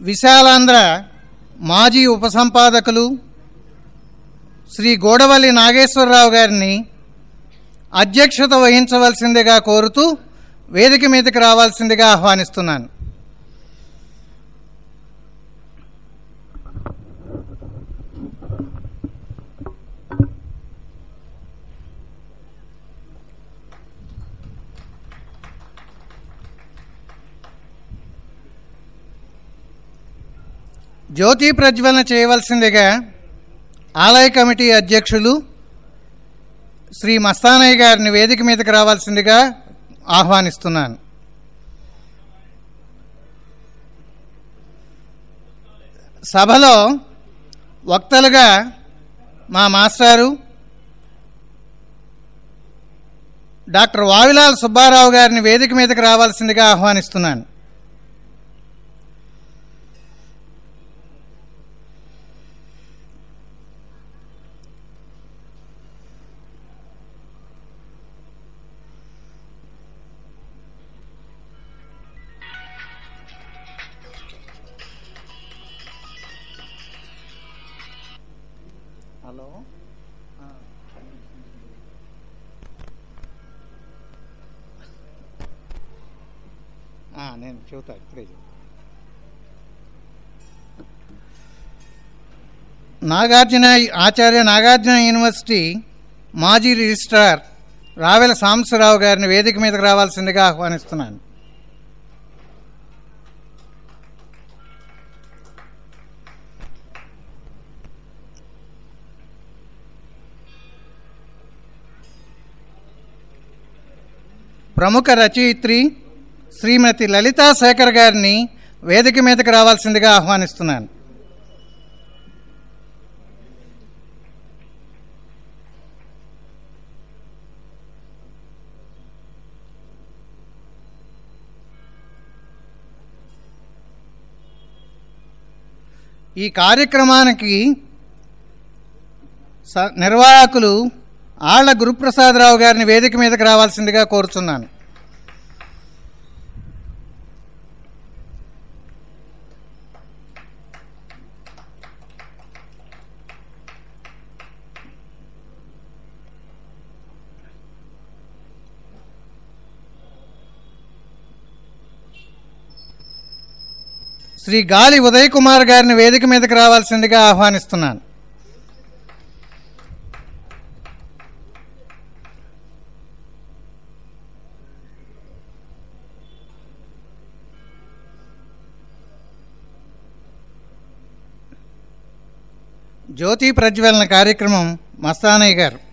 విశాలాంధ్ర మాజీ ఉపసంపాదకులు శ్రీ గోడవల్లి నాగేశ్వరరావు గారిని అధ్యక్షత వహించవలసిందిగా కోరుతూ వేదిక మీదకి రావాల్సిందిగా ఆహ్వానిస్తున్నాను. జ్యోతి ప్రజ్వలన చేయవలసిందిగా ఆలయ కమిటీ అధ్యక్షులు శ్రీ మస్తానయ్య గారిని వేదిక మీదకి రావాల్సిందిగా ఆహ్వానిస్తున్నాను. సభలో వక్తలుగా మా మాస్టారు డాక్టర్ వావిలాల్ సుబ్బారావు గారిని వేదిక మీదకి రావాల్సిందిగా ఆహ్వానిస్తున్నాను. నేను ఇప్పుడే నాగార్జున ఆచార్య నాగార్జున యూనివర్సిటీ మాజీ రిజిస్ట్రార్ రావెల సాంబశివరావు గారిని వేదిక మీదకి రావాల్సిందిగా ఆహ్వానిస్తున్నాను. ప్రముఖ రచయిత్రి శ్రీమతి లలితా శేఖర్ గారిని వేదిక మీదకి రావాల్సిందిగా ఆహ్వానిస్తున్నాను. ఈ కార్యక్రమానికి నిర్వాహకులు ఆళ్ళ గురుప్రసాదరావు గారిని వేదిక మీదకి రావాల్సిందిగా కోరుతున్నాను శ్రీ గాలి ఉదయ్ కుమార్ గారిని వేదిక మీదకి రావాల్సిందిగా ఆహ్వానిస్తున్నాను. జ్యోతి ప్రజ్వలన కార్యక్రమం మస్తానయ్య గారు.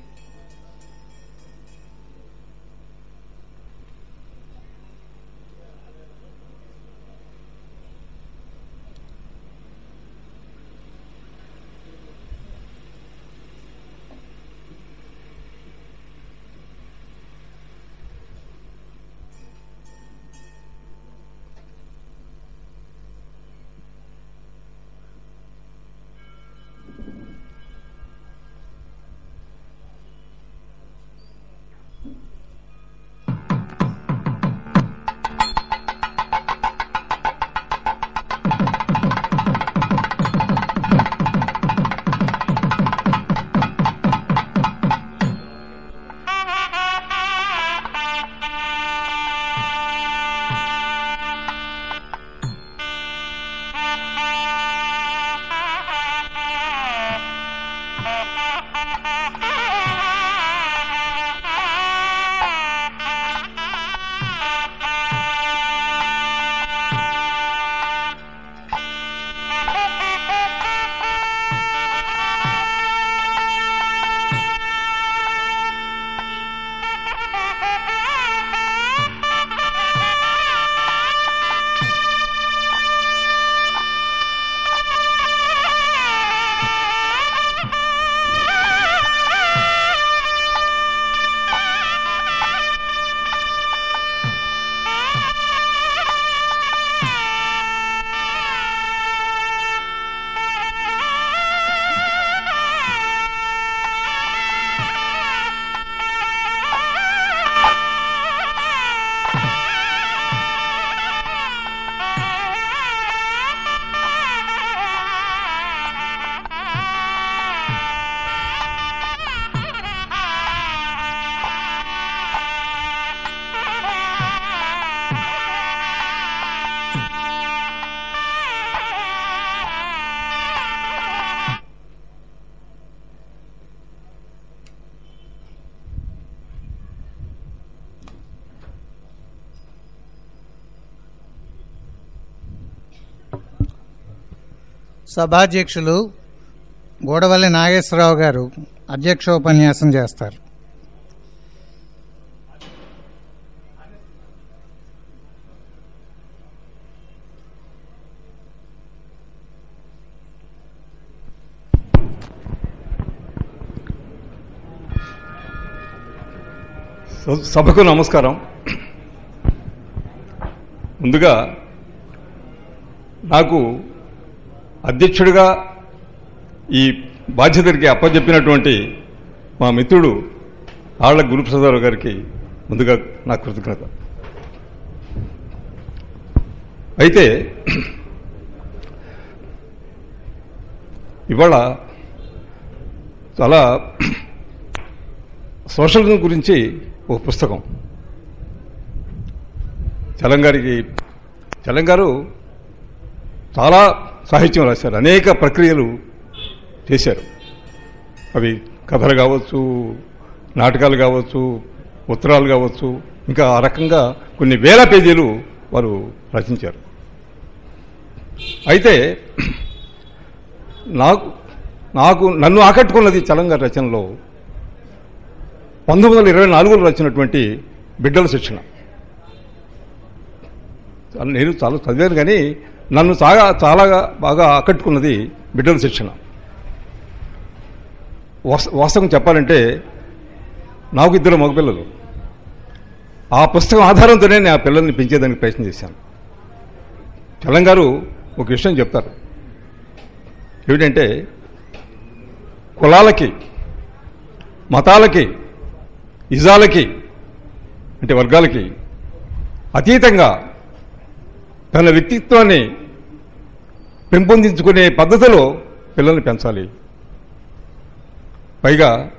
సభాధ్యక్షులు గూడవల్లి నాగేశ్వరరావు గారు అధ్యక్షోపన్యాసం చేస్తారు. స- సభకు నమస్కారం. ముందుగా నాకు అధ్యక్షుడిగా ఈ బాధ్యతకి అప్పచెప్పినటువంటి మా మిత్రుడు ఆళ్ళ గురుప్రసాదరావు గారికి ముందుగా నా కృతజ్ఞత. అయితే ఇవాళ చాలా సోషలిజం గురించి ఒక పుస్తకం. చలంగారికి చలంగారు చాలా సాహిత్యం రాశారు. అనేక ప్రక్రియలు చేశారు. అవి కథలు కావచ్చు నాటకాలు కావచ్చు ఉత్తరాలు కావచ్చు ఇంకా ఆ రకంగా కొన్ని వేల పేజీలు వారు రచించారు. అయితే నాకు నాకు నన్ను ఆకట్టుకున్నది చలంగా రచనలో పంతొమ్మిది వందల ఇరవై నాలుగులో రచినటువంటి బిడ్డల శిక్షణ. నేను చాలా చదివాను కానీ నన్ను చాలా చాలా బాగా ఆకట్టుకున్నది బిడ్డల శిక్షణ. వాస్త- వాస్తవం చెప్పాలంటే నాకు ఇద్దరు మగపిల్లలు. ఆ పుస్తకం ఆధారంతోనే నేను ఆ పిల్లల్ని పెంచేదానికి ప్రయత్నం చేశాను. చలంగారు ఒక విషయం చెప్తారు. ఏమిటంటే కులాలకి మతాలకి ఇజాలకి అంటే వర్గాలకి అతీతంగా తన వ్యక్తిత్వాన్ని పెంపొందించుకునే పద్ధతిలో పిల్లల్ని పెంచాలి. పైగా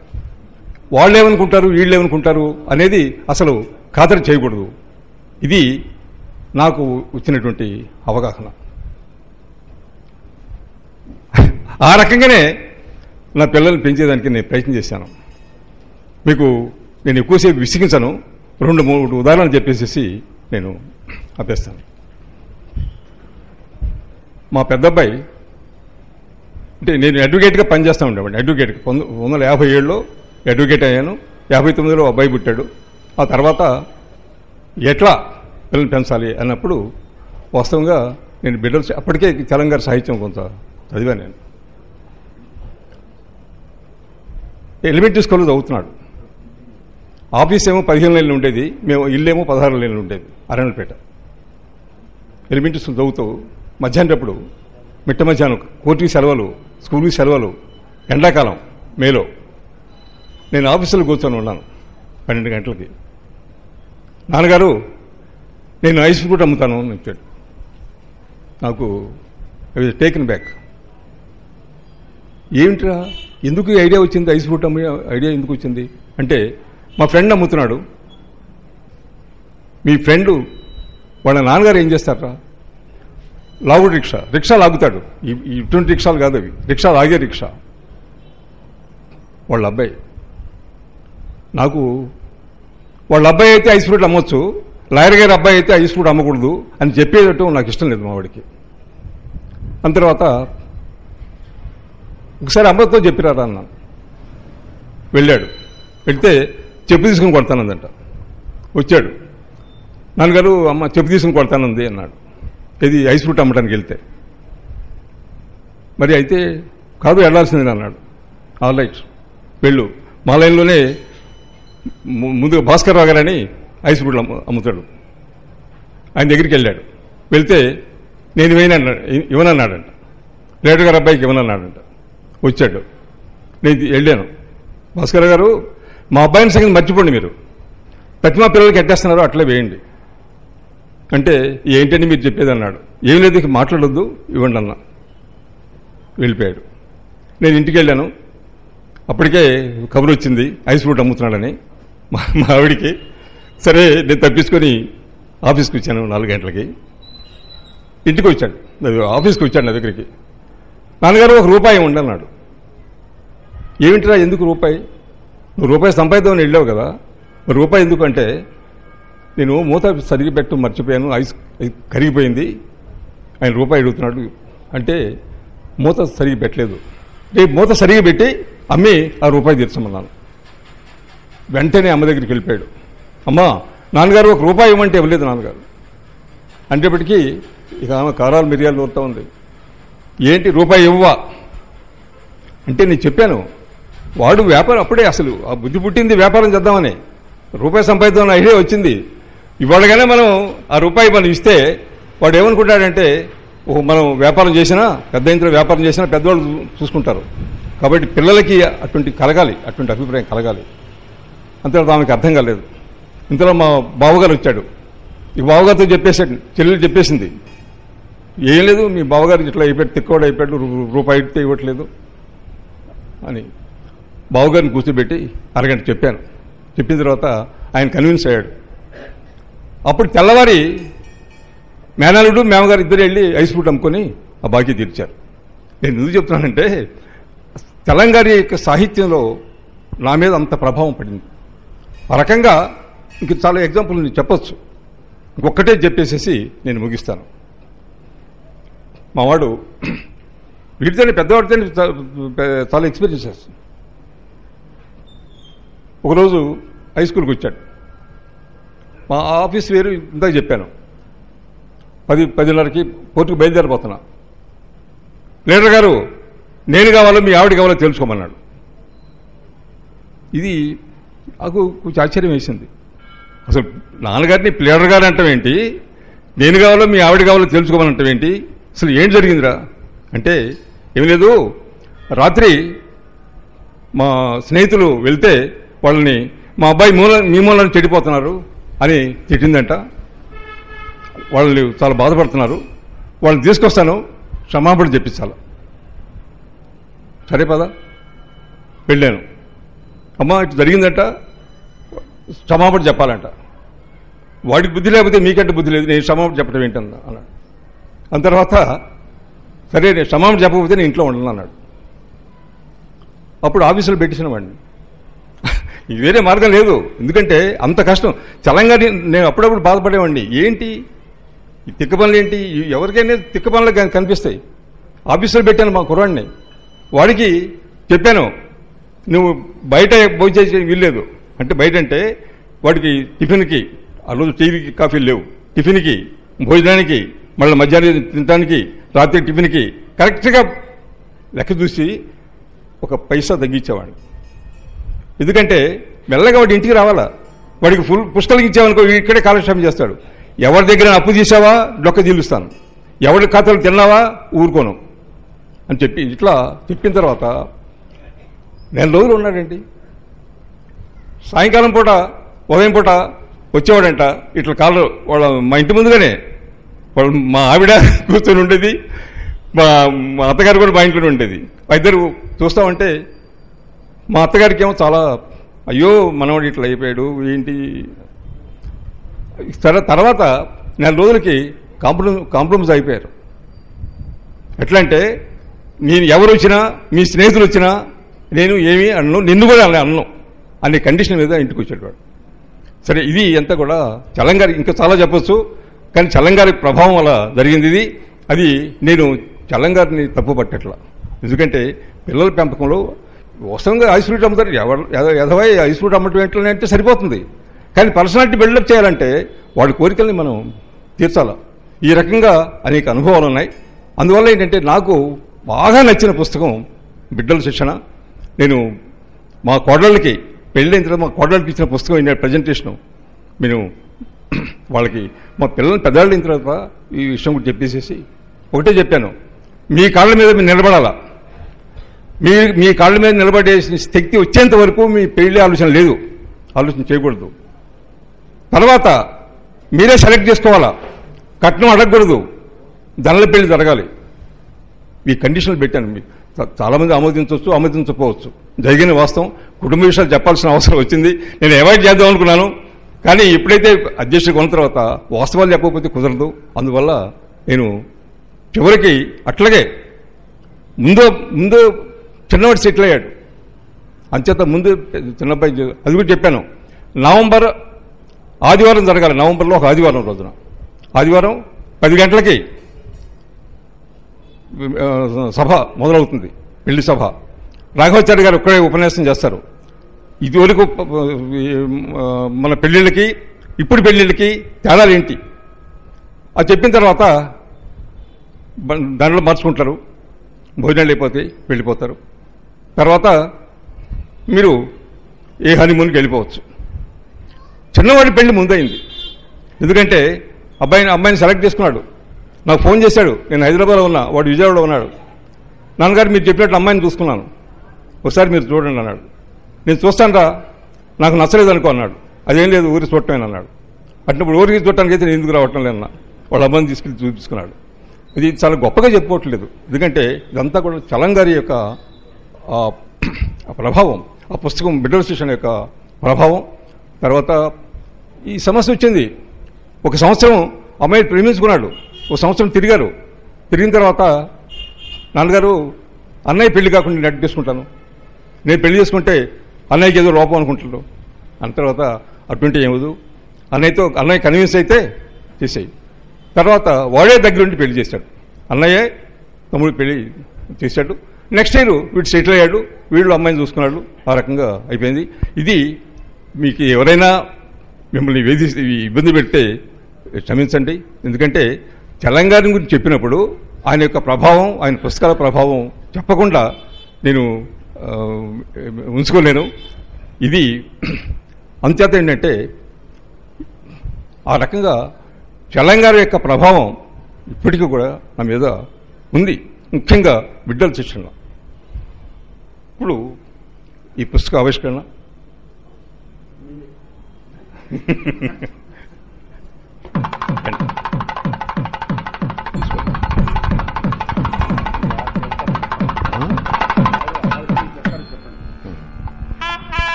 వాళ్ళేమనుకుంటారు వీళ్ళేమనుకుంటారు అనేది అసలు ఖాతరు చేయకూడదు. ఇది నాకు వచ్చినటువంటి అవగాహన. ఆ రకంగానే నా పిల్లల్ని పెంచేదానికి నేను ప్రయత్నం చేశాను. మీకు నేను ఎక్కువసేపు విసిగించను. రెండు మూడు ఉదాహరణలు చెప్పేసేసి నేను ఆపేస్తాను. మా పెద్దబ్బాయి అంటే నేను అడ్వకేట్గా పనిచేస్తూ ఉండేవాడిని అడ్వకేట్ పంతొమ్మిది వందల యాభై ఏడులో అడ్వకేట్ అయ్యాను. యాభై తొమ్మిదిలో అబ్బాయి పుట్టాడు. ఆ తర్వాత ఎట్లా పిల్లల్ని పెంచాలి అన్నప్పుడు వాస్తవంగా నేను బిడ్డలు అప్పటికే తెలంగాణ సాహిత్యం కొంత చదివాను నేను. ఎలిమెంటరీ స్కూల్లో చదువుతున్నాడు. ఆఫీస్ ఏమో పదిహేను నెలలు ఉండేది మేము ఇల్లేమో పదహారు నెలలు ఉండేది అరణ్యపేట. ఎలిమెంటరీ స్కూల్ చదువుతూ మధ్యాహ్నప్పుడు మిట్ట మధ్యాహ్నం కోర్టుకి సెలవులు స్కూల్కి సెలవులు ఎండాకాలం మేలో. నేను ఆఫీసులో కూర్చొని ఉన్నాను పన్నెండు గంటలకి. నాన్నగారు నేను ఐస్ ఫ్రూట్ అమ్ముతాను అని చెప్పాడు. నాకు టేకెన్ బ్యాక్ ఏమిట్రా? ఎందుకు ఐడియా వచ్చింది? ఐస్ ఫ్రూట్ అమ్మే ఐడియా ఎందుకు వచ్చింది? అంటే మా ఫ్రెండ్ అమ్ముతున్నాడు. మీ ఫ్రెండ్ వాళ్ళ నాన్నగారు ఏం చేస్తారా? లావుడ్ రిక్షా. రిక్షా లాగుతాడు. ఈ- ఇటువంటి రిక్షాలు కాదు అవి. రిక్షా లాగే రిక్షా. వాళ్ళ అబ్బాయి. నాకు వాళ్ళ అబ్బాయి అయితే ఐస్ ఫ్రూట్ అమ్మొచ్చు. లాయర్ గారి అబ్బాయి అయితే ఐస్ ఫ్రూట్ అమ్మకూడదు అని చెప్పేటట్టు నాకు ఇష్టం లేదు మా వాడికి. అంత తర్వాత ఒకసారి అమ్మతో చెప్పిరారా అన్న. వెళ్ళాడు. వెళ్తే చెప్పు తీసుకుని కొడతానందంట. వచ్చాడు. నాన్నగారు అమ్మ చెప్పు తీసుకుని కొడతానంది అన్నాడు. ఇది ఐస్ ఫ్రూట్ అమ్మడానికి వెళ్తే. మరి అయితే కాదు వెళ్ళాల్సింది అన్నాడు. ఆల్ రైట్ వెళ్ళు. మా లైన్లోనే ముందుగా భాస్కర్ రావు గారని ఐస్ ఫ్రూట్లు అమ్ముతాడు. ఆయన దగ్గరికి వెళ్ళాడు. వెళ్తే నేను ఇవ్వనన్నాడు ఇవ్వనన్నాడంట. రేటు గారు అబ్బాయికి ఇవ్వనన్నాడంట. వచ్చాడు. నేను వెళ్ళాను. భాస్కర్ గారు మా అబ్బాయిని సంగతి మర్చిపోండి మీరు. ప్రతిమా పిల్లలకి ఎట్టేస్తున్నారో అట్లే వేయండి. అంటే ఏంటని మీరు చెప్పేది అన్నాడు ఏం లేదు ఇక మాట్లాడొద్దు ఇవ్వండి అన్న. వెళ్ళిపోయాడు. నేను ఇంటికి వెళ్ళాను అప్పటికే కబురు వచ్చింది ఐస్ ఫ్రూట్ అమ్ముతున్నాడని మా మా ఆవిడికి. సరే నేను తప్పించుకొని ఆఫీస్కి వచ్చాను నాలుగు గంటలకి. ఇంటికి వచ్చాడు. ఆఫీస్కి వచ్చాడు నా దగ్గరికి. నాన్నగారు ఒక రూపాయి ఉండన్నాడు ఏమిటిరా ఎందుకు రూపాయి? నువ్వు రూపాయి సంపాదిద్దామని వెళ్ళావు కదా. రూపాయి ఎందుకంటే నేను మూత సరిగి పెట్టు మర్చిపోయాను ఐస్ కరిగిపోయింది. ఆయన రూపాయి అడుగుతున్నాడు. అంటే మూత సరిగి పెట్టలేదు రేపు మూత సరిగి పెట్టి అమ్మి ఆ రూపాయి తీర్చమన్నాను. వెంటనే అమ్మ దగ్గరికి వెళ్ళిపోయాడు. అమ్మా నాన్నగారు ఒక రూపాయి ఇవ్వమంటే ఇవ్వలేదు నాన్నగారు. అంటేప్పటికీ ఇక ఆమె కారాలు మిరియాలు నూరుతూ ఉంది. ఏంటి రూపాయి ఇవ్వవా అంటే నేను చెప్పాను వాడు వ్యాపారం అప్పుడే అసలు ఆ బుద్ధి పుట్టింది వ్యాపారం చేద్దామని. రూపాయి సంపాదిద్దామని ఐడియా వచ్చింది. ఇవాళగానే మనం ఆ రూపాయి మనం ఇస్తే వాడు ఏమనుకుంటాడంటే ఓ మనం వ్యాపారం చేసినా పెద్ద ఇంట్లో వ్యాపారం చేసినా పెద్దవాళ్ళు చూసుకుంటారు. కాబట్టి పిల్లలకి అటువంటి కలగాలి అటువంటి అభిప్రాయం కలగాలి. అంతే ఆమెకి అర్థం కాలేదు. ఇంతలో మా బావగారు వచ్చాడు. ఈ బావగారితో చెప్పేసాడు చెల్లెలు చెప్పేసింది. ఏం లేదు మీ బావగారు ఇట్లా అయిపోయాడు తిక్కవాడు అయిపోయాడు రూ- రూపాయి ఇవ్వట్లేదు. అని బావగారిని కూర్చోబెట్టి అరగంట చెప్పాను. చెప్పిన తర్వాత ఆయన కన్విన్స్ అయ్యాడు. అప్పుడు తెల్లవారి మేనలుడు మేమగారు ఇద్దరు వెళ్ళి ఐస్ ఫుడ్ అమ్ముకొని ఆ బాకీ తీర్చారు. నేను ఎందుకు చెప్తున్నానంటే తెలంగాణ యొక్క సాహిత్యంలో నా మీద అంత ప్రభావం పడింది. ఆ రకంగా ఇంక చాలా ఎగ్జాంపుల్ నేను చెప్పచ్చు. ఇంకొక్కటే చెప్పేసేసి నేను ముగిస్తాను. మావాడు వీటితోనే పెద్దవాడితోనే చాలా ఎక్స్పీరియన్స్ చేస్తుంది ఒకరోజు హై స్కూల్కి వచ్చాడు. మా ఆఫీస్ వేరు ఇందాక చెప్పాను. పది పదిన్నరకి కోర్టుకు బయలుదేరిపోతున్నా లీడర్ గారు నేను కావాలో మీ ఆవిడ కావాలో తెలుసుకోమన్నాడు. ఇది నాకు కొంచెం ఆశ్చర్యం వేసింది. అసలు నాన్నగారిని ప్లేడర్ గారు అంటాం ఏంటి? నేను కావాలో మీ ఆవిడ కావాలో తెలుసుకోమని అంటాం ఏంటి? అసలు ఏం జరిగిందిరా? అంటే ఏం లేదు. రాత్రి మా స్నేహితులు వెళ్తే వాళ్ళని మా అబ్బాయి మూల మీ మూలని చెడిపోతున్నారు. అని తిట్టిందంట. వాళ్ళని చాలా బాధపడుతున్నారు. వాళ్ళని తీసుకొస్తాను క్షమాపణ చెప్పించాలి సరే పదా. వెళ్ళాను. అమ్మ ఇటు జరిగిందంట. క్షమాపణ చెప్పాలంట. వాడికి బుద్ధి లేకపోతే మీకంటే బుద్ధి లేదు నేను క్షమాపణ చెప్పడం ఏంటన్న అన్నాడు. అంత తర్వాత సరే నేను క్షమాపణ చెప్పకపోతే నేను ఇంట్లో ఉండను అన్నాడు. అప్పుడు ఆఫీసులో పెట్టేసిన వాడిని. ఇది వేరే మార్గం లేదు. ఎందుకంటే అంత కష్టం. తెలంగాణ నేను అప్పుడప్పుడు బాధపడేవాడిని. ఏంటి? ఈ తిక్క పనులు ఏంటి ఎవరికైనా తిక్క పనులు కనిపిస్తాయి. ఆఫీసులో పెట్టాను మా కుర్రాడిని. వాడికి చెప్పాను నువ్వు బయట భోజనం వీల్లేదు అంటే బయట అంటే వాడికి టిఫిన్కి ఆ రోజు టీవీకి కాఫీ లేవు. టిఫిన్కి భోజనానికి మళ్ళీ మధ్యాహ్నం తినడానికి రాత్రి టిఫిన్కి కరెక్ట్గా లెక్క చూసి ఒక పైసా తగ్గించేవాడిని. ఎందుకంటే మెల్లగా వాడి ఇంటికి రావాలా? వాడికి ఫుల్ పుస్తకాలు ఇచ్చావనుకో ఇక్కడే కాలక్షేపం చేస్తాడు. ఎవరి దగ్గర అప్పు తీసావా? డొక్క తీలుస్తాను. ఎవరి ఖాతాలు తిన్నావా? ఊరుకోను. అని చెప్పి ఇట్లా చెప్పిన తర్వాత నెల రోజులు ఉన్నాడండి. సాయంకాలం పూట ఉదయం పూట వచ్చేవాడంట. ఇట్లా కాళ్ళు వాళ్ళ మా ఇంటి ముందుగానే వాళ్ళు మా ఆవిడ కూర్చొని ఉండేది. మా మా అత్తగారు కూడా మా ఇంట్లోనే ఉండేది. ఇద్దరు చూస్తామంటే మా అత్తగారికి ఏమో చాలా అయ్యో మనవాడు ఇట్లా అయిపోయాడు ఏంటి? సరే తర్వాత నెల రోజులకి కాంప్రమైజ్ కాంప్రమైజ్ అయిపోయారు. ఎట్లా అంటే నేను ఎవరు వచ్చినా మీ స్నేహితులు వచ్చినా నేను ఏమి అనను నిన్ను కూడా అలా అన్ను అనే కండిషన్ మీద ఇంటికి వచ్చేటవాడు సరే ఇది అంతా కూడా చలంగారి ఇంకా చాలా చెప్పచ్చు కానీ చలంగారి ప్రభావం వల్ల జరిగింది ఇది. అది నేను చలంగారిని తప్పు పట్టట్లా ఎందుకంటే పిల్లల పెంపకంలో వసంగా ఐస్ ఫ్రూట్ అమ్ముతారు. ఎవరు ఎదవై ఐస్ ఫ్రూట్ అమ్మటం ఏంటనే అంటే సరిపోతుంది. కానీ పర్సనాలిటీ బిల్డప్ చేయాలంటే వాడి కోరికల్ని మనం తీర్చాల. ఈ రకంగా అనేక అనుభవాలు ఉన్నాయి. అందువల్ల ఏంటంటే నాకు బాగా నచ్చిన పుస్తకం బిడ్డల శిక్షణ. నేను మా కోడళ్ళకి పెళ్ళైన తర్వాత మా కోడళ్ళకి ఇచ్చిన పుస్తకం అయిన ప్రజెంటేషను. నేను వాళ్ళకి మా పిల్లల్ని పెద్దవాళ్ళు తర్వాత ఈ విషయం కూడా చెప్పేసేసి ఒకటే చెప్పాను. మీ కాళ్ళ మీద మీరు నిలబడాలా? మీ మీ కాళ్ళ మీద నిలబడేసిన శక్తి వచ్చేంత వరకు మీ పెళ్ళి ఆలోచన లేదు. ఆలోచన చేయకూడదు. తర్వాత మీరే సెలెక్ట్ చేసుకోవాలా? కట్నం అడగకూడదు. ధనల పెళ్ళి జరగాలి. ఈ కండిషన్లు పెట్టాను. మీ చాలామంది ఆమోదించవచ్చు ఆమోదించకపోవచ్చు. జరిగిన వాస్తవం కుటుంబ విషయాలు చెప్పాల్సిన అవసరం వచ్చింది. నేను అవాయిడ్ చేద్దాం అనుకున్నాను. కానీ ఎప్పుడైతే అధ్యక్షుడు ఉన్న తర్వాత వాస్తవాలు చెప్పకపోతే కుదరదు. అందువల్ల నేను చివరికి అట్లాగే ముందు ముందు చిన్నవాడు సెటిల్ అయ్యాడు. అంచేత ముందు చిన్నబ్బాయి అది కూడా చెప్పాను. నవంబర్ ఆదివారం జరగాలి. నవంబర్లో ఒక ఆదివారం రోజున. ఆదివారం పది గంటలకి సభ మొదలవుతుంది. పెళ్ళి సభ. రాఘవాచార్య గారు ఒక్కడే ఉపన్యాసం చేస్తారు. ఇదివరకు మన పెళ్ళిళ్ళకి ఇప్పుడు పెళ్ళిళ్ళకి తేడాలు ఏంటి? అది చెప్పిన తర్వాత దానిలో మార్చుకుంటారు. భోజనాలు అయిపోతాయి వెళ్ళిపోతారు. తర్వాత మీరు ఏ హనీమూన్కి వెళ్ళిపోవచ్చు. చిన్నవాడి పెళ్ళి ముందైంది ఎందుకంటే అబ్బాయిని అమ్మాయిని సెలెక్ట్ చేసుకున్నాడు. నాకు ఫోన్ చేశాడు. నేను హైదరాబాద్లో ఉన్నా వాడు విజయవాడలో ఉన్నాడు. నాన్నగారు మీరు చెప్పినట్టు అమ్మాయిని చూసుకున్నాను. ఒకసారి మీరు చూడండి అన్నాడు. నేను చూస్తానురా నాకు నచ్చలేదు అనుకో అన్నాడు. అదేం లేదు ఊరికి చూడటమే అన్నాడు. అట్టినప్పుడు ఊరికి చూడటానికి అయితే నేను ఎందుకు రావటం లేదన్నా. వాళ్ళ అమ్మాయిని తీసుకెళ్ళి చూపించుకున్నాడు. ఇది చాలా గొప్పగా చెప్పుకోవట్లేదు. ఎందుకంటే ఇదంతా కూడా చలం గారి యొక్క ఆ, ప్రభావం ఆ పుస్తకం బిడ్డల స్టేషన్ యొక్క ప్రభావం. తర్వాత ఈ సమస్య వచ్చింది. ఒక సంవత్సరం అమ్మాయి ప్రేమించుకున్నాడు ఒక సంవత్సరం తిరిగారు తిరిగిన తర్వాత నాన్నగారు అన్నయ్య పెళ్ళి కాకుండా నేను తీసుకుంటాను. నేను పెళ్ళి చేసుకుంటే అన్నయ్యకి ఏదో లోపం అనుకుంటున్నాడు అంత తర్వాత అటువంటి ఏమదు అన్నయ్యతో అన్నయ్య కన్విన్స్ అయితే తీసేయి తర్వాత వాడే దగ్గరుండి పెళ్ళి చేశాడు. అన్నయ్యే తమ్ముడు పెళ్ళి చేశాడు. నెక్స్ట్ ఇయర్ వీడు సెటిల్ అయ్యాడు వీళ్ళు అమ్మాయిని చూసుకున్నాడు ఆ రకంగా అయిపోయింది. ఇది మీకు ఎవరైనా మిమ్మల్ని వేధి ఇబ్బంది పెడితే క్షమించండి. ఎందుకంటే తెలంగాణ గురించి చెప్పినప్పుడు ఆయన యొక్క ప్రభావం ఆయన పుస్తకాల ప్రభావం చెప్పకుండా నేను ఉంచుకోలేను. ఇది అంతేత ఏంటంటే ఆ రకంగా తెలంగాణ యొక్క ప్రభావం ఇప్పటికీ కూడా నా మీద ఉంది. ముఖ్యంగా బిడ్డల శిక్షణలో. ఇప్పుడు ఈ పుస్తక ఆవిష్కరణ?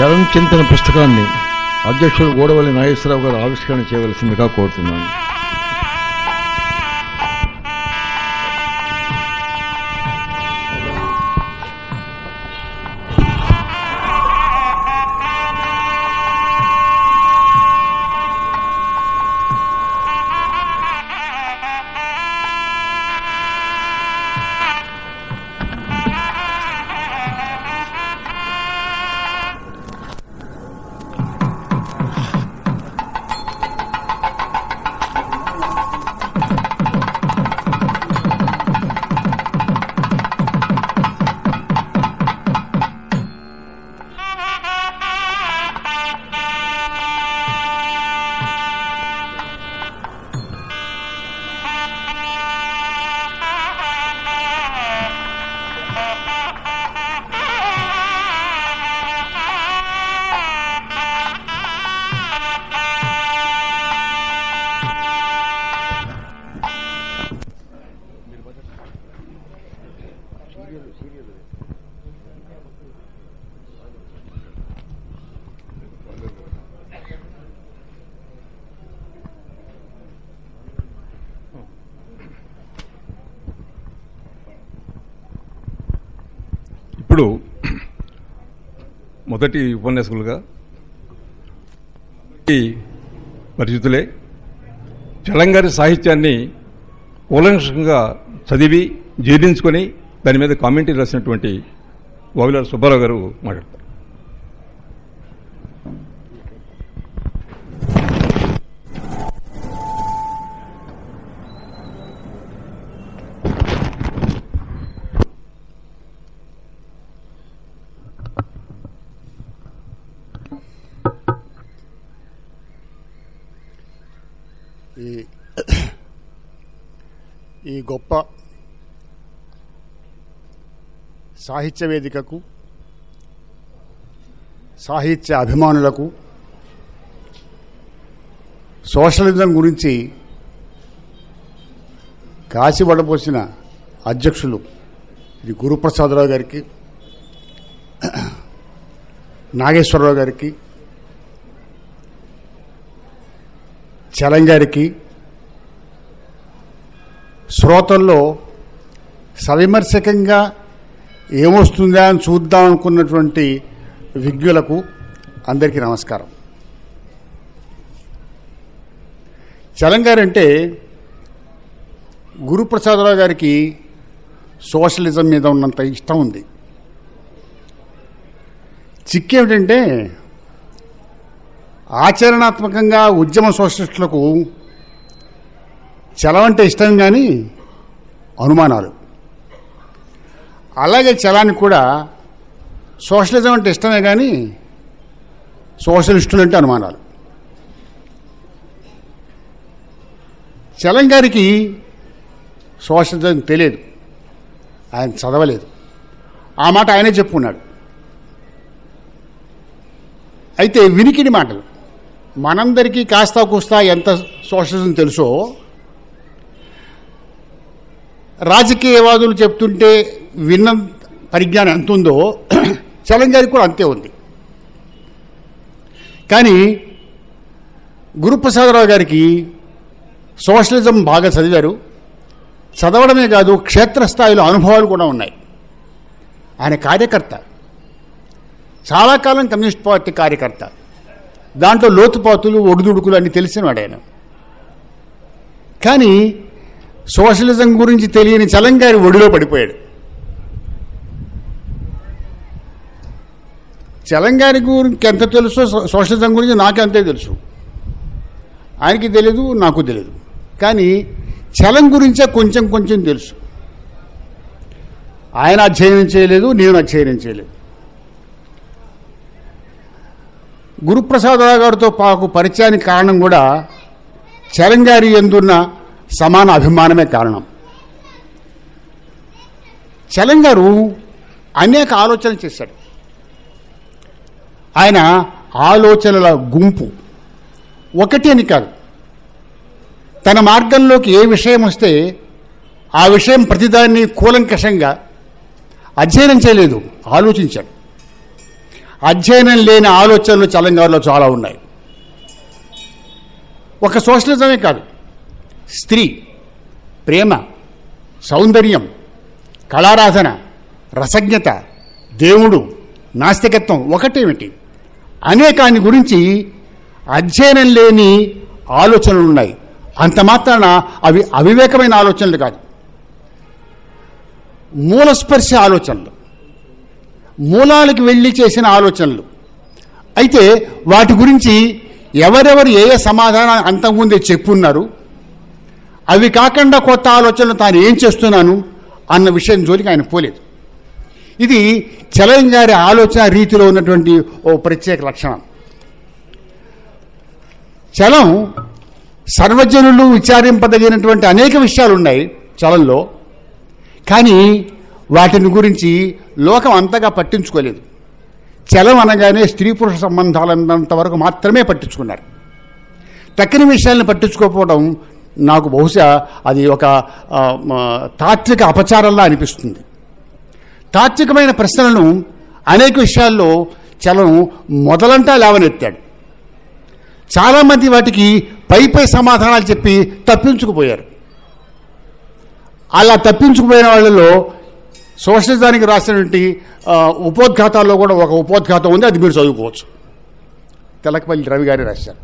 చలం చింతన పుస్తకాన్ని అధ్యక్షుడు గోడవల్లి నాగేశ్వరరావు గారు ఆవిష్కరణ చేయవలసిందిగా కోరుతున్నాను. మొదటి ఉపన్యాసకులుగా ఈ పరిచితులే తెలంగాణ సాహిత్యాన్ని కూలంకషంగా చదివి జీర్ణించుకొని దాని మీద కామెంటరీ రాసినటువంటి వావిలాల సుబ్బారావు గారు మాట్లాడతారు. సాహిత్య వేదికకు సాహిత్య అభిమానులకు సోషలిజం గురించి కాశీ వడపోసిన అధ్యక్షులు ఇది గురుప్రసాదరావు గారికి నాగేశ్వరరావు గారికి చలం గారికి శ్రోతల్లో సవిమర్శకంగా ఏమొస్తుందా అని చూద్దాం అనుకున్నటువంటి విజ్ఞులకు అందరికీ నమస్కారం. చలంగారంటే గురుప్రసాదరావు గారికి సోషలిజం మీద ఉన్నంత ఇష్టం ఉంది. చిక్కేమిటంటే ఆచరణాత్మకంగా ఉద్యమ సోషలిస్టులకు చలవంటే ఇష్టం కానీ అనుమానాలు. అలాగే చలానికి కూడా సోషలిజం అంటే ఇష్టమే కానీ సోషలిస్టులు అంటే అనుమానాలు. చలం గారికి సోషలిజం తెలియదు. ఆయన చదవలేదు. ఆ మాట ఆయనే చెప్పుకున్నాడు. అయితే వినికిడి మాటలు. మనందరికీ కాస్తా కూస్తా ఎంత సోషలిజం తెలుసో రాజకీయవాదులు చెప్తుంటే విన్న పరిజ్ఞానం ఎంత ఉందో చలం గారికి కూడా అంతే ఉంది. కానీ గురుప్రసాదరావు గారికి సోషలిజం బాగా చదివారు. చదవడమే కాదు క్షేత్రస్థాయిలో అనుభవాలు కూడా ఉన్నాయి. ఆయన కార్యకర్త. చాలా కాలం కమ్యూనిస్ట్ పార్టీ కార్యకర్త. దాంట్లో లోతుపాతులు ఒడిదుడుకులు అన్ని తెలిసినవాడు ఆయన. కానీ సోషలిజం గురించి తెలియని చలంగారి ఒడిలో పడిపోయాడు. చలంగారి గురించి ఎంత తెలుసో సోషలిజం గురించి నాకెంతే అంతే తెలుసు. ఆయనకి తెలియదు నాకు తెలియదు కానీ చలం గురించే కొంచెం కొంచెం తెలుసు. ఆయన అధ్యయనం చేయలేదు నేను అధ్యయనం చేయలేదు. గురుప్రసాదరావు గారితో పాకు పరిచయానికి కారణం కూడా చలంగారి ఎందున్న సమాన అభిమానమే కారణం. చలంగారు అనేక ఆలోచనలు చేశాడు. ఆయన ఆలోచనల గుంపు. ఒకటి అని కాదు. తన మార్గంలోకి ఏ విషయం వస్తే ఆ విషయం ప్రతిదాన్ని కూలంకషంగా అధ్యయనం చేయలేదు ఆలోచించాడు. అధ్యయనం లేని ఆలోచనలు చలంగారులో చాలా ఉన్నాయి. ఒక సోషలిజమే కాదు. స్త్రీ ప్రేమ సౌందర్యం కళారాధన రసజ్ఞత దేవుడు నాస్తికత్వం ఒకటేమిటి? అనేకాని గురించి అధ్యయనం లేని ఆలోచనలు ఉన్నాయి అంత మాత్రాన అవి అవివేకమైన ఆలోచనలు కాదు. మూలస్పర్శ ఆలోచనలు. మూలాలకు వెళ్ళి చేసిన ఆలోచనలు. అయితే వాటి గురించి ఎవరెవరు ఏ ఏ సమాధానం అంతకుముందే చెప్పున్నారు అవి కాకుండా కొత్త ఆలోచనలు తాను ఏం చేస్తున్నాను అన్న విషయం జోలికి ఆయన పోలేదు. ఇది చలం గారి ఆలోచన రీతిలో ఉన్నటువంటి ఓ ప్రత్యేక లక్షణం. చలం సర్వజనులు విచారింపదగినటువంటి అనేక విషయాలు ఉన్నాయి చలంలో కానీ వాటిని గురించి లోకం అంతగా పట్టించుకోలేదు. చలం అనగానే స్త్రీ పురుష సంబంధాలన్నంత వరకు మాత్రమే పట్టించుకున్నారు. తక్కిన విషయాలను పట్టించుకోకపోవడం నాకు బహుశా అది ఒక తాత్విక అపచారంలా అనిపిస్తుంది. తాత్వికమైన ప్రశ్నలను అనేక విషయాల్లో చలం మొదలంటా లేవనెత్తాడు. చాలామంది వాటికి పై పై సమాధానాలు చెప్పి తప్పించుకుపోయారు. అలా తప్పించుకుపోయిన వాళ్ళలో సోషలిజానికి రాసినటువంటి ఉపోద్ఘాతాల్లో కూడా ఒక ఉపోద్ఘాతం ఉంది అది మీరు చదువుకోవచ్చు. తెలకపల్లి రవి గారి రాశారు.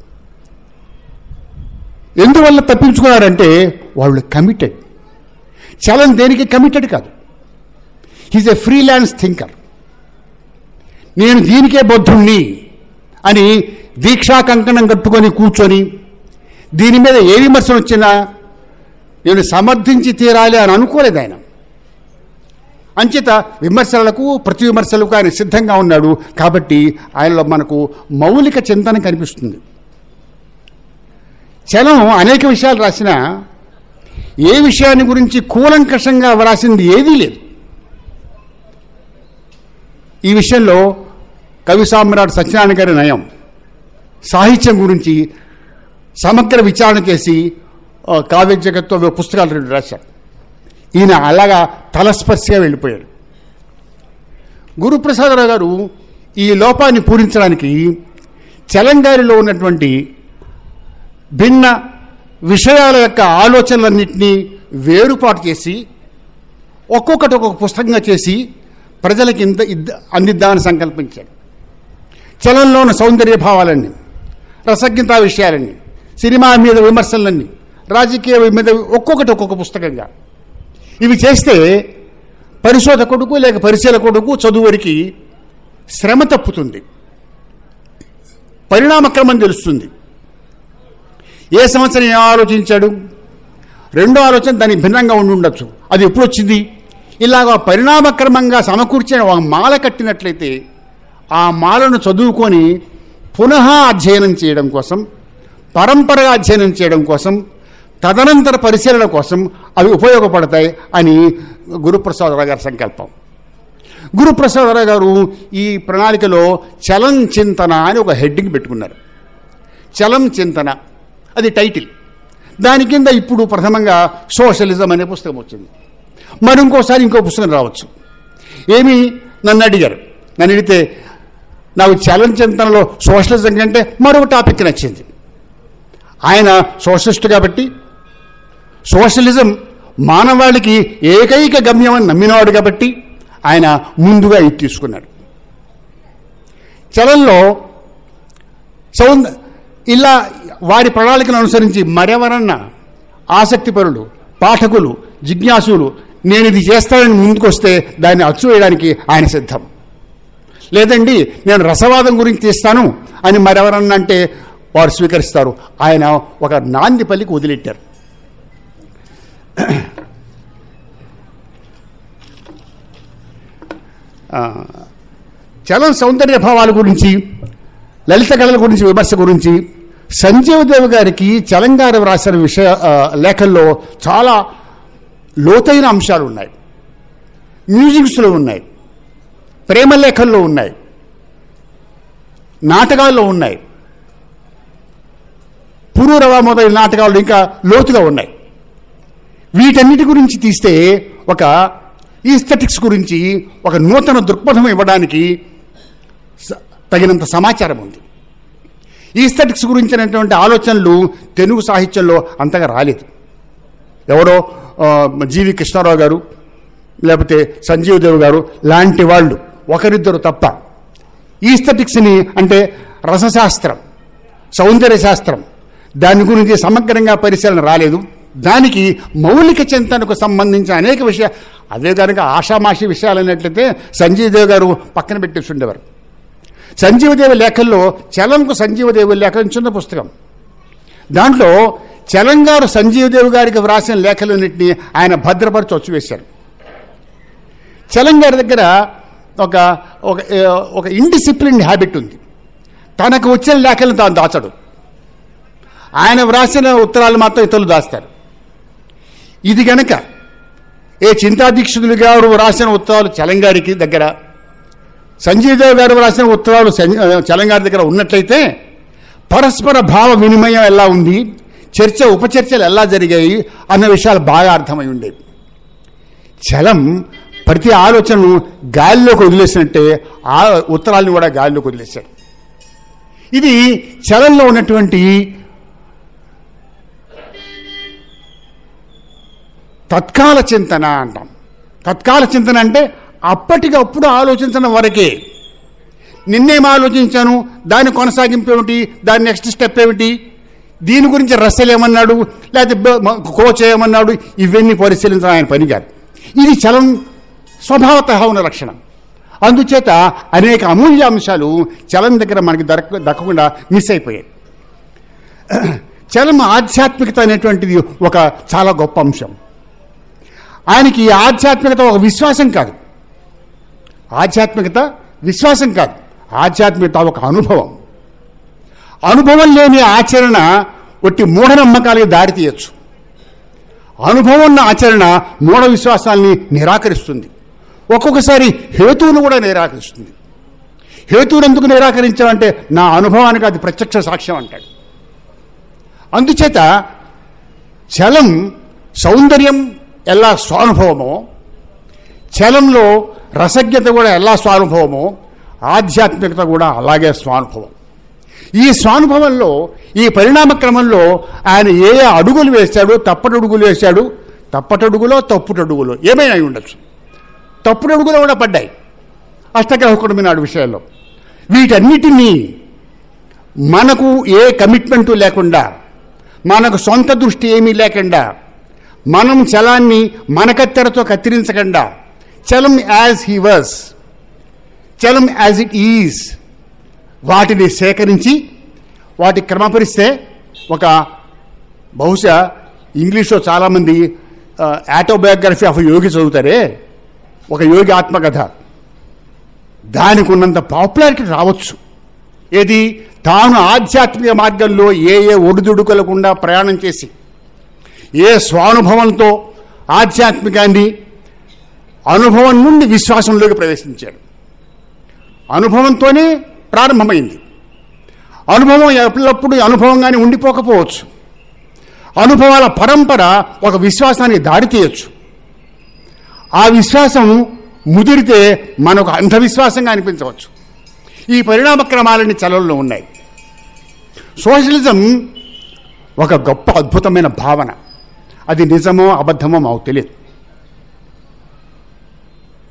ఎందువల్ల తప్పించుకున్నారంటే వాళ్ళు కమిటెడ్ చలం దేనికి కమిటెడ్ కాదు? హీజ్ ఎ ఫ్రీలాన్స్ థింకర్ నేను దీనికే బద్ధుణ్ణి అని దీక్షా కంకణం కట్టుకొని కూర్చొని దీని మీద ఏ విమర్శలు వచ్చినా నేను సమర్థించి తీరాలి అని అనుకోలేదు ఆయన. అంచేత విమర్శలకు ప్రతి విమర్శలకు ఆయన సిద్ధంగా ఉన్నాడు కాబట్టి ఆయనలో మనకు మౌలిక చింతన కనిపిస్తుంది. చలం అనేక విషయాలు రాసిన ఏ విషయాన్ని గురించి కూలంకషంగా వ్రాసింది ఏదీ లేదు. ఈ విషయంలో కవి సామ్రాట్ సత్యనారాయణ గారి నయం. సాహిత్యం గురించి సమగ్ర విచారణ చేసి కావ్య జగత్తు పుస్తకాలు రెండు రాశారు. ఈయన అలాగా తలస్పర్శగా వెళ్ళిపోయాడు గురుప్రసాదరావు గారు ఈ లోపాన్ని పూరించడానికి చలంగారిలో ఉన్నటువంటి భిన్న విషయాల యొక్క ఆలోచనలన్నింటినీ వేరుపాటు చేసి ఒక్కొక్కటి ఒక్కొక్క పుస్తకంగా చేసి ప్రజలకు ఇంత అందిద్దామని సంకల్పించాడు. చలంలో ఉన్న సౌందర్య భావాలన్నీ రసజ్ఞత విషయాలన్నీ సినిమా మీద విమర్శలన్నీ రాజకీయ మీద ఒక్కొక్కటి ఒక్కొక్క పుస్తకంగా. ఇవి చేస్తే పరిశోధకుడుకు లేక పరిశీలకుడుకు చదువురికి శ్రమ తప్పుతుంది. పరిణామక్రమం తెలుస్తుంది. ఏ సంవత్సరం ఏం ఆలోచించాడు? రెండో ఆలోచన దానికి భిన్నంగా ఉండి ఉండొచ్చు. అది ఎప్పుడు వచ్చింది? ఇలాగ పరిణామక్రమంగా సమకూర్చిన ఒక మాల కట్టినట్లయితే ఆ మాలను చదువుకొని పునః అధ్యయనం చేయడం కోసం పరంపరగా అధ్యయనం చేయడం కోసం తదనంతర పరిశీలన కోసం అవి ఉపయోగపడతాయి అని గురుప్రసాదరావు గారి సంకల్పం. గురుప్రసాదరావు గారు ఈ ప్రణాళికలో చలం చింతన అని ఒక హెడ్డింగ్ పెట్టుకున్నారు. చలం చింతన అది టైటిల్. దాని కింద ఇప్పుడు ప్రథమంగా సోషలిజం అనే పుస్తకం వచ్చింది. మరి ఇంకోసారి ఇంకో పుస్తకం రావచ్చు. ఏమి? నన్ను అడిగారు. నన్ను అడిగితే నాకు ఛాలెంజ్ చింతనలో సోషలిజం కంటే మరొక టాపిక్ నచ్చింది. ఆయన సోషలిస్ట్ కాబట్టి సోషలిజం మానవాళికి ఏకైక గమ్యం అని నమ్మినవాడు కాబట్టి ఆయన ముందుగా ఇది తీసుకున్నాడు. చలంలో సౌంద ఇలా వారి ప్రణాళికను అనుసరించి మరెవరన్నా ఆసక్తిపరులు పాఠకులు జిజ్ఞాసులు నేను ఇది చేస్తానని ముందుకొస్తే దాన్ని అచ్చు వేయడానికి ఆయన సిద్ధం. లేదండి నేను రసవాదం గురించి తీస్తాను అని మరెవరన్నా అంటే వారు స్వీకరిస్తారు. ఆయన ఒక నాంది పల్లికి వదిలెట్టారు. చలం సౌందర్య భావాల గురించి లలిత కళల గురించి విమర్శ గురించి సంజీవ్ దేవ్ గారికి చలంగారు రాసిన విషయ లేఖల్లో చాలా లోతైన అంశాలు ఉన్నాయి. మ్యూజిక్స్లో ఉన్నాయి. ప్రేమలేఖల్లో ఉన్నాయి. నాటకాల్లో ఉన్నాయి. పురూరవ మొదలైన నాటకాలు ఇంకా లోతుగా ఉన్నాయి. వీటన్నిటి గురించి తీస్తే ఒక ఈస్థెటిక్స్ గురించి ఒక నూతన దృక్పథం ఇవ్వడానికి స- తగినంత సమాచారం ఉంది. ఈస్థెటిక్స్ గురించినటువంటి ఆలోచనలు తెలుగు సాహిత్యంలో అంతగా రాలేదు. ఎవరో జీవి కృష్ణారావు గారు లేకపోతే సంజీవ్ దేవ్ గారు లాంటి వాళ్ళు. ఒకరిద్దరు తప్ప. ఈస్థెటిక్స్ని అంటే రసశాస్త్రం సౌందర్య శాస్త్రం. దాని గురించి సమగ్రంగా పరిశీలన రాలేదు. దానికి మౌలిక చింతనకు సంబంధించిన అనేక విషయాలు అదే కనుక ఆషామాషి విషయాలు అన్నట్లయితే సంజీవదేవి గారు పక్కన పెట్టేసి ఉండేవారు. సంజీవదేవి లేఖల్లో చలంకు సంజీవదేవి లేఖ చిన్న పుస్తకం. దాంట్లో చలంగారు సంజీవ్ సంజీవదేవి గారికి వ్రాసిన లేఖలన్నింటినీ ఆయన భద్రపరిచి వచ్చివేశారు. చలంగారి దగ్గర ఒక ఒక ఒక ఇండిసిప్లిన్ హ్యాబిట్ ఉంది. తనకు వచ్చిన లేఖలను తాను దాచడు. ఆయన వ్రాసిన ఉత్తరాలు మాత్రం ఇతరులు దాస్తారు. ఇది గనక ఏ చింతాదీక్షితులు గారు వ్రాసిన ఉత్తరాలు చలంగారికి దగ్గర సంజీవ్ దేవ్ గారు వ్రాసిన ఉత్తరాలు చలంగారి దగ్గర ఉన్నట్లయితే పరస్పర భావ వినిమయం ఎలా ఉంది? చర్చ ఉపచర్చలు ఎలా జరిగాయి అన్న విషయాలు బాగా అర్థమై ఉండేవి. చలం ప్రతి ఆలోచనను గాలిలోకి వదిలేసినట్టే ఆ ఉత్తరాలను కూడా గాలిలోకి వదిలేశాడు. ఇది చలంలో ఉన్నటువంటి తత్కాల చింతన అంటాం. తత్కాల చింతన అంటే అప్పటికప్పుడు ఆలోచించడం వరకే. నిన్నేం ఆలోచించాను? దాని కొనసాగింపు ఏమిటి దాని నెక్స్ట్ స్టెప్ ఏమిటి? దీని గురించి రస్సెల్ ఏమన్నాడు? లేకపోతే కోచ్ ఏమన్నాడు? ఇవన్నీ పరిశీలించడం ఆయన పని కాదు. ఇది చలం స్వభావత ఉన్న లక్షణం. అందుచేత అనేక అమూల్య అంశాలు చలం దగ్గర మనకి దొరక దక్కకుండా మిస్ అయిపోయాయి. చలం ఆధ్యాత్మికత అనేటువంటిది ఒక చాలా గొప్ప అంశం. ఆయనకి ఆధ్యాత్మికత ఒక విశ్వాసం కాదు. ఆధ్యాత్మికత విశ్వాసం కాదు. ఆధ్యాత్మికత ఒక అనుభవం. అనుభవం లేని ఆచరణ ఒట్టి మూఢనమ్మకాలకి దారితీయచ్చు అనుభవం ఉన్న ఆచరణ మూఢ విశ్వాసాల్ని నిరాకరిస్తుంది. ఒక్కొక్కసారి హేతువును కూడా నిరాకరిస్తుంది. హేతువును ఎందుకు నిరాకరించామంటే నా అనుభవానికి అది ప్రత్యక్ష సాక్ష్యం అంటాడు. అందుచేత చలం సౌందర్యం ఎలా స్వానుభవమో చలంలో రసజ్ఞత కూడా ఎలా స్వానుభవమో ఆధ్యాత్మికత కూడా అలాగే స్వానుభవం. ఈ స్వానుభవంలో ఈ పరిణామ క్రమంలో ఆయన ఏ ఏ అడుగులు వేశాడు తప్పటడుగులు వేశాడు తప్పటడుగులో తప్పుటడుగులో ఏమైనా అయి ఉండొచ్చు. తప్పుటడుగులో కూడా పడ్డాయి. అష్టగ్రహకుడు నాడు విషయాల్లో వీటన్నిటినీ మనకు ఏ కమిట్మెంటు లేకుండా మనకు సొంత దృష్టి ఏమీ లేకుండా మనం చలాన్ని మన కత్తెరతో కత్తిరించకుండా Chalam as he was Chalam as it is వాటిని సేకరించి వాటి క్రమపరిస్తే ఒక బహుశా ఇంగ్లీష్లో చాలామంది ఆటోబయోగ్రఫీ ఆఫ్ యోగి చదువుతారే. ఒక యోగి ఆత్మకథ. దానికి ఉన్నంత పాపులారిటీ రావచ్చు. ఏది? తాను ఆధ్యాత్మిక మార్గంలో ఏ ఏ ఒడిదుడుకలకుండా ప్రయాణం చేసి ఏ స్వానుభవంతో ఆధ్యాత్మికాన్ని అనుభవం నుండి విశ్వాసంలోకి ప్రవేశించాడు. అనుభవంతోనే ప్రారంభమైంది. అనుభవం ఎల్లప్పుడూ అనుభవంగానే ఉండిపోకపోవచ్చు. అనుభవాల పరంపర ఒక విశ్వాసానికి దారితీయచ్చు ఆ విశ్వాసం ముదిరితే మనకు అంధవిశ్వాసంగా అనిపించవచ్చు. ఈ పరిణామ క్రమాలన్నీ చలంలో ఉన్నాయి. సోషలిజం ఒక గొప్ప అద్భుతమైన భావన. అది నిజమో అబద్ధమో మాకు తెలియదు.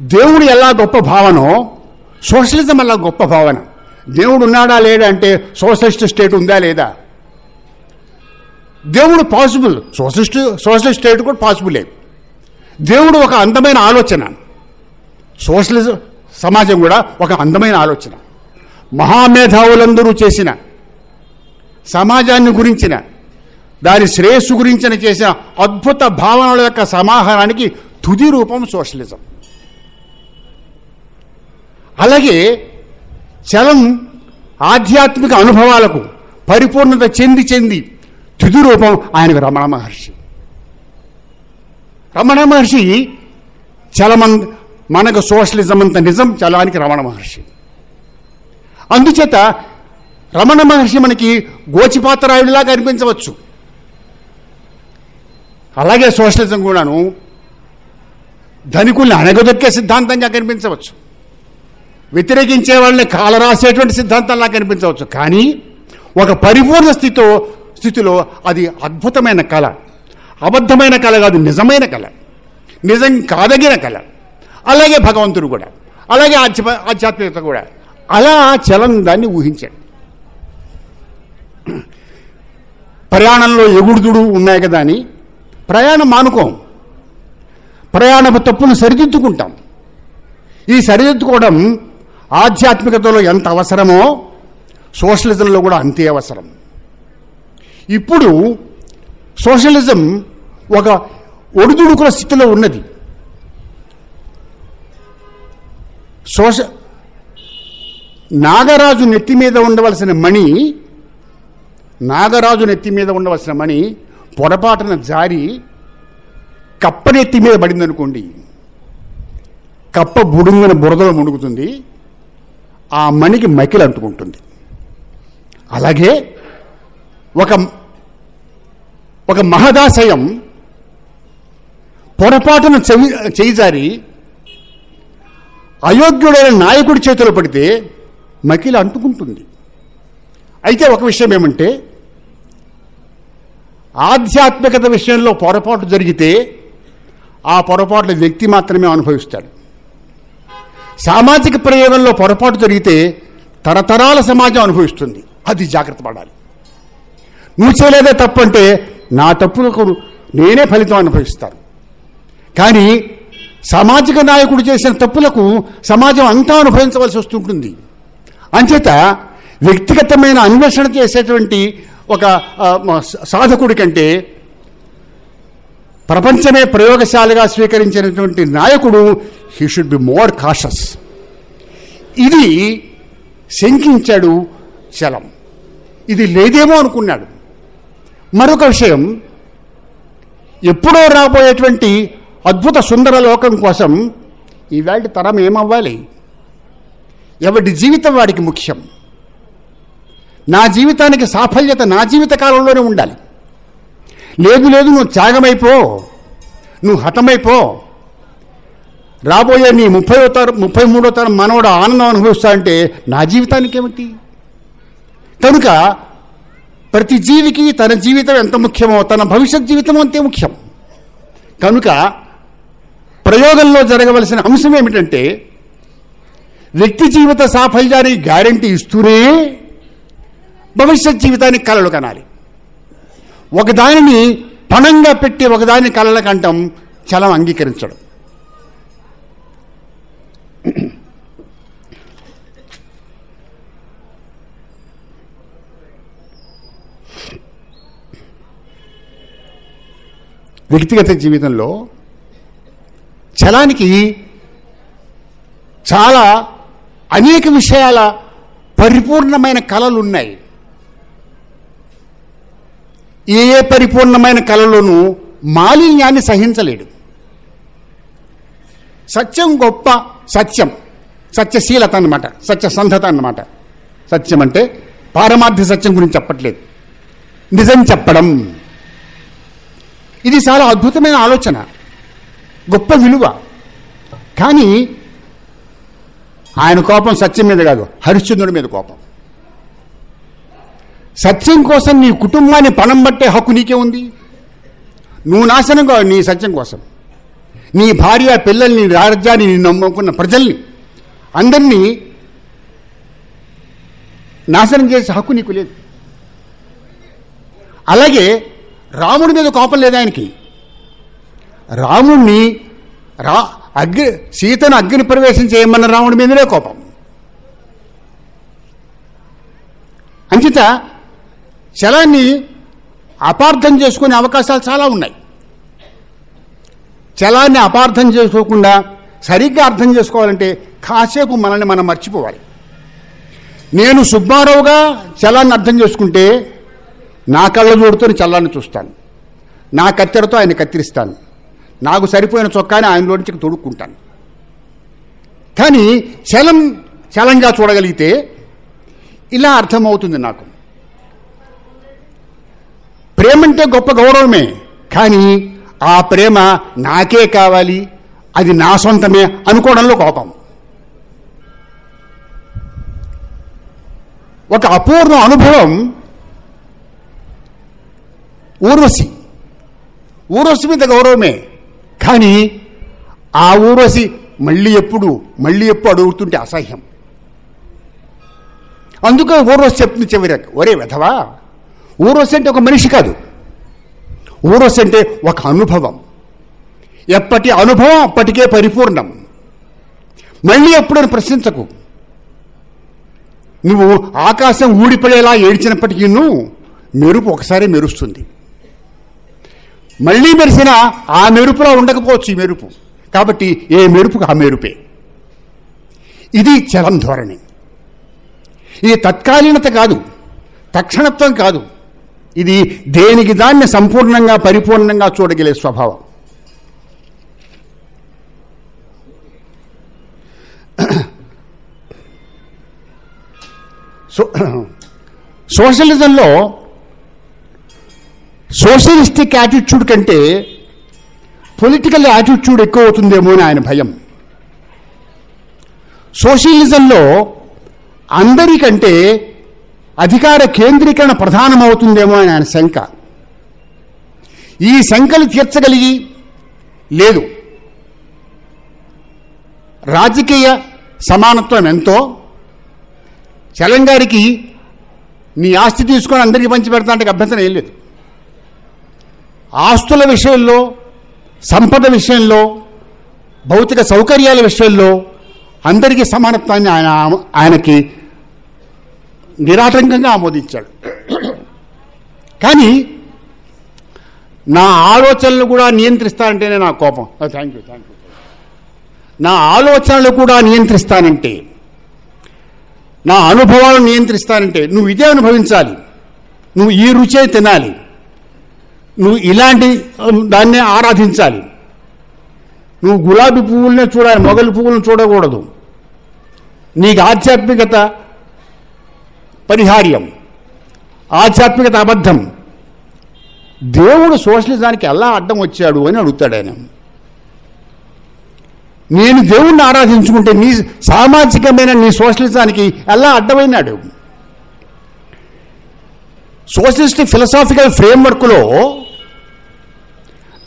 దేవుడు ఎలా గొప్ప భావనో సోషలిజం అలా గొప్ప భావన. దేవుడు ఉన్నాడా లేడా అంటే సోషలిస్ట్ స్టేట్ ఉందా లేదా? దేవుడు పాసిబుల్. సోషలిస్ట్ సోషలిస్ట్ స్టేట్ కూడా పాసిబులే. దేవుడు ఒక అందమైన ఆలోచన. సోషలిజం సమాజం కూడా ఒక అందమైన ఆలోచన. మహామేధావులందరూ చేసిన సమాజాన్ని గురించిన దాని శ్రేయస్సు గురించిన చేసిన అద్భుత భావనల యొక్క సమాహారానికి తుది రూపం సోషలిజం. అలాగే చలం ఆధ్యాత్మిక అనుభవాలకు పరిపూర్ణత చెంది చెంది తుది రూపం ఆయనకు రమణ మహర్షి. రమణ మహర్షి చలమం మనకు సోషలిజం అంత నిజం చలానికి రమణ మహర్షి. అందుచేత రమణ మహర్షి మనకి గోచిపాత్రాయుడిలా కనిపించవచ్చు అలాగే సోషలిజం కూడాను ధనికుల్ని అణగదొక్కే సిద్ధాంతంగా కనిపించవచ్చు వ్యతిరేకించే వాళ్ళని కాలరాసేటువంటి సిద్ధాంతంలా కనిపించవచ్చు. కానీ ఒక పరిపూర్ణ స్థితితో స్థితిలో అది అద్భుతమైన కళ. అబద్ధమైన కళ కాదు నిజమైన కళ. నిజం కాదగిన కళ. అలాగే భగవంతుడు కూడా. అలాగే ఆధ్యాత్మికత కూడా. అలా చలం దాన్ని ఊహించాడు. ప్రయాణంలో ఎగుడుదుడు ఉన్నాయి కదా అని ప్రయాణం మానుకోం. ప్రయాణపు తప్పును సరిదిద్దుకుంటాం. ఈ సరిదిద్దుకోవడం ఆధ్యాత్మికతలో ఎంత అవసరమో సోషలిజంలో కూడా అంతే అవసరం. ఇప్పుడు సోషలిజం ఒక ఒడిదుడుకుల స్థితిలో ఉన్నది. సోష నాగరాజు నెత్తి మీద ఉండవలసిన మణి నాగరాజు నెత్తి మీద ఉండవలసిన మణి పొరపాటున జారి కప్ప నెత్తి మీద పడిందనుకోండి. కప్ప బుడుంగిన బురదలో మునుగుతుంది. ఆ మణికి మకిలు అంటుకుంటుంది. అలాగే ఒక ఒక మహదాశయం పొరపాటున చెవి చేయిజారి అయోగ్యుడైన నాయకుడి చేతిలో పడితే మకిల అంటుకుంటుంది. అయితే ఒక విషయం ఏమంటే ఆధ్యాత్మికత విషయంలో పొరపాటు జరిగితే ఆ పొరపాట్ల వ్యక్తి మాత్రమే అనుభవిస్తాడు. సామాజిక ప్రయోగంలో పొరపాటు జరిగితే తరతరాల సమాజం అనుభవిస్తుంది. అది జాగ్రత్త పడాలి. నువ్వు చేయలేదే తప్పు అంటే నా తప్పులకు నేనే ఫలితం అనుభవిస్తాను. కానీ సామాజిక నాయకుడు చేసిన తప్పులకు సమాజం అంతా అనుభవించవలసి వస్తుంటుంది. అంచేత వ్యక్తిగతమైన అన్వేషణ చేసేటువంటి ఒక సాధకుడి కంటే ప్రపంచమే ప్రయోగశాలగా స్వీకరించినటువంటి నాయకుడు he should be more cautious ఇది శంకించాడు చలం. ఇది లేదేమో అనుకున్నాడు. మరొక విషయం ఎప్పుడో రాబోయేటువంటి అద్భుత సుందర లోకం కోసం ఈవేళ తరం ఏమవ్వాలి? ఎవడి జీవితం వాడికి ముఖ్యం? నా జీవితానికి సాఫల్యత నా జీవిత కాలంలోనే ఉండాలి. లేదు లేదు నువ్వు త్యాగమైపో. నువ్వు హతమైపో రాబోయే నీ ముప్పై తరం ముప్పై మూడో తరం మనవడు ఆనందం అనుభవిస్తా అంటే నా జీవితానికి ఏమిటి కనుక ప్రతి జీవికి తన జీవితం ఎంత ముఖ్యమో తన భవిష్యత్ జీవితం అంతే ముఖ్యం. కనుక ప్రయోగంలో జరగవలసిన అంశం ఏమిటంటే వ్యక్తి జీవిత సాఫల్యానికి గ్యారంటీ ఇస్తూనే భవిష్యత్ జీవితానికి కలలు కనాలి. ఒకదానిని పణంగా పెట్టి ఒకదాని కళ్ళకి చలం అంగీకరించడం. వ్యక్తిగత జీవితంలో చలానికి చాలా అనేక విషయాల పరిపూర్ణమైన కళలు ఉన్నాయి ఏ ఏ పరిపూర్ణమైన కళలోనూ మాలిన్యాన్ని సహించలేడు. సత్యం గొప్ప సత్యం. సత్యశీలత అన్నమాట. సత్యసంధత అన్నమాట. సత్యం అంటే పారమార్థ్య సత్యం గురించి చెప్పట్లేదు. నిజం చెప్పడం. ఇది చాలా అద్భుతమైన ఆలోచన. గొప్ప విలువ. కానీ ఆయన కోపం సత్యం మీద కాదు హరిశ్చంద్రుడి మీద కోపం. సత్యం కోసం నీ కుటుంబాన్ని పణం పట్టే హక్కు నీకే ఉంది. నువ్వు నాశనం కావు నీ సత్యం కోసం. నీ భార్య పిల్లల్ని రాజ్యాన్ని నీ నమ్ముకున్న ప్రజల్ని అందరినీ నాశనం చేసే హక్కు నీకు లేదు. అలాగే రాముడి మీద కోపం లేదు ఆయనకి. రాముణ్ణి రా అగ్ని సీతను అగ్ని ప్రవేశం చేయమన్న రాముడి మీదనే కోపం. అంచిత చలాన్ని అపార్థం చేసుకునే అవకాశాలు చాలా ఉన్నాయి. చలాన్ని అపార్థం చేసుకోకుండా సరిగ్గా అర్థం చేసుకోవాలంటే కాసేపు మనల్ని మనం మర్చిపోవాలి. నేను సుబ్బారావుగా చలాన్ని అర్థం చేసుకుంటే నా కళ్ళ జోడుతో చల్లాన్ని చూస్తాను. నా కత్తెరతో ఆయన కత్తిరిస్తాను. నాకు సరిపోయిన చొక్కాని ఆయనలో నుంచి తొడుక్కుంటాను. కానీ చలం చలంగా చూడగలిగితే ఇలా అర్థమవుతుంది నాకు. ప్రేమ అంటే గొప్ప గౌరవమే. కానీ ఆ ప్రేమ నాకే కావాలి అది నా సొంతమే అనుకోవడంలో కోపం. ఒక అపూర్వ అనుభవం ఊర్వశి. ఊర్వశి మీద గౌరవమే. కానీ ఆ ఊర్వశి మళ్ళీ ఎప్పుడు మళ్ళీ ఎప్పుడు అడుగుతుంటే అసహ్యం. అందుకే ఊర్వశి చెప్తుంది చివరికి ఒరే వెధవా ఊర్వశి అంటే ఒక మనిషి కాదు. ఊరోస్ అంటే ఒక అనుభవం. ఎప్పటి అనుభవం అప్పటికే పరిపూర్ణం. మళ్ళీ ఎప్పుడని ప్రశ్నించకు. నువ్వు ఆకాశం ఊడిపడేలా ఏడ్చినప్పటికీ మెరుపు ఒకసారి మెరుస్తుంది. మళ్ళీ మెరిసిన ఆ మెరుపులో ఉండకపోవచ్చు ఈ మెరుపు. కాబట్టి ఏ మెరుపుకు ఆ మెరుపే. ఇది చలం ధోరణి. ఇది తత్కాలీనత కాదు. తక్షణత్వం కాదు. ఇది దేనికి దాన్ని సంపూర్ణంగా పరిపూర్ణంగా చూడగలిగే స్వభావం. సో సోషలిజంలో సోషలిస్టిక్ యాటిట్యూడ్ కంటే పొలిటికల్ యాటిట్యూడ్ ఎక్కువ అవుతుందేమో అని ఆయన భయం. సోషలిజంలో అందరికంటే అధికార కేంద్రీకరణ ప్రధానమవుతుందేమో అని ఆయన శంక. ఈ శంకలు తీర్చగలిగి లేదు. రాజకీయ సమానత్వం ఎంతో. చలం గారికి నీ ఆస్తి తీసుకొని అందరికీ పంచి పెడతా అంటే అభ్యంతరం ఏం లేదు. ఆస్తుల విషయంలో సంపద విషయంలో భౌతిక సౌకర్యాల విషయంలో అందరికీ సమానత్వాన్ని ఆయన ఆయనకి నిరాటంకంగా ఆమోదించాడు. కానీ నా ఆలోచనలు కూడా నియంత్రిస్తానంటేనే నా కోపం. థ్యాంక్ యూ థ్యాంక్ యూ నా ఆలోచనలు కూడా నియంత్రిస్తానంటే నా అనుభవాలను నియంత్రిస్తానంటే నువ్వు ఇదే అనుభవించాలి. నువ్వు ఈ రుచే తినాలి. నువ్వు ఇలాంటి దాన్నే ఆరాధించాలి. నువ్వు గులాబీ పువ్వులనే చూడాలి మొగలి పువ్వులను చూడకూడదు. నీకు ఆధ్యాత్మికత పరిహార్యం ఆధ్యాత్మికత అబద్ధం. దేవుడు సోషలిజానికి ఎలా అడ్డం వచ్చాడు అని అడుగుతాడు ఆయన. నేను దేవుణ్ణి ఆరాధించుకుంటే నీ సామాజికమైన నీ సోషలిజానికి ఎలా అడ్డమైనాడు? సోషలిస్ట్ ఫిలసాఫికల్ ఫ్రేమ్వర్క్లో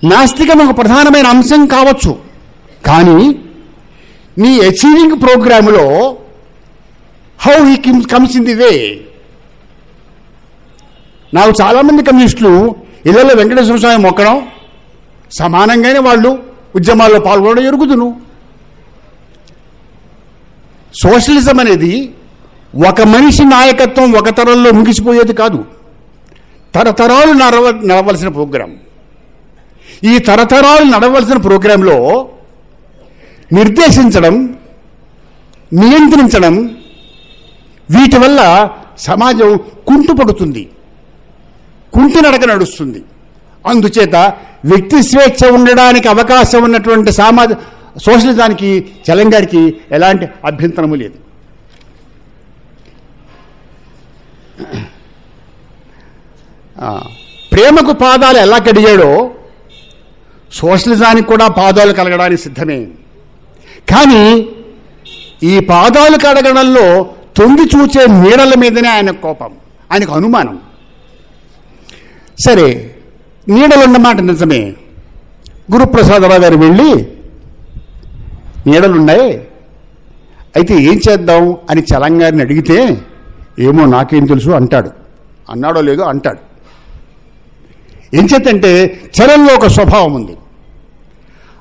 నాస్తికం ఒక ప్రధానమైన అంశం కావచ్చు. కానీ నీ అచీవింగ్ ప్రోగ్రాంలో how he comes in the way నాకు చాలామంది కమ్యూనిస్టులు ఇళ్ళలో వెంకటేశ్వర స్వామి మొక్కడం సమానంగానే వాళ్ళు ఉద్యమాల్లో పాల్గొనడం ఎరుగుదును సోషలిజం అనేది ఒక మనిషి నాయకత్వం ఒక తరంలో ముగిసిపోయేది కాదు. తరతరాలు నడవ నడవలసిన ప్రోగ్రాం. ఈ తరతరాలు నడవలసిన ప్రోగ్రాంలో నిర్దేశించడం నియంత్రించడం వీటి వల్ల సమాజం కుంటుపడుతుంది. కుంటి నడక నడుస్తుంది. అందుచేత వ్యక్తి స్వేచ్ఛ ఉండడానికి అవకాశం ఉన్నటువంటి సామాజ సోషలిజానికి చలంగారికి ఎలాంటి అభ్యంతరము లేదు. ప్రేమకు పాదాలు ఎలా కడిగాడో సోషలిజానికి కూడా పాదాలు కలగడానికి సిద్ధమే. కానీ ఈ పాదాలు కడగడంలో తొంగి చూచే నీడల మీదనే ఆయన కోపం ఆయనకు అనుమానం. సరే నీడలున్నమాట నిజమే. గురుప్రసాదరావు గారు వెళ్ళి నీడలున్నాయి. అయితే ఏం చేద్దాం అని చలంగారిని అడిగితే ఏమో నాకేం తెలుసు అంటాడు. అన్నాడో లేదో అంటాడు. ఏం చేతంటే చలంలో ఒక స్వభావం ఉంది.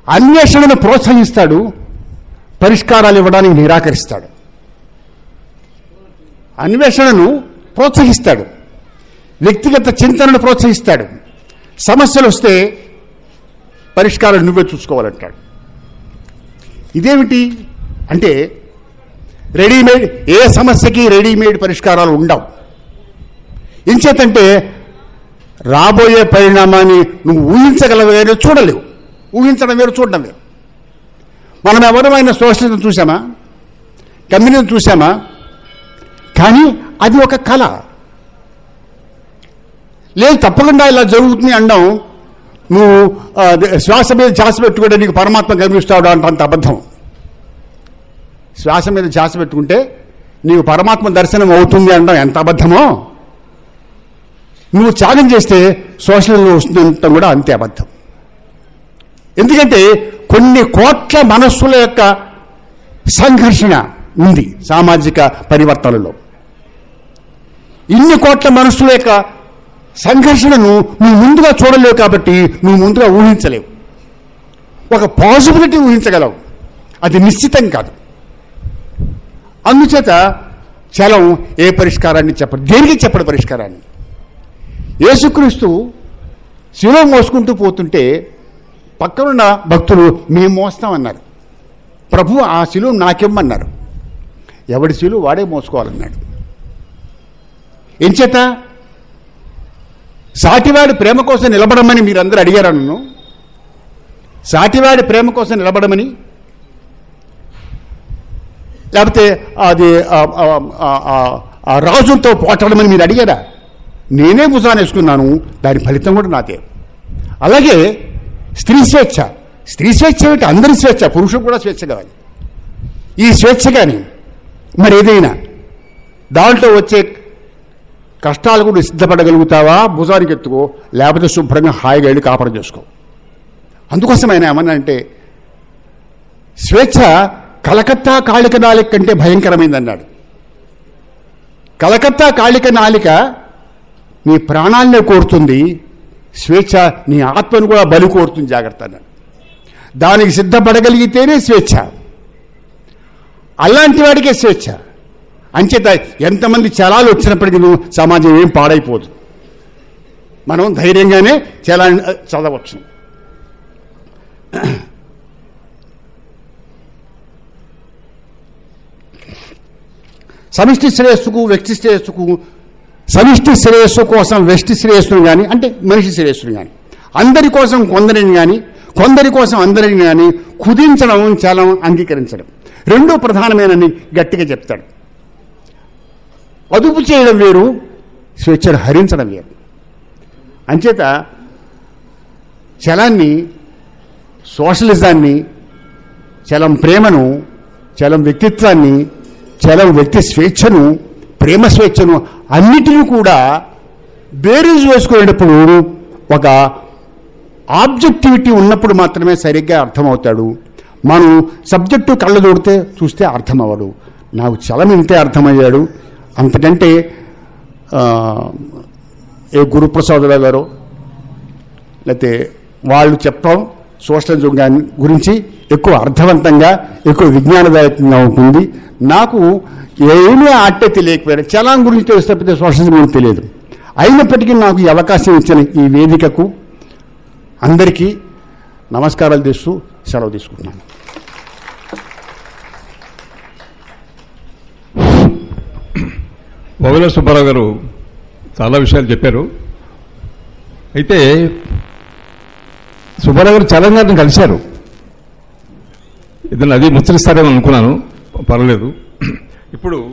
అన్వేషణను ప్రోత్సహిస్తాడు పరిష్కారాలు ఇవ్వడానికి నిరాకరిస్తాడు. అన్వేషణను ప్రోత్సహిస్తాడు. వ్యక్తిగత చింతనను ప్రోత్సహిస్తాడు. సమస్యలు వస్తే పరిష్కారం నువ్వే చూసుకోవాలంటాడు. ఇదేమిటి అంటే రెడీమేడ్ ఏ సమస్యకి రెడీమేడ్ పరిష్కారాలు ఉండవు. ఎంచేతంటే రాబోయే పరిణామాన్ని నువ్వు ఊహించగలవేరు చూడలేవు. ఊహించడం వేరు చూడడం వేరు. మనం ఎవరమైనా సోషలిజం చూసామా కమ్యూనిజం చూసామా కానీ అది ఒక కళ. లేదు తప్పకుండా ఇలా జరుగుతుంది అనడం నువ్వు శ్వాస మీద ఛాస పెట్టుకుంటే నీకు పరమాత్మ కనిపిస్తాడు అంట అంత అబద్ధం. శ్వాస మీద ఛాస పెట్టుకుంటే నీకు పరమాత్మ దర్శనం అవుతుంది అనడం ఎంత అబద్ధమో? నువ్వు త్యాగం చేస్తే సోషలిజం వస్తుందంటే కూడా అంతే అబద్ధం. ఎందుకంటే కొన్ని కోట్ల మనస్సుల యొక్క సంఘర్షణ ఉంది సామాజిక పరివర్తనలో. ఇన్ని కోట్ల మనస్సుల యొక్క సంఘర్షణను నువ్వు ముందుగా చూడలేవు కాబట్టి నువ్వు ముందుగా ఊహించలేవు. ఒక పాసిబిలిటీ ఊహించగలవు. అది నిశ్చితం కాదు. అందుచేత చలం ఏ పరిష్కారాన్ని చెప్పడు దేనికి చెప్పడు పరిష్కారాన్ని? యేసుక్రీస్తు శిలో మోసుకుంటూ పోతుంటే పక్కనున్న భక్తులు మేము మోస్తామన్నారు. ప్రభు ఆ శిలువ నాకిమ్మన్నారు. ఎవడి శిలువ వాడే మోసుకోవాలన్నాడు. ఎంచేత సాటివాడి ప్రేమ కోసం నిలబడమని మీరందరూ అడిగారు నన్ను? సాటివాడి ప్రేమ కోసం నిలబడమని? లేకపోతే అది రాజులతో ఆ- పోటాడమని మీరు అడిగారా? నేనే భుజాన్ని వేసుకున్నాను దాని ఫలితం కూడా నాదే అలాగే స్త్రీ స్వేచ్ఛ. స్త్రీ స్వేచ్ఛ ఏమిటి? అందరి స్వేచ్ఛ పురుషుడు కూడా స్వేచ్ఛ కావాలి. ఈ స్వేచ్ఛ కానీ మరి ఏదైనా దాంట్లో వచ్చే కష్టాలు కూడా సిద్ధపడగలుగుతావా? భుజానికి ఎత్తుకో. లేకపోతే శుభ్రంగా హాయిగా వెళ్ళి కాపరం చేసుకో. అందుకోసం ఆయన ఏమన్నా అంటే స్వేచ్ఛ కలకత్తా కాళిక నాలిక కంటే భయంకరమైంది అన్నాడు కలకత్తా కాళిక నాలిక నీ ప్రాణాలనే కోరుతుంది స్వేచ్ఛ నీ ఆత్మను కూడా బలి కోరుతుంది జాగ్రత్త అన్నాడు. దానికి సిద్ధపడగలిగితేనే స్వేచ్ఛ. అలాంటి వాడికే స్వేచ్ఛ. అంచేత ఎంతమంది చలాలు వచ్చినప్పటికీ నువ్వు సమాజం ఏం పాడైపోదు. మనం ధైర్యంగానే చలా చదవచ్చు. సమిష్టి శ్రేయస్సుకు వ్యక్తి శ్రేయస్సుకు సమిష్టి శ్రేయస్సు కోసం వ్యష్టి శ్రేయస్సును కానీ అంటే మనిషి శ్రేయస్సును కానీ అందరి కోసం కొందరిని కానీ కొందరి కోసం అందరిని కానీ కుదించడం చాలా అంగీకరించడం. రెండో ప్రధానమైనని గట్టిగా చెప్తాడు. అదుపు చేయడం వేరు స్వేచ్ఛను హరించడం వేరు. అంచేత చలాన్ని సోషలిజాన్ని చలం ప్రేమను చలం వ్యక్తిత్వాన్ని చలం వ్యక్తి స్వేచ్ఛను ప్రేమ స్వేచ్ఛను అన్నిటినీ కూడా బేరీజ్ వేసుకునేటప్పుడు ఒక ఆబ్జెక్టివిటీ ఉన్నప్పుడు మాత్రమే సరిగ్గా అర్థమవుతాడు. మనం సబ్జెక్టు కళ్ళ చూడితే చూస్తే అర్థమవ్వడు నాకు చలం ఇంతే అర్థమయ్యాడు. అంతకంటే ఏ గురుప్రసాదుల గారు లేకపోతే వాళ్ళు చెప్పడం సోషలిజం కానీ గురించి ఎక్కువ అర్థవంతంగా ఎక్కువ విజ్ఞానదాయకంగా ఉంటుంది. నాకు ఏమీ అట్టే తెలియకపోయినా చలాం గురించి తెలిస్తే పెద్ద సోషలిజం గురించి తెలియదు. అయినప్పటికీ నాకు ఈ అవకాశం ఇచ్చిన ఈ వేదికకు అందరికీ నమస్కారాలు తెస్తూ సెలవు తీసుకుంటున్నాను. మొగల సుబ్బారావు గారు చాలా విషయాలు చెప్పారు. అయితే సుబ్బారావు గారు చలం గారిని కలిశారు. ఇద్దరు అది ముచ్చరిస్తారేమో అనుకున్నాను పర్వాలేదు. ఇప్పుడు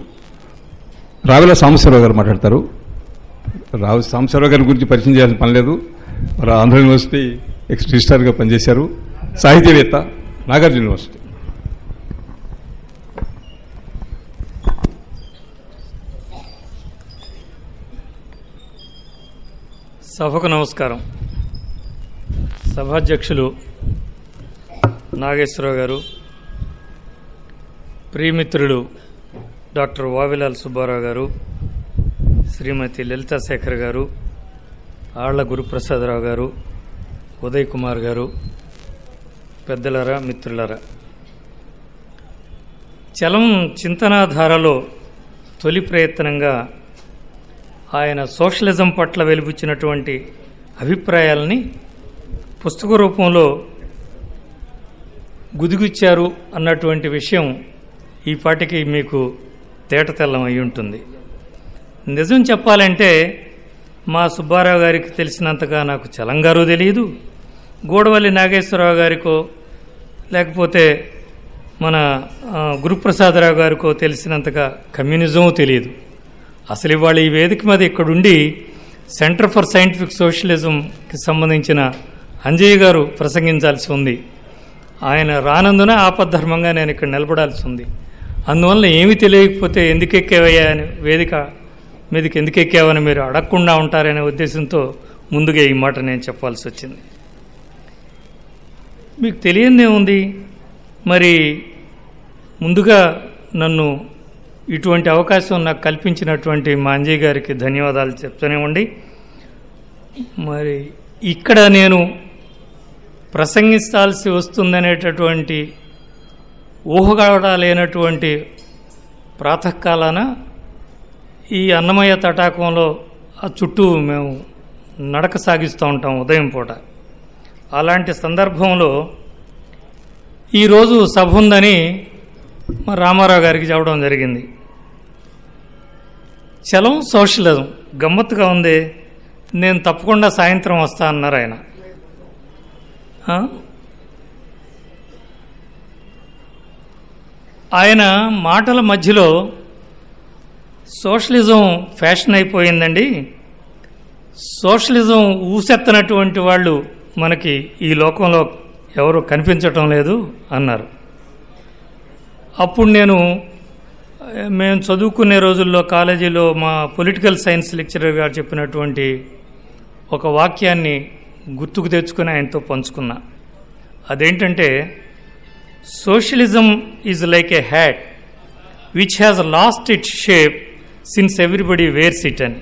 రావిల సాంబశ్వరరావు గారు మాట్లాడతారు. రావు సాంబశ్వరరావు గారి గురించి పరిచయం చేయాల్సిన పని లేదు. వారు ఆంధ్ర యూనివర్సిటీ ఎక్స్ రిజిస్టార్గా పనిచేశారు. సాహితీవేత్త నాగార్జున యూనివర్సిటీ. సభకు నమస్కారం. సభాధ్యక్షులు నాగేశ్వరరావు గారు ప్రియమిత్రులు డాక్టర్ వావిలాల్ సుబ్బారావు గారు శ్రీమతి లలితా శేఖర్ గారు ఆళ్ళ గురుప్రసాదరావు గారు ఉదయ్ కుమార్ గారు పెద్దలరా మిత్రులరా. చలం చింతనాధారలో తొలి ప్రయత్నంగా ఆయన సోషలిజం పట్ల వెలిబుచ్చినటువంటి అభిప్రాయాలని పుస్తక రూపంలో గుదిగుచ్చారు అన్నటువంటి విషయం ఈ పాటికి మీకు తేటతెల్లం అయి ఉంటుంది. నిజం చెప్పాలంటే మా సుబ్బారావు గారికి తెలిసినంతగా నాకు చలంగారు తెలియదు గూడవల్లి నాగేశ్వరరావు గారికో లేకపోతే మన గురుప్రసాదరావు గారికో తెలిసినంతగా కమ్యూనిజం తెలియదు అసలు ఇవాళ ఈ వేదిక మీద ఇక్కడుండి సెంటర్ ఫర్ సైంటిఫిక్ సోషలిజంకి సంబంధించిన అంజయ్య గారు ప్రసంగించాల్సి ఉంది. ఆయన రానందున ఆపద్ధర్మంగా నేను ఇక్కడ నిలబడాల్సి ఉంది. అందువల్ల ఏమీ తెలియకపోతే ఎందుకు ఎక్కేవయ్యా అని వేదిక మీదకి ఎందుకు ఎక్కావని మీరు అడగకుండా ఉంటారనే ఉద్దేశంతో ముందుగా ఈ మాట నేను చెప్పాల్సి వచ్చింది. మీకు తెలియందే ఉంది మరి ముందుగా నన్ను ఇటువంటి అవకాశం నాకు కల్పించినటువంటి మా గారికి ధన్యవాదాలు చెప్తూనేవ్వండి మరి ఇక్కడ నేను ప్రసంగించాల్సి వస్తుందనేటటువంటి ఊహగా లేనటువంటి ప్రాతకాలాన ఈ అన్నమయ్య తటాకంలో ఆ చుట్టూ మేము నడక సాగిస్తూ ఉంటాం ఉదయం పూట. అలాంటి సందర్భంలో ఈరోజు సభ ఉందని మా రామారావు గారికి చెప్పడం జరిగింది. చలం సోషలిజం గమ్మత్తుగా ఉంది నేను తప్పకుండా సాయంత్రం వస్తా అన్నారు ఆయన. ఆయన మాటల మధ్యలో సోషలిజం ఫ్యాషన్ అయిపోయిందండి. సోషలిజం ఊసెత్తనటువంటి వాళ్ళు మనకి ఈ లోకంలో ఎవరు కనిపించటం లేదు అన్నారు. అప్పుడు నేను మేము చదువుకునే రోజుల్లో కాలేజీలో మా పొలిటికల్ సైన్స్ లెక్చరర్ గారు చెప్పినటువంటి ఒక వాక్యాన్ని గుర్తుకు తెచ్చుకుని ఆయనతో పంచుకున్నా. అదేంటంటే socialism is like a hat which has lost its shape since everybody wears it అని.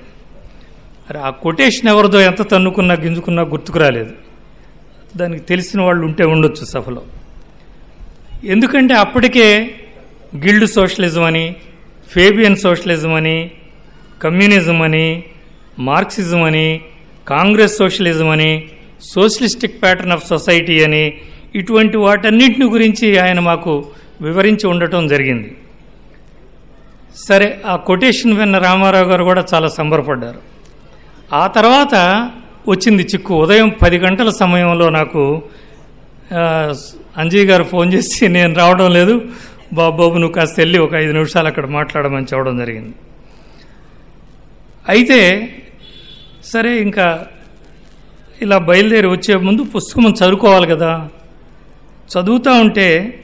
అరే ఆ కొటేషన్ ఎవరిదో ఎంత తన్నుకున్నా గింజుకున్నా గుర్తుకు రాలేదు. దానికి తెలిసిన వాళ్ళు ఉంటే ఉండొచ్చు సభలో. ఎందుకంటే అప్పటికే గిల్డ్ సోషలిజం అని ఫేబియన్ సోషలిజం అని కమ్యూనిజం అని మార్క్సిజం అని కాంగ్రెస్ సోషలిజం అని సోషలిస్టిక్ ప్యాటర్న్ ఆఫ్ సొసైటీ అని ఇటువంటి వాటన్నిటిని గురించి ఆయన మాకు వివరించి ఉండటం జరిగింది. సరే ఆ కొటేషన్ విన్న రామారావు గారు కూడా చాలా సంబరపడ్డారు. ఆ తర్వాత వచ్చింది చిక్కు. ఉదయం పది గంటల సమయంలో నాకు అంజయ్ గారు ఫోన్ చేసి నేను రావడం లేదు. బాబు నువ్వు కాస్త వెళ్ళి ఒక ఐదు నిమిషాలు అక్కడ మాట్లాడమని చెప్పడం జరిగింది. అయితే సరే ఇంకా ఇలా బయలుదేరి వచ్చే ముందు పుస్తకం చదువుకోవాలి కదా. చదువుతూ ఉంటే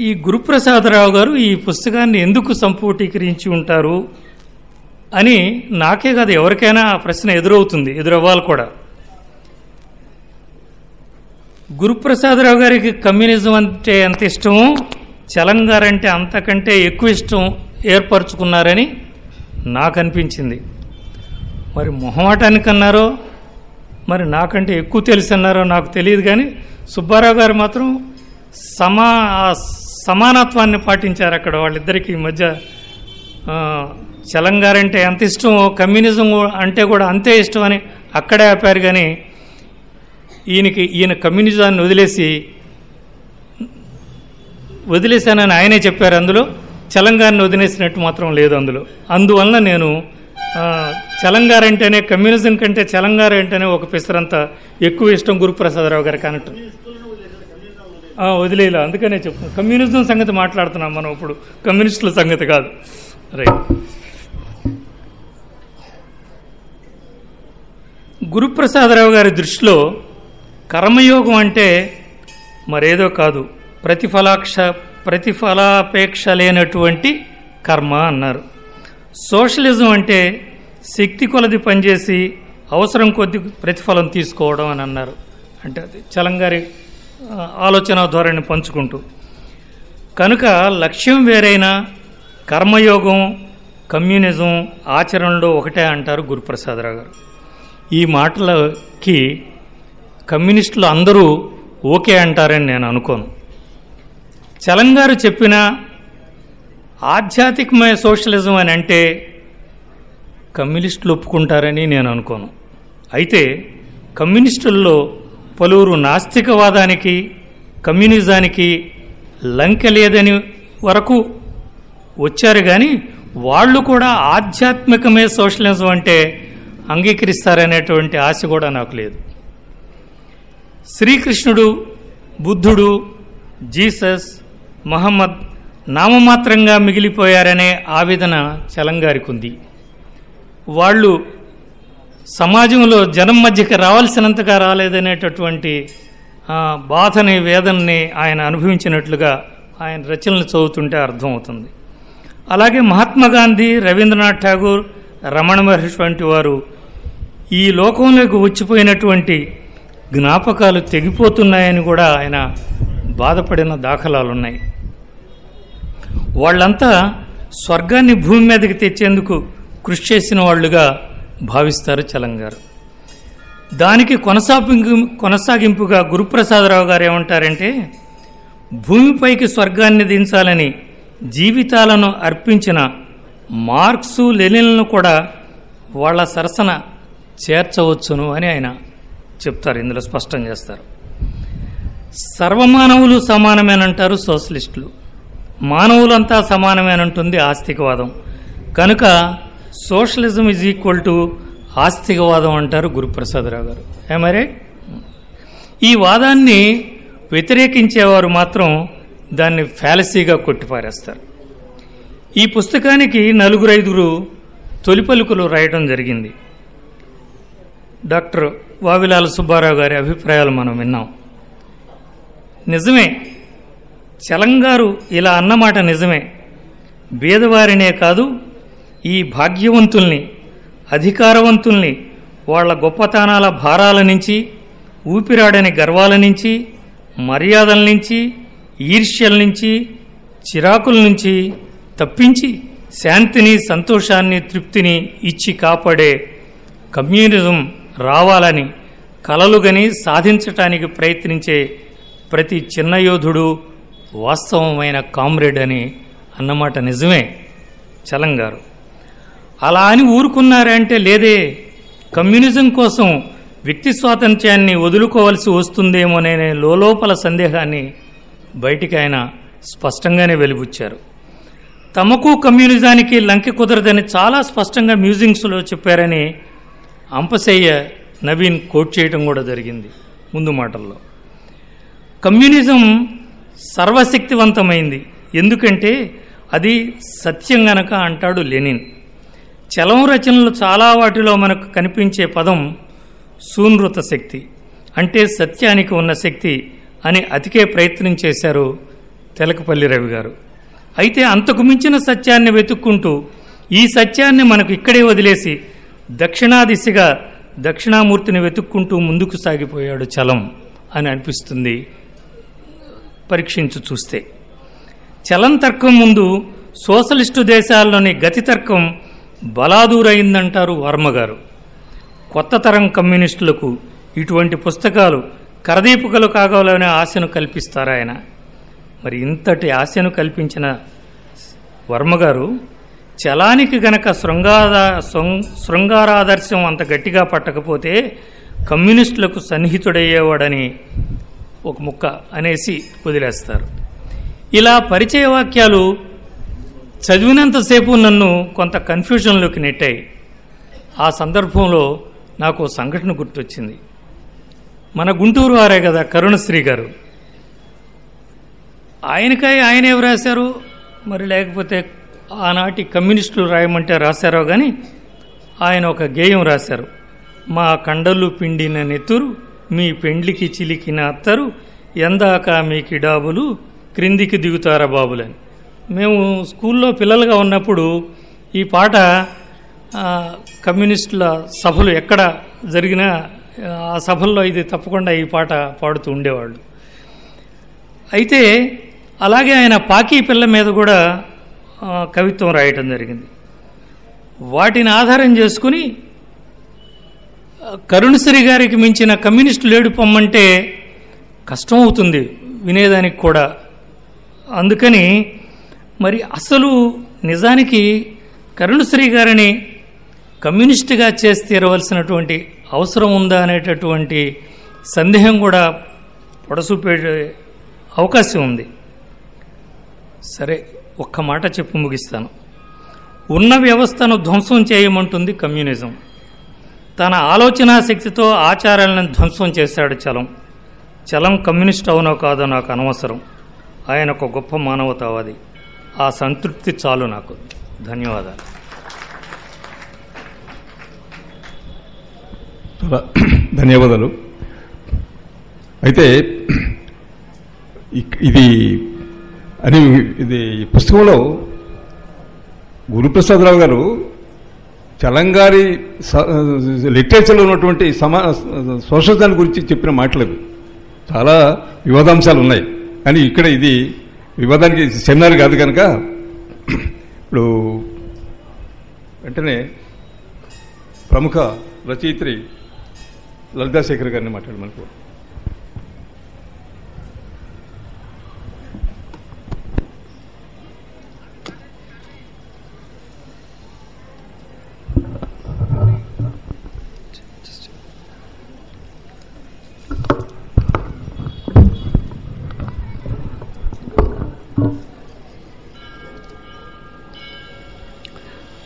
ఈ గురుప్రసాదరావు గారు ఈ పుస్తకాన్ని ఎందుకు సంపుటీకరించి ఉంటారు అని నాకే కాదు ఎవరికైనా ఆ ప్రశ్న ఎదురవుతుంది ఎదురవ్వాలి కూడా. గురుప్రసాదరావు గారికి కమ్యూనిజం అంటే ఎంత ఇష్టమో? చలం గారంటే అంతకంటే ఎక్కువ ఇష్టం ఏర్పరచుకున్నారని నాకు అనిపించింది మరి మొహమాటానికి అన్నారో మరి నాకంటే ఎక్కువ తెలిసి అన్నారో నాకు తెలియదు కానీ సుబ్బారావు గారు మాత్రం సమా సమానత్వాన్ని పాటించారు అక్కడ వాళ్ళిద్దరికి మధ్య. చలంగారంటే ఎంత ఇష్టం కమ్యూనిజం అంటే కూడా అంతే ఇష్టం అని అక్కడే ఆపారు కానీ ఈయనకి ఈయన కమ్యూనిజాన్ని వదిలేసి వదిలేశానని ఆయనే చెప్పారు అందులో. చలంగారిని వదిలేసినట్టు మాత్రం లేదు అందులో. అందువలన నేను ఆ, చలంగారు అంటేనే కమ్యూనిజం కంటే చలంగారు అంటేనే ఒక పిసరంత ఎక్కువ ఇష్టం గురుప్రసాదరావు గారికి అన్నట్టు. వదిలేలా అందుకనే చెప్పు. కమ్యూనిజం సంగతి మాట్లాడుతున్నాం మనం ఇప్పుడు. కమ్యూనిస్టుల సంగతి కాదు. రైట్ గురుప్రసాదరావు గారి దృష్టిలో కర్మయోగం అంటే మరేదో కాదు ప్రతిఫలాక్ష ప్రతిఫలాపేక్ష లేనటువంటి కర్మ అన్నారు. సోషలిజం అంటే శక్తి కొలది పనిచేసి అవసరం కొద్ది ప్రతిఫలం తీసుకోవడం అని అన్నారు. అంటే అది చలంగారి ఆలోచన ధోరణి పంచుకుంటూ. కనుక లక్ష్యం వేరైనా కర్మయోగం కమ్యూనిజం ఆచరణలో ఒకటే అంటారు గురుప్రసాదరావు గారు. ఈ మాటలకి కమ్యూనిస్టులు అందరూ ఓకే అంటారని నేను అనుకోను. చలంగారు చెప్పిన ఆధ్యాత్మికమైన సోషలిజం అని అంటే కమ్యూనిస్టులు ఒప్పుకుంటారని నేను అనుకోను. అయితే కమ్యూనిస్టుల్లో పలువురు నాస్తికవాదానికి కమ్యూనిజానికి లంక లేదని వరకు వచ్చారు కానీ వాళ్ళు కూడా ఆధ్యాత్మికమే సోషలిజం అంటే అంగీకరిస్తారనేటువంటి ఆశ కూడా నాకు లేదు. శ్రీకృష్ణుడు బుద్ధుడు జీసస్ మహమ్మద్ నామమాత్రంగా మిగిలిపోయారనే ఆవేదన చలంగారికి వాళ్ళు సమాజంలో జనం మధ్యకి రావాల్సినంతగా రాలేదనేటటువంటి బాధని వేదనని ఆయన అనుభవించినట్లుగా ఆయన రచనలు చదువుతుంటే అర్థమవుతుంది. అలాగే మహాత్మా గాంధీ రవీంద్రనాథ్ ఠాగూర్ రమణ మహర్షి వంటి వారు ఈ లోకంలోకి వచ్చిపోయినటువంటి జ్ఞాపకాలు తెగిపోతున్నాయని కూడా ఆయన బాధపడిన దాఖలాలు ఉన్నాయి వాళ్ళంతా స్వర్గాన్ని భూమి మీదకి తెచ్చేందుకు కృషి చేసిన వాళ్ళుగా భావిస్తారు చలంగారు. దానికి కొనసాగింపు కొనసాగింపుగా గురుప్రసాదరావు గారు ఏమంటారంటే భూమిపైకి స్వర్గాన్ని దించాలని జీవితాలను అర్పించిన మార్క్సు లెనిన్లను కూడా వాళ్ళ సరసన చేర్చవచ్చును అని ఆయన చెప్తారు ఇందులో స్పష్టం చేస్తారు. సర్వమానవులు సమానమేనంటారు సోషలిస్టులు. మానవులంతా సమానమేనంటుంది ఆస్తికవాదం. కనుక సోషలిజం ఈజ్ ఈక్వల్ టు ఆస్తికవాదం అంటారు గురుప్రసాదరావు గారు. ఏమరే ఈ వాదాన్ని వ్యతిరేకించేవారు మాత్రం దాన్ని ఫ్యాలసీగా కొట్టిపారేస్తారు. ఈ పుస్తకానికి నలుగురు ఐదుగురు తొలి పలుకులు రాయడం జరిగింది. డాక్టర్ వావిలాల సుబ్బారావు గారి అభిప్రాయాలు మనం విన్నాం. నిజమే చలంగారు ఇలా అన్నమాట నిజమే. బీదవారినే కాదు ఈ భాగ్యవంతుల్ని అధికారవంతుల్ని వాళ్ళ గొప్పతనాల భారాల నుంచి ఊపిరాడని గర్వాల నుంచి మర్యాదల నుంచి ఈర్ష్యల నుంచి చిరాకుల నుంచి తప్పించి శాంతిని సంతోషాన్ని తృప్తిని ఇచ్చి కాపాడే కమ్యూనిజం రావాలని కలలుగని సాధించటానికి ప్రయత్నించే ప్రతి చిన్న యోధుడు వాస్తవమైన కామ్రేడ్ అని అన్నమాట నిజమే చలంగారు అలా అని ఊరుకున్నారంటే లేదే. కమ్యూనిజం కోసం వ్యక్తి స్వాతంత్ర్యాన్ని వదులుకోవలసి వస్తుందేమోననే లోపల సందేహాన్ని బయటికి ఆయన స్పష్టంగానే వెలిబుచ్చారు. తమకు కమ్యూనిజానికి లంకె కుదరదని చాలా స్పష్టంగా మ్యూజింగ్స్లో చెప్పారని అంపశయ్య నవీన్ కోట్ చేయటం కూడా జరిగింది ముందు మాటల్లో. కమ్యూనిజం సర్వశక్తివంతమైంది. ఎందుకంటే అది సత్యం గనక అంటాడు లెనిన్. చలం రచనలు చాలా వాటిలో మనకు కనిపించే పదం సూనృత శక్తి. అంటే సత్యానికి ఉన్న శక్తి అని అతికే ప్రయత్నం చేశారు తెలకపల్లి రవి గారు. అయితే అంతకు మించిన సత్యాన్ని వెతుక్కుంటూ ఈ సత్యాన్ని మనకు ఇక్కడే వదిలేసి దక్షిణా దిశగా దక్షిణామూర్తిని వెతుక్కుంటూ ముందుకు సాగిపోయాడు చలం అని అనిపిస్తుంది పరీక్షించి చూస్తే. చలం తర్కం ముందు సోషలిస్టు దేశాల్లోని గతి తర్కం బలాదూరైందంటారు వర్మగారు. కొత్త తరం కమ్యూనిస్టులకు ఇటువంటి పుస్తకాలు కరదీపుకలు కాగలనే ఆశను కల్పిస్తారాయన. మరి ఇంతటి ఆశను కల్పించిన వర్మగారు చలానికి గనక శృంగార శృంగారాదర్శం అంత గట్టిగా పట్టకపోతే కమ్యూనిస్టులకు సన్నిహితుడయ్యేవాడని ఒక ముక్క అనేసి వదిలేస్తారు. ఇలా పరిచయ వాక్యాలు చదివినంతసేపు నన్ను కొంత కన్ఫ్యూజన్లోకి నెట్టాయి. ఆ సందర్భంలో నాకు సంఘటన గుర్తొచ్చింది. మన గుంటూరు వారే కదా కరుణశ్రీ గారు. ఆయనకై ఆయన ఎవరు రాశారు మరి లేకపోతే ఆనాటి కమ్యూనిస్టులు రాయమంటే రాశారో కానీ ఆయన ఒక గేయం రాశారు. మా కండలు పిండిన నెత్తురు మీ పెండ్లికి చిలికిన అత్తరు ఎందాక మీ కిడాబులు క్రిందికి దిగుతారా బాబులని. మేము స్కూల్లో పిల్లలుగా ఉన్నప్పుడు ఈ పాట కమ్యూనిస్టుల సభలు ఎక్కడ జరిగినా ఆ సభల్లో ఇది తప్పకుండా ఈ పాట పాడుతూ ఉండేవాళ్ళు. అయితే అలాగే ఆయన పాకీ పిల్ల మీద కూడా కవిత్వం రాయటం జరిగింది. వాటిని ఆధారం చేసుకుని కరుణశ్రీ గారికి మించిన కమ్యూనిస్టు లేడు పొమ్మంటే కష్టం అవుతుంది వినేదానికి కూడా. అందుకని మరి అసలు నిజానికి కరుణశ్రీ గారిని కమ్యూనిస్టుగా చేసి తీరవలసినటువంటి అవసరం ఉందా అనేటటువంటి సందేహం కూడా పొడసూపే అవకాశం ఉంది. సరే ఒక్క మాట చెప్పు ముగిస్తాను. ఉన్న వ్యవస్థను ధ్వంసం చేయమంటుంది కమ్యూనిజం. తన ఆలోచనా శక్తితో ఆచారాలను ధ్వంసం చేశాడు చలం. చలం కమ్యూనిస్ట్ అవునో కాదో నాకు అనవసరం. ఆయన ఒక గొప్ప మానవతావాది. ఆ సంతృప్తి చాలు నాకు. ధన్యవాదాలు. ధన్యవాదాలు. అయితే ఇది అని ఇది ఈ పుస్తకంలో గురుప్రసాదరావు గారు చలంగారి స- లిటరేచర్లో ఉన్నటువంటి సమా సోషలిజాన్ని గురించి చెప్పిన మాటలు చాలా వివాదాంశాలు ఉన్నాయి. కానీ ఇక్కడ ఇది వివాదానికి సెమినార్ కాదు కనుక ఇప్పుడు వెంటనే ప్రముఖ రచయిత్రి లలితాశేఖర్ గారిని మాట్లాడమనుకో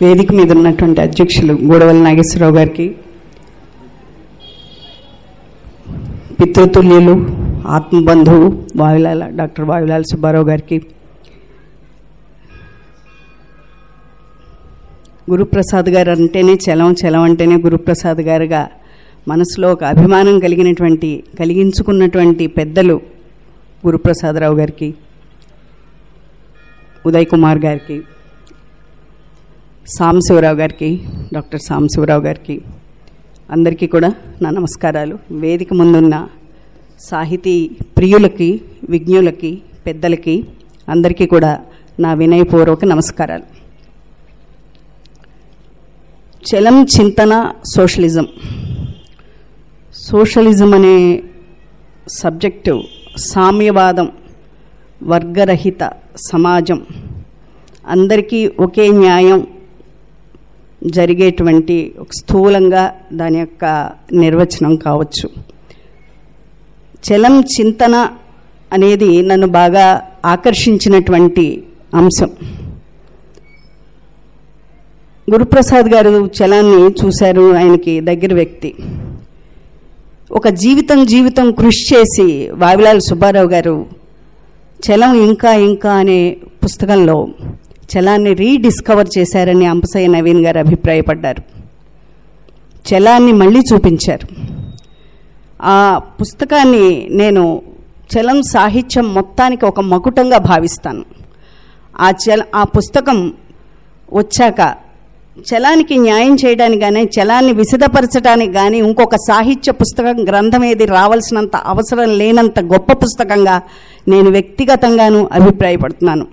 వేదిక మీద ఉన్నటువంటి అధ్యక్షులు గూడవల్లి నాగేశ్వరరావు గారికి. పితృతుల్యులు ఆత్మబంధువు వాయులాల డాక్టర్ వాయులాల సుబ్బారావు గారికి. గురుప్రసాద్ గారు అంటేనే చలం చలం అంటేనే గురుప్రసాద్ గారుగా మనసులో ఒక అభిమానం కలిగినటువంటి కలిగించుకున్నటువంటి పెద్దలు గురుప్రసాదరావు గారికి ఉదయ్ కుమార్ గారికి. సాంబశివరావు గారికి డాక్టర్ సాంబశివరావు గారికి అందరికీ కూడా నా నమస్కారాలు. వేదిక ముందున్న సాహితీ ప్రియులకి విజ్ఞులకి పెద్దలకి అందరికీ కూడా నా వినయపూర్వక నమస్కారాలు. చలం చింతన సోషలిజం. సోషలిజం అనే సబ్జెక్టు సామ్యవాదం వర్గరహిత సమాజం. అందరికీ ఒకే న్యాయం జరిగేటువంటి ఒక స్థూలంగా దాని యొక్క నిర్వచనం కావచ్చు. చలం చింతన అనేది నన్ను బాగా ఆకర్షించినటువంటి అంశం. గురుప్రసాద్ గారు చలాన్ని చూశారు ఆయనకి దగ్గర వ్యక్తి. ఒక జీవితం జీవితం కృషి చేసి వావిలాల్ సుబ్బారావు గారు చలం ఇంకా ఇంకా అనే పుస్తకంలో చలాన్ని రీడిస్కవర్ చేశారని అంపసయ్య నవీన్ గారు అభిప్రాయపడ్డారు. చలాన్ని మళ్ళీ చూపించారు. ఆ పుస్తకాన్ని నేను చలం సాహిత్యం మొత్తానికి ఒక మకుటంగా భావిస్తాను. ఆ చల ఆ పుస్తకం వచ్చాక చలానికి న్యాయం చేయడానికి కానీ చలాన్ని విశదపరచడానికి కానీ ఇంకొక సాహిత్య పుస్తకం గ్రంథం ఏది రావాల్సినంత అవసరం లేనంత గొప్ప పుస్తకంగా నేను వ్యక్తిగతంగాను అభిప్రాయపడుతున్నాను.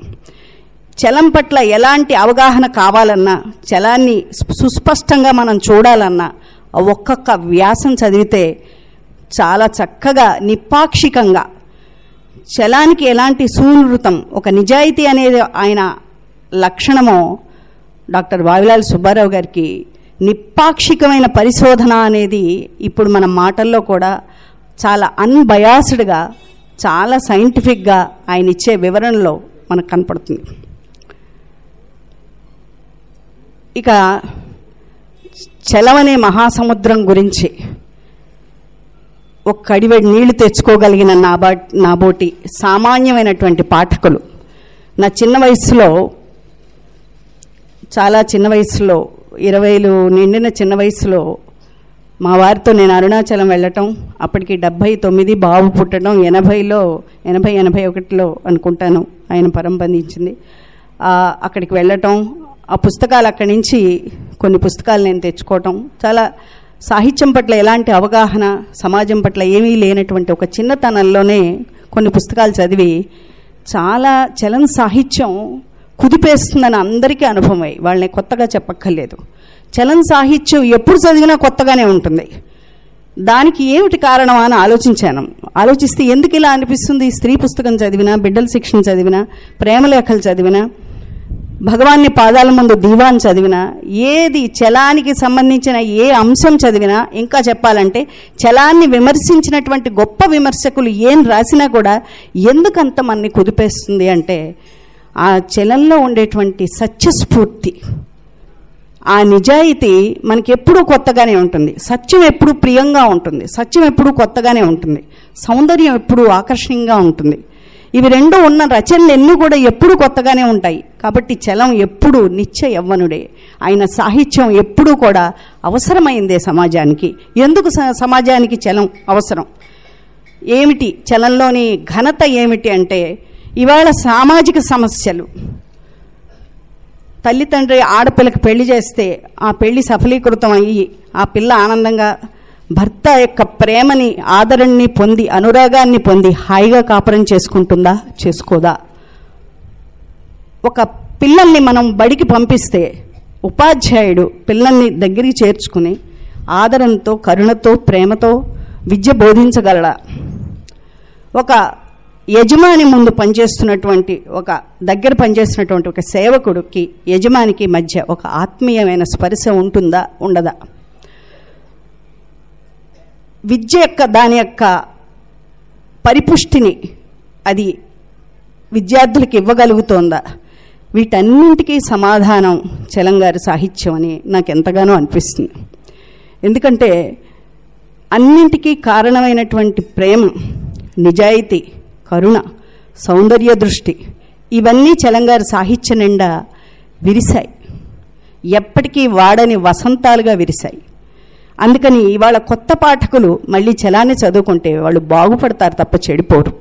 చలం పట్ల ఎలాంటి అవగాహన కావాలన్నా చలాన్ని సుస్పష్టంగా మనం చూడాలన్నా ఒక్కొక్క వ్యాసం చదివితే చాలా చక్కగా నిపాక్షికంగా చలానికి ఎలాంటి సూనృతం ఒక నిజాయితీ అనేది ఆయన లక్షణమో డాక్టర్ వావిలాల్ సుబ్బారావు గారికి నిపాక్షికమైన పరిశోధన అనేది ఇప్పుడు మన మాటల్లో కూడా చాలా అన్బయాస్డ్గా చాలా సైంటిఫిక్గా ఆయన ఇచ్చే వివరణలో మనకు కనపడుతుంది. ఇక చలవనే మహాసముద్రం గురించి ఒక కడివెడి నీళ్ళు తెచ్చుకోగలిగిన నాబా నాబోటి సామాన్యమైనటువంటి పాఠకులు. నా చిన్న వయసులో చాలా చిన్న వయసులో ఇరవైలు నిండిన చిన్న వయసులో మా వారితో నేను అరుణాచలం వెళ్ళటం అప్పటికి డెబ్భై తొమ్మిది బాబు పుట్టడం ఎనభైలో ఎనభై ఎనభై ఒకటిలో అనుకుంటాను ఆయన పరంపందించింది అక్కడికి వెళ్ళటం ఆ పుస్తకాలు అక్కడి నుంచి కొన్ని పుస్తకాలు నేను తెచ్చుకోవటం. చాలా సాహిత్యం పట్ల ఎలాంటి అవగాహన సమాజం పట్ల ఏమీ లేనటువంటి ఒక చిన్నతనంలోనే కొన్ని పుస్తకాలు చదివి చాలా చలన సాహిత్యం కుదిపేస్తుందని అందరికీ అనుభవం అయ్యి వాళ్ళని కొత్తగా చెప్పక్కర్లేదు. చలన సాహిత్యం ఎప్పుడు చదివినా కొత్తగానే ఉంటుంది. దానికి ఏమిటి కారణం అని ఆలోచించాను. ఆలోచిస్తే ఎందుకు ఇలా అనిపిస్తుంది? స్త్రీ పుస్తకం చదివినా బిడ్డల శిక్షణ చదివినా ప్రేమలేఖలు చదివినా భగవాన్ని పాదాల ముందు దీవాన్ చదివినా ఏది చలానికి సంబంధించిన ఏ అంశం చదివినా ఇంకా చెప్పాలంటే చలాన్ని విమర్శించినటువంటి గొప్ప విమర్శకులు ఏం రాసినా కూడా ఎందుకంత మనని కుదిపేస్తుంది అంటే ఆ చలంలో ఉండేటువంటి సత్యస్ఫూర్తి ఆ నిజాయితీ మనకి ఎప్పుడూ కొత్తగానే ఉంటుంది. సత్యం ఎప్పుడూ ప్రియంగా ఉంటుంది. సత్యం ఎప్పుడూ కొత్తగానే ఉంటుంది. సౌందర్యం ఎప్పుడూ ఆకర్షణీయంగా ఉంటుంది. ఇవి రెండు ఉన్న రచనలు ఎన్ని కూడా ఎప్పుడూ కొత్తగానే ఉంటాయి. కాబట్టి చలం ఎప్పుడూ నిత్య యవ్వనుడే ఆయన సాహిత్యం ఎప్పుడూ కూడా అవసరమైందే సమాజానికి. ఎందుకు స- సమాజానికి చలం అవసరం? ఏమిటి? చలంలోని ఘనత ఏమిటి అంటే ఇవాళ సామాజిక సమస్యలు. తల్లిదండ్రి ఆడపిల్లకి పెళ్ళి చేస్తే ఆ పెళ్ళి సఫలీకృతం అయ్యి ఆ పిల్ల ఆనందంగా భర్త యొక్క ప్రేమని ఆదరణని పొంది అనురాగాన్ని పొంది హాయిగా కాపురం చేసుకుంటుందా? చేసుకోదా? ఒక పిల్లల్ని మనం బడికి పంపిస్తే ఉపాధ్యాయుడు పిల్లల్ని దగ్గరికి చేర్చుకుని ఆదరణతో కరుణతో ప్రేమతో విద్య బోధించగలడా? ఒక యజమాని ముందు పనిచేస్తున్నటువంటి ఒక దగ్గర పనిచేస్తున్నటువంటి ఒక సేవకుడికి యజమానికి మధ్య ఒక ఆత్మీయమైన స్పర్శ ఉంటుందా? ఉండదా? విద్య యొక్క దాని యొక్క పరిపుష్టిని అది విద్యార్థులకు ఇవ్వగలుగుతోందా? వీటన్నింటికీ సమాధానం చెలంగారి సాహిత్యం అని నాకు ఎంతగానో అనిపిస్తుంది. ఎందుకంటే అన్నింటికీ కారణమైనటువంటి ప్రేమ నిజాయితీ కరుణ సౌందర్య దృష్టి ఇవన్నీ చెలంగారి సాహిత్య నిండా విరిశాయి. ఎప్పటికీ వాడని వసంతాలుగా విరిశాయి. అందుకని ఇవాళ కొత్త పాఠకులు మళ్ళీ చలాన్ని చదువుకుంటే వాళ్ళు బాగుపడతారు తప్ప చెడిపోరు.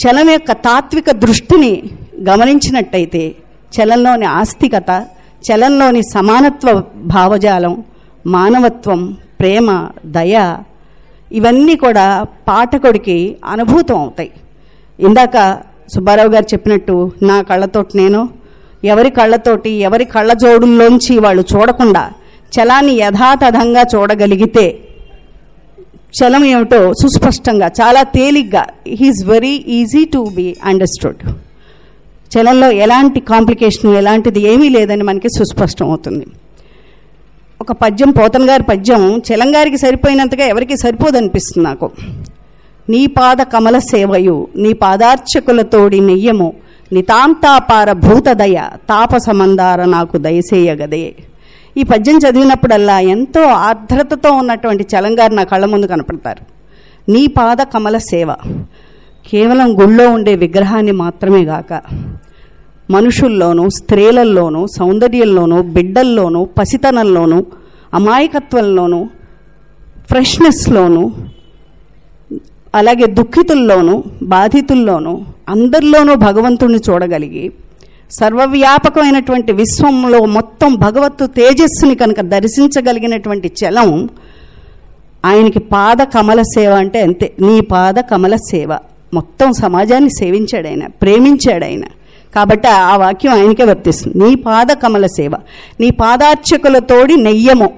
చలం యొక్క తాత్విక దృష్టిని గమనించినట్టయితే చలంలోని ఆస్తికత చలంలోని సమానత్వ భావజాలం మానవత్వం ప్రేమ దయ ఇవన్నీ కూడా పాఠకుడికి అనుభూతం అవుతాయి. ఇందాక సుబ్బారావు గారు చెప్పినట్టు నా కళ్ళతోటి నేను ఎవరి కళ్ళతోటి ఎవరి కళ్ళ జోడుల్లోంచి వాళ్ళు చూడకుండా చలాన్ని యథాతథంగా చూడగలిగితే చలం ఏమిటో సుస్పష్టంగా చాలా తేలిగ్గా he is very easy to be understood చలంలో ఎలాంటి కాంప్లికేషన్ ఎలాంటిది ఏమీ లేదని మనకి సుస్పష్టం అవుతుంది. ఒక పద్యం పోతన్ గారి పద్యం చెలంగారికి సరిపోయినంతగా ఎవరికి సరిపోదనిపిస్తుంది నాకు. నీ పాద కమల సేవయు నీ పాదార్చకులతోడి నెయ్యము నితాంతాపార భూతదయ తాపసమందార నాకు దయసేయగదే ఈ పద్యం చదివినప్పుడల్లా ఎంతో ఆర్ద్రతతో ఉన్నటువంటి చలంగారు నా కళ్ళ ముందు కనపడతారు. నీ పాద కమల సేవ. కేవలం గుళ్ళో ఉండే విగ్రహాన్ని మాత్రమే గాక మనుషుల్లోనూ స్త్రీలల్లోనూ సౌందర్యంలోనూ బిడ్డల్లోనూ పసితనంలోనూ అమాయకత్వంలోనూ ఫ్రెష్నెస్లోనూ అలాగే దుఃఖితుల్లోనూ బాధితుల్లోనూ అందరిలోనూ భగవంతుణ్ణి చూడగలిగి సర్వవ్యాపకమైనటువంటి విశ్వంలో మొత్తం భగవత్తు తేజస్సుని కనుక దర్శించగలిగినటువంటి చలం ఆయనకి పాద కమల సేవ అంటే అంతే. నీ పాద కమల సేవ. మొత్తం సమాజాన్ని సేవించాడు ఆయన ప్రేమించాడు ఆయన. కాబట్టి ఆ వాక్యం ఆయనకే వర్తిస్తుంది. నీ పాద కమల సేవ. నీ పాదార్చకులతోడి నెయ్యము.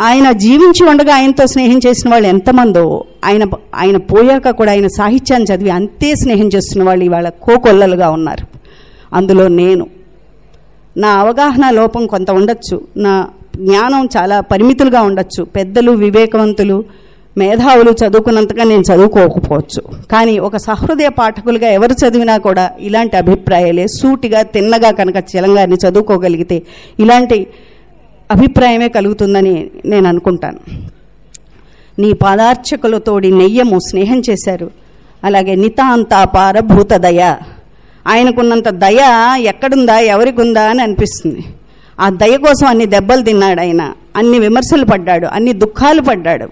ఆయన జీవించి ఉండగా ఆయనతో స్నేహం చేసిన వాళ్ళు ఎంతమందో ఆయన ఆయన పోయాక కూడా ఆయన సాహిత్యాన్ని చదివి అంతే స్నేహం చేస్తున్న వాళ్ళు ఇవాళ కోకొల్లలుగా ఉన్నారు. అందులో నేను. నా అవగాహన లోపం కొంత ఉండొచ్చు. నా జ్ఞానం చాలా పరిమితులుగా ఉండొచ్చు. పెద్దలు వివేకవంతులు మేధావులు చదువుకున్నంతగా నేను చదువుకోకపోవచ్చు. కానీ ఒక సహృదయ పాఠకులుగా ఎవరు చదివినా కూడా ఇలాంటి అభిప్రాయాలే సూటిగా తిన్నగా కనుక చిలంగారిని చదువుకోగలిగితే ఇలాంటి అభిప్రాయమే కలుగుతుందని నేను అనుకుంటాను. నీ పాదార్చకులతోడి నెయ్యము స్నేహం చేశారు. అలాగే నితాంత పారభూతదయ దయ ఆయనకున్నంత దయ ఎక్కడుందా ఎవరికుందా అని అనిపిస్తుంది. ఆ దయ కోసం అన్ని దెబ్బలు తిన్నాడు ఆయన. అన్ని విమర్శలు పడ్డాడు అన్ని దుఃఖాలు పడ్డాడు.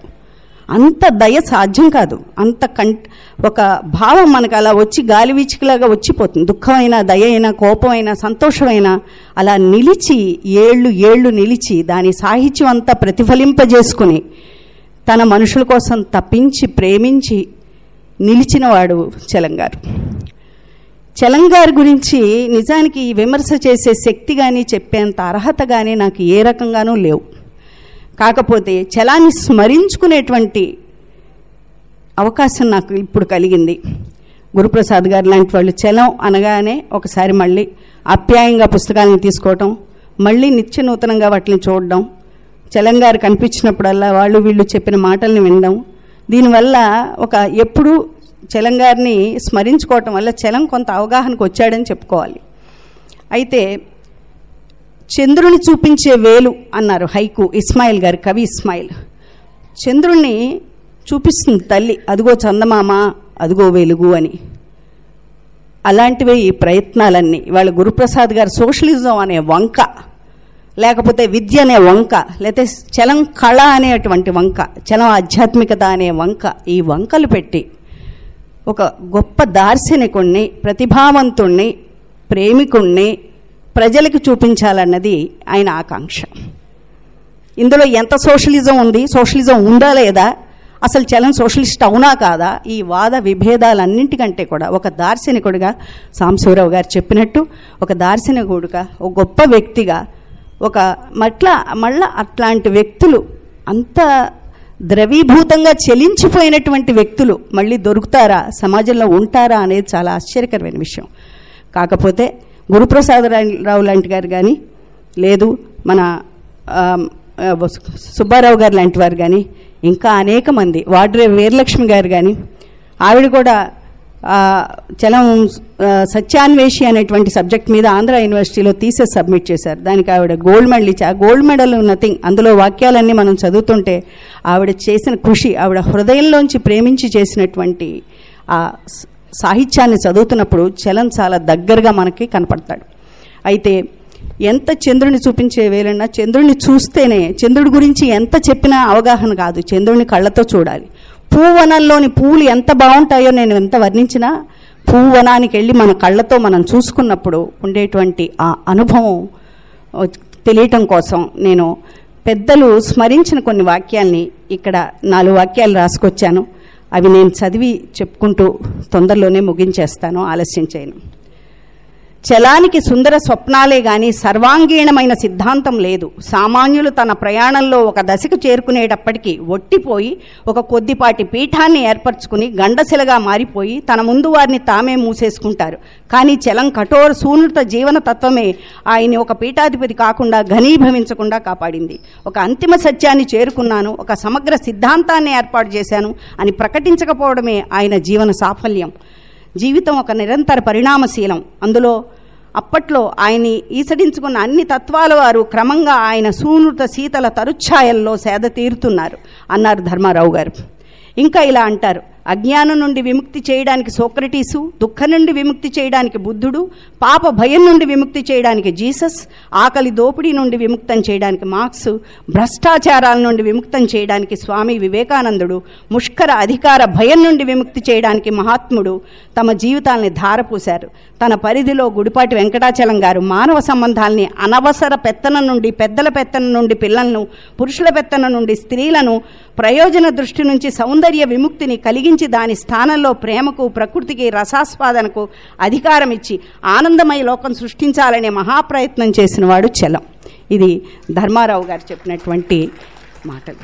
అంత దయ సాధ్యం కాదు. అంత కం ఒక భావం మనకు అలా వచ్చి గాలి వీచికలాగా వచ్చిపోతుంది. దుఃఖమైనా దయ అయినా కోపమైనా సంతోషమైనా అలా నిలిచి ఏళ్ళు ఏళ్ళు నిలిచి దాని సాహిత్యం అంతా ప్రతిఫలింపజేసుకుని తన మనుషుల కోసం తప్పించి ప్రేమించి నిలిచినవాడు చెలంగారు. చలంగారు గురించి నిజానికి ఈ విమర్శ చేసే శక్తి కానీ చెప్పేంత అర్హత కానీ నాకు ఏ రకంగానూ లేవు. కాకపోతే చలాన్ని స్మరించుకునేటువంటి అవకాశం నాకు ఇప్పుడు కలిగింది. గురుప్రసాద్ గారు లాంటి వాళ్ళు చలం అనగానే ఒకసారి మళ్ళీ అప్యాయంగా పుస్తకాలను తీసుకోవటం మళ్ళీ నిత్య నూతనంగా వాటిని చూడడం చలంగారు కనిపించినప్పుడల్లా వాళ్ళు వీళ్ళు చెప్పిన మాటల్ని వినడం దీనివల్ల ఒక ఎప్పుడూ చలం గారిని స్మరించుకోవటం వల్ల చలం కొంత అవగాహనకు వచ్చాడని చెప్పుకోవాలి. అయితే చంద్రుని చూపించే వేలు అన్నారు హైకు ఇస్మాయిల్ గారు కవి ఇస్మాయిల్. చంద్రుణ్ణి చూపిస్తుంది తల్లి అదిగో చందమామ అదిగో వెలుగు అని. అలాంటివే ఈ ప్రయత్నాలన్నీ. ఇవాళ గురుప్రసాద్ గారు సోషలిజం అనే వంక లేకపోతే విద్య అనే వంక లేకపోతే చలం కళ అనేటువంటి వంక చలం ఆధ్యాత్మికత అనే వంక ఈ వంకలు పెట్టి ఒక గొప్ప దార్శనికుణ్ణి ప్రతిభావంతుణ్ణి ప్రేమికుణ్ణి ప్రజలకు చూపించాలన్నది ఆయన ఆకాంక్ష. ఇందులో ఎంత సోషలిజం ఉంది? సోషలిజం ఉందా లేదా? అసలు చలం సోషలిస్ట్ అవునా కాదా? ఈ వాద విభేదాలన్నింటికంటే కూడా ఒక దార్శనికుడిగా సాంశివరావు గారు చెప్పినట్టు ఒక దార్శనికుడిగా ఒక గొప్ప వ్యక్తిగా ఒక మట్ల మళ్ళా అట్లాంటి వ్యక్తులు అంత ద్రవీభూతంగా చెలించిపోయినటువంటి వ్యక్తులు మళ్ళీ దొరుకుతారా? సమాజంలో ఉంటారా అనేది చాలా ఆశ్చర్యకరమైన విషయం. కాకపోతే గురుప్రసాద్ రావు లాంటి గారు కానీ లేదు మన సుబ్బారావు గారు లాంటి వారు కానీ ఇంకా అనేక మంది వాడ్రే వీరలక్ష్మి గారు కానీ ఆవిడ కూడా చలం సత్యాన్వేషి అనేటువంటి సబ్జెక్ట్ మీద ఆంధ్ర యూనివర్సిటీలో థీసెస్ సబ్మిట్ చేశారు. దానికి ఆవిడ గోల్డ్ మెడల్ ఇచ్చి ఆ గోల్డ్ మెడల్ నథింగ్ అందులో వాక్యాలన్నీ మనం చదువుతుంటే ఆవిడ చేసిన కృషి ఆవిడ హృదయంలోంచి ప్రేమించి చేసినటువంటి ఆ సాహిత్యాన్ని చదువుతున్నప్పుడు చలం చాలా దగ్గరగా మనకి కనపడతాడు. అయితే ఎంత చంద్రుని చూపించే వేలన్నా చంద్రుడిని చూస్తేనే చంద్రుడి గురించి ఎంత చెప్పినా అవగాహన కాదు. చంద్రుడిని కళ్ళతో చూడాలి. పూవనంలోని పూలు ఎంత బాగుంటాయో నేను ఎంత వర్ణించినా పూవనానికి వెళ్ళి మన కళ్ళతో మనం చూసుకున్నప్పుడు ఉండేటువంటి ఆ అనుభవం తెలియటం కోసం నేను పెద్దలు స్మరించిన కొన్ని వాక్యాల్ని ఇక్కడ నాలుగు వాక్యాలు రాసుకొచ్చాను. అవి నేను చదివి చెప్పుకుంటూ తొందరలోనే ముగించేస్తాను ఆలస్యం చేయను. చలానికి సుందర స్వప్నాలే గాని సర్వాంగీణమైన సిద్ధాంతం లేదు. సామాన్యులు తన ప్రయాణంలో ఒక దశకు చేరుకునేటప్పటికీ ఒట్టిపోయి ఒక కొద్దిపాటి పీఠాన్ని ఏర్పరచుకుని గండశిలగా మారిపోయి తన ముందు వారిని తామే మూసేసుకుంటారు. కానీ చలం కఠోర సూనృత జీవన తత్వమే ఆయన్ని ఒక పీఠాధిపతి కాకుండా ఘనీభవించకుండా కాపాడింది. ఒక అంతిమ సత్యాన్ని చేరుకున్నాను ఒక సమగ్ర సిద్ధాంతాన్ని ఏర్పాటు చేశాను అని ప్రకటించకపోవడమే ఆయన జీవన సాఫల్యం. జీవితం ఒక నిరంతర పరిణామశీలం. అందులో అప్పట్లో ఆయన్ని ఈసడించుకున్న అన్ని తత్వాల వారు క్రమంగా ఆయన సూనృత శీతల తరుఛాయల్లో సేద తీరుతున్నారు అన్నారు ధర్మారావు గారు. ఇంకా ఇలా అంటారు అజ్ఞానం నుండి విముక్తి చేయడానికి సోక్రటీసు దుఃఖం నుండి విముక్తి చేయడానికి బుద్ధుడు పాప భయం నుండి విముక్తి చేయడానికి జీసస్ ఆకలి దోపిడీ నుండి విముక్తం చేయడానికి మార్క్స్ భ్రష్టాచారాల నుండి విముక్తం చేయడానికి స్వామి వివేకానందుడు ముష్కర అధికార భయం నుండి విముక్తి చేయడానికి మహాత్ముడు తమ జీవితాల్ని ధారపూశారు. తన పరిధిలో గుడిపాటి వెంకటాచలం గారు మానవ సంబంధాల్ని అనవసర పెత్తనం నుండి పెద్దల పెత్తనం నుండి పిల్లలను పురుషుల పెత్తనం నుండి స్త్రీలను ప్రయోజన దృష్టి నుంచి సౌందర్య విముక్తిని కలిగించి దాని స్థానంలో ప్రేమకు ప్రకృతికి రసాస్వాదనకు అధికారం ఇచ్చి ఆనందమయ లోకం సృష్టించాలనే మహాప్రయత్నం చేసినవాడు చలం. ఇది ధర్మారావు గారు చెప్పినటువంటి మాటలు.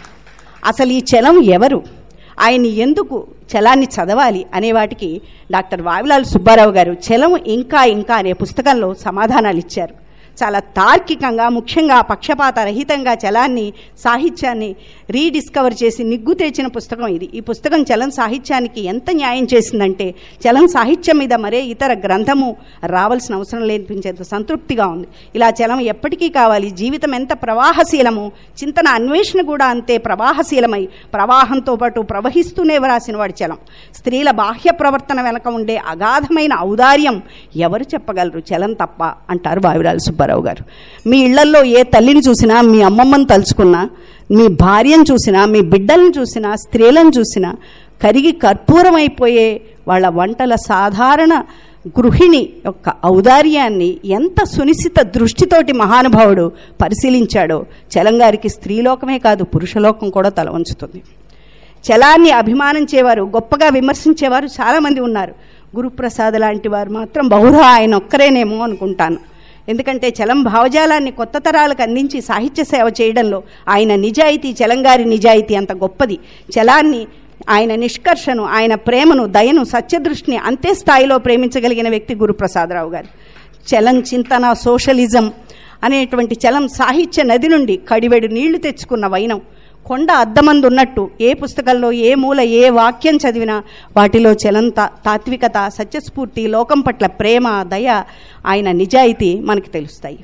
అసలు ఈ చలం ఎవరు? ఆయన ఎందుకు చలాన్ని చదవాలి అనే వాటికి డాక్టర్ వావిలాల్ సుబ్బారావు గారు చలం ఇంకా ఇంకా అనే పుస్తకంలో సమాధానాలు ఇచ్చారు చాలా తార్కికంగా ముఖ్యంగా పక్షపాత రహితంగా చలాన్ని సాహిత్యాన్ని రీడిస్కవర్ చేసి నిగ్గు తెచ్చిన పుస్తకం ఇది. ఈ పుస్తకం చలం సాహిత్యానికి ఎంత న్యాయం చేసిందంటే చలం సాహిత్యం మీద మరే ఇతర గ్రంథము రావాల్సిన అవసరం లేనిపించేంత సంతృప్తిగా ఉంది. ఇలా చలం ఎప్పటికీ కావాలి. జీవితం ఎంత ప్రవాహశీలము చింతన అన్వేషణ కూడా అంతే ప్రవాహశీలమై ప్రవాహంతో పాటు ప్రవహిస్తూనే వ్రాసిన వాడి చలం. స్త్రీల బాహ్య ప్రవర్తన వెనక ఉండే అగాధమైన ఔదార్యం ఎవరు చెప్పగలరు? చలం తప్ప అంటారు బావిరాలు సుబ్బారావు. గారు. మీ ఇళ్ళల్లో ఏ తల్లిని చూసినా మీ అమ్మమ్మని తలుచుకున్నా మీ భార్యను చూసినా మీ బిడ్డలను చూసినా స్త్రీలను చూసినా కరిగి కర్పూరమైపోయే వాళ్ళ వంటల సాధారణ గృహిణి యొక్క ఔదార్యాన్ని ఎంత సునిశ్చిత దృష్టితోటి మహానుభావుడు పరిశీలించాడో చలంగారికి స్త్రీలోకమే కాదు పురుషలోకం కూడా తల వంచుతుంది. చలాన్ని అభిమానించేవారు గొప్పగా విమర్శించేవారు చాలామంది ఉన్నారు. గురుప్రసాద్ లాంటి వారు మాత్రం బహుళ ఆయన ఒక్కరేనేమో అనుకుంటాను. ఎందుకంటే చలం భావజాలాన్ని కొత్త తరాలకు అందించి సాహిత్య సేవ చేయడంలో ఆయన నిజాయితీ చలంగారి నిజాయితీ అంత గొప్పది. చలాన్ని ఆయన నిష్కర్షను ఆయన ప్రేమను దయను సత్యదృష్టిని అంతే స్థాయిలో ప్రేమించగలిగిన వ్యక్తి గురుప్రసాదరావు గారు. చలం చింతన సోషలిజం అనేటువంటి చలం సాహిత్య నది నుండి కడివెడు నీళ్ళు తెచ్చుకున్న వైనం కొండ అద్దమందు ఉన్నట్టు ఏ పుస్తకంలో ఏ మూల ఏ వాక్యం చదివినా వాటిలో చలంత తాత్వికత సత్యస్ఫూర్తి లోకం పట్ల ప్రేమ దయ ఆయన నిజాయితీ మనకి తెలుస్తాయి.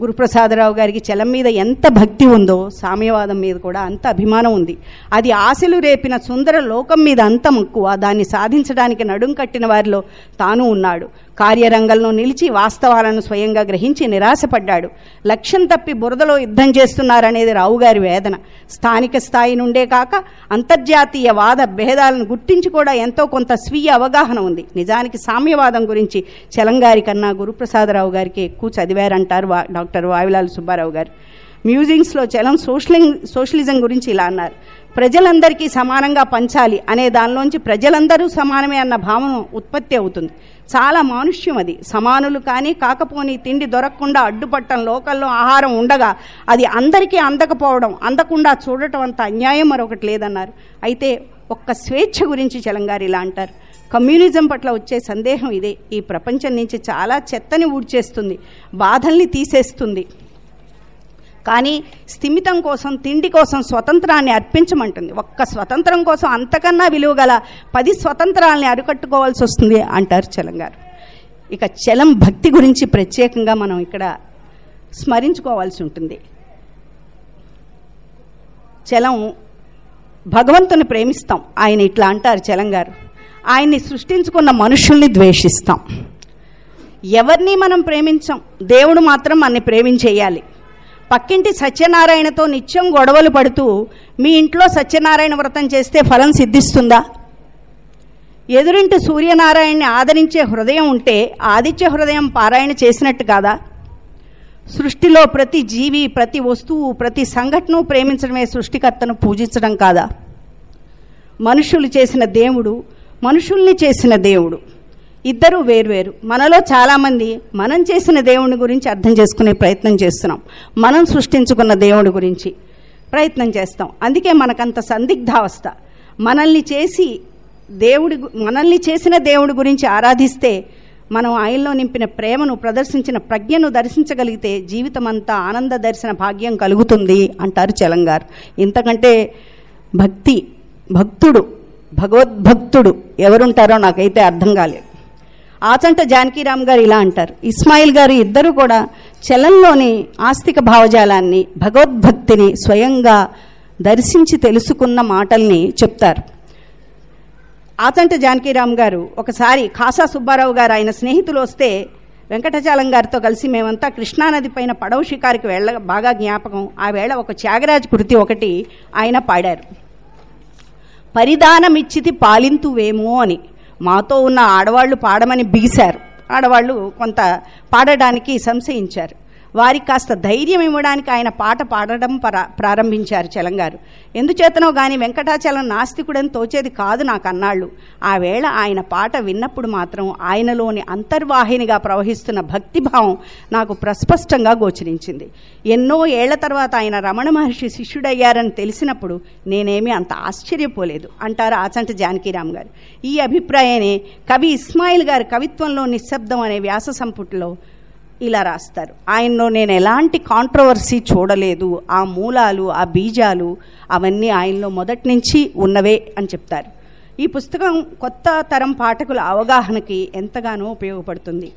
గురుప్రసాదరావు గారికి చలం మీద ఎంత భక్తి ఉందో సామ్యవాదం మీద కూడా అంత అభిమానం ఉంది. అది ఆశలు రేపిన సుందర లోకం మీద అంత మక్కువ దాన్ని సాధించడానికి నడుం కట్టిన వారిలో తాను ఉన్నాడు. కార్యరంగంలో నిలిచి వాస్తవాలను స్వయంగా గ్రహించి నిరాశపడ్డాడు. లక్ష్యం తప్పి బురదలో యుద్ధం చేస్తున్నారనేది రావుగారి వేదన. స్థానిక స్థాయి నుండే కాక అంతర్జాతీయ వాద భేదాలను గుర్తించి కూడా ఎంతో కొంత స్వీయ అవగాహన ఉంది. నిజానికి సామ్యవాదం గురించి చలంగారి కన్నా గురుప్రసాదరావు గారికి ఎక్కువ చదివారంటారు వా డాక్టర్ వావిలాల్ సుబ్బారావు గారు. మ్యూజియంస్లో చలం సోషలింగ్ సోషలిజం గురించి ఇలా అన్నారు. ప్రజలందరికీ సమానంగా పంచాలి అనే దానిలోంచి ప్రజలందరూ సమానమే అన్న భావన ఉత్పత్తి అవుతుంది. చాలా మానుష్యం అది. సమానులు కానీ కాకపోని తిండి దొరకకుండా అడ్డుపట్టం లోకల్లో ఆహారం ఉండగా అది అందరికీ అందకపోవడం అందకుండా చూడటం అంత అన్యాయం మరొకటి లేదన్నారు. అయితే ఒక్క స్వేచ్ఛ గురించి చలంగారు ఇలా అంటారు. కమ్యూనిజం పట్ల వచ్చే సందేహం ఇదే. ఈ ప్రపంచం నుంచి చాలా చెత్తని ఊడ్చేస్తుంది బాధల్ని తీసేస్తుంది. కానీ స్థిమితం కోసం తిండి కోసం స్వతంత్రాన్ని అర్పించమంటుంది. ఒక్క స్వతంత్రం కోసం అంతకన్నా విలువ గల పది స్వతంత్రాలని అరికట్టుకోవాల్సి వస్తుంది అంటారు చలం గారు. ఇక చలం భక్తి గురించి ప్రత్యేకంగా మనం ఇక్కడ స్మరించుకోవాల్సి ఉంటుంది. చలం భగవంతుని ప్రేమిస్తాం. ఆయన ఇట్లా అంటారు చలం గారు. ఆయన్ని సృష్టించుకున్న మనుషుల్ని ద్వేషిస్తాం. ఎవరిని మనం ప్రేమించాం? దేవుడు మాత్రం మనని ప్రేమించేయాలి. పక్కింటి సత్యనారాయణతో నిత్యం గొడవలు పడుతూ మీ ఇంట్లో సత్యనారాయణ వ్రతం చేస్తే ఫలం సిద్ధిస్తుందా? ఎదురింటి సూర్యనారాయణ్ణి ఆదరించే హృదయం ఉంటే ఆదిత్య హృదయం పారాయణ చేసినట్టు కాదా? సృష్టిలో ప్రతి జీవి ప్రతి వస్తువు ప్రతి సంఘటన ప్రేమించడమే సృష్టికర్తను పూజించడం కాదా? మనుషులు చేసిన దేవుడు మనుషుల్ని చేసిన దేవుడు. ఇద్దరు వేర్వేరు. మనలో చాలామంది మనం చేసిన దేవుని గురించి అర్థం చేసుకునే ప్రయత్నం చేస్తున్నాం. మనం సృష్టించుకున్న దేవుడి గురించి ప్రయత్నం చేస్తాం. అందుకే మనకంత సందిగ్ధావస్థ. మనల్ని చేసి దేవుడి మనల్ని చేసిన దేవుడి గురించి ఆరాధిస్తే మనం ఆయనలో నింపిన ప్రేమను ప్రదర్శించిన ప్రజ్ఞను దర్శించగలిగితే జీవితం అంతా ఆనంద దర్శన భాగ్యం కలుగుతుంది అంటారు చలంగారు. ఇంతకంటే భక్తి భక్తుడు భగవద్భక్తుడు ఎవరుంటారో నాకైతే అర్థం కాలేదు. ఆచంట జానకీరామ్ గారు ఇలా అంటారు. ఇస్మాయిల్ గారు ఇద్దరు కూడా చలంలోని ఆస్తిక భావజాలాన్ని భగవద్భక్తిని స్వయంగా దర్శించి తెలుసుకున్న మాటల్ని చెప్తారు. ఆచంట జానకీరామ్ గారు ఒకసారి ఖాసా సుబ్బారావు గారు ఆయన స్నేహితులు వస్తే వెంకటచాలం గారితో కలిసి మేమంతా కృష్ణానది పైన పడవ షికారికి వెళ్ళ బాగా జ్ఞాపకం. ఆ వేళ ఒక త్యాగరాజ్ కృతి ఒకటి ఆయన పాడారు. పరిధానమిచ్చితి పాలింతువేమో అని. మాతో ఉన్న ఆడవాళ్ళు పాడమని బిగిశారు. ఆడవాళ్ళు కొంత పాడడానికి సంశయించారు. వారికి కాస్త ధైర్యం ఇవ్వడానికి ఆయన పాట పాడడం ప్రారంభించారు చలంగారు. ఎందుచేతనో గాని వెంకటాచలం నాస్తికుడని తోచేది కాదు నాకు అన్నాళ్ళు ఆ వేళ ఆయన పాట విన్నప్పుడు మాత్రం ఆయనలోని అంతర్వాహినిగా ప్రవహిస్తున్న భక్తిభావం నాకు ప్రస్పష్టంగా గోచరించింది. ఎన్నో ఏళ్ళ తర్వాత ఆయన రమణ మహర్షి శిష్యుడయ్యారని తెలిసినప్పుడు నేనేమీ అంత ఆశ్చర్యపోలేదు అంటారు ఆచంట జానకీరామ్ గారు. ఈ అభిప్రాయాన్ని కవి ఇస్మాయిల్ గారి కవిత్వంలో నిశ్శబ్దం అనే వ్యాస సంపుటిలో ఇలా రాస్తారు. ఆయనలో నేను ఎలాంటి కాంట్రవర్సీ చూడలేదు. ఆ మూలాలు ఆ బీజాలు అవన్నీ ఆయనలో మొదటి నుంచి ఉన్నవే అని చెప్తారు. ఈ పుస్తకం కొత్త తరం పాఠకుల అవగాహనకి ఎంతగానో ఉపయోగపడుతుంది.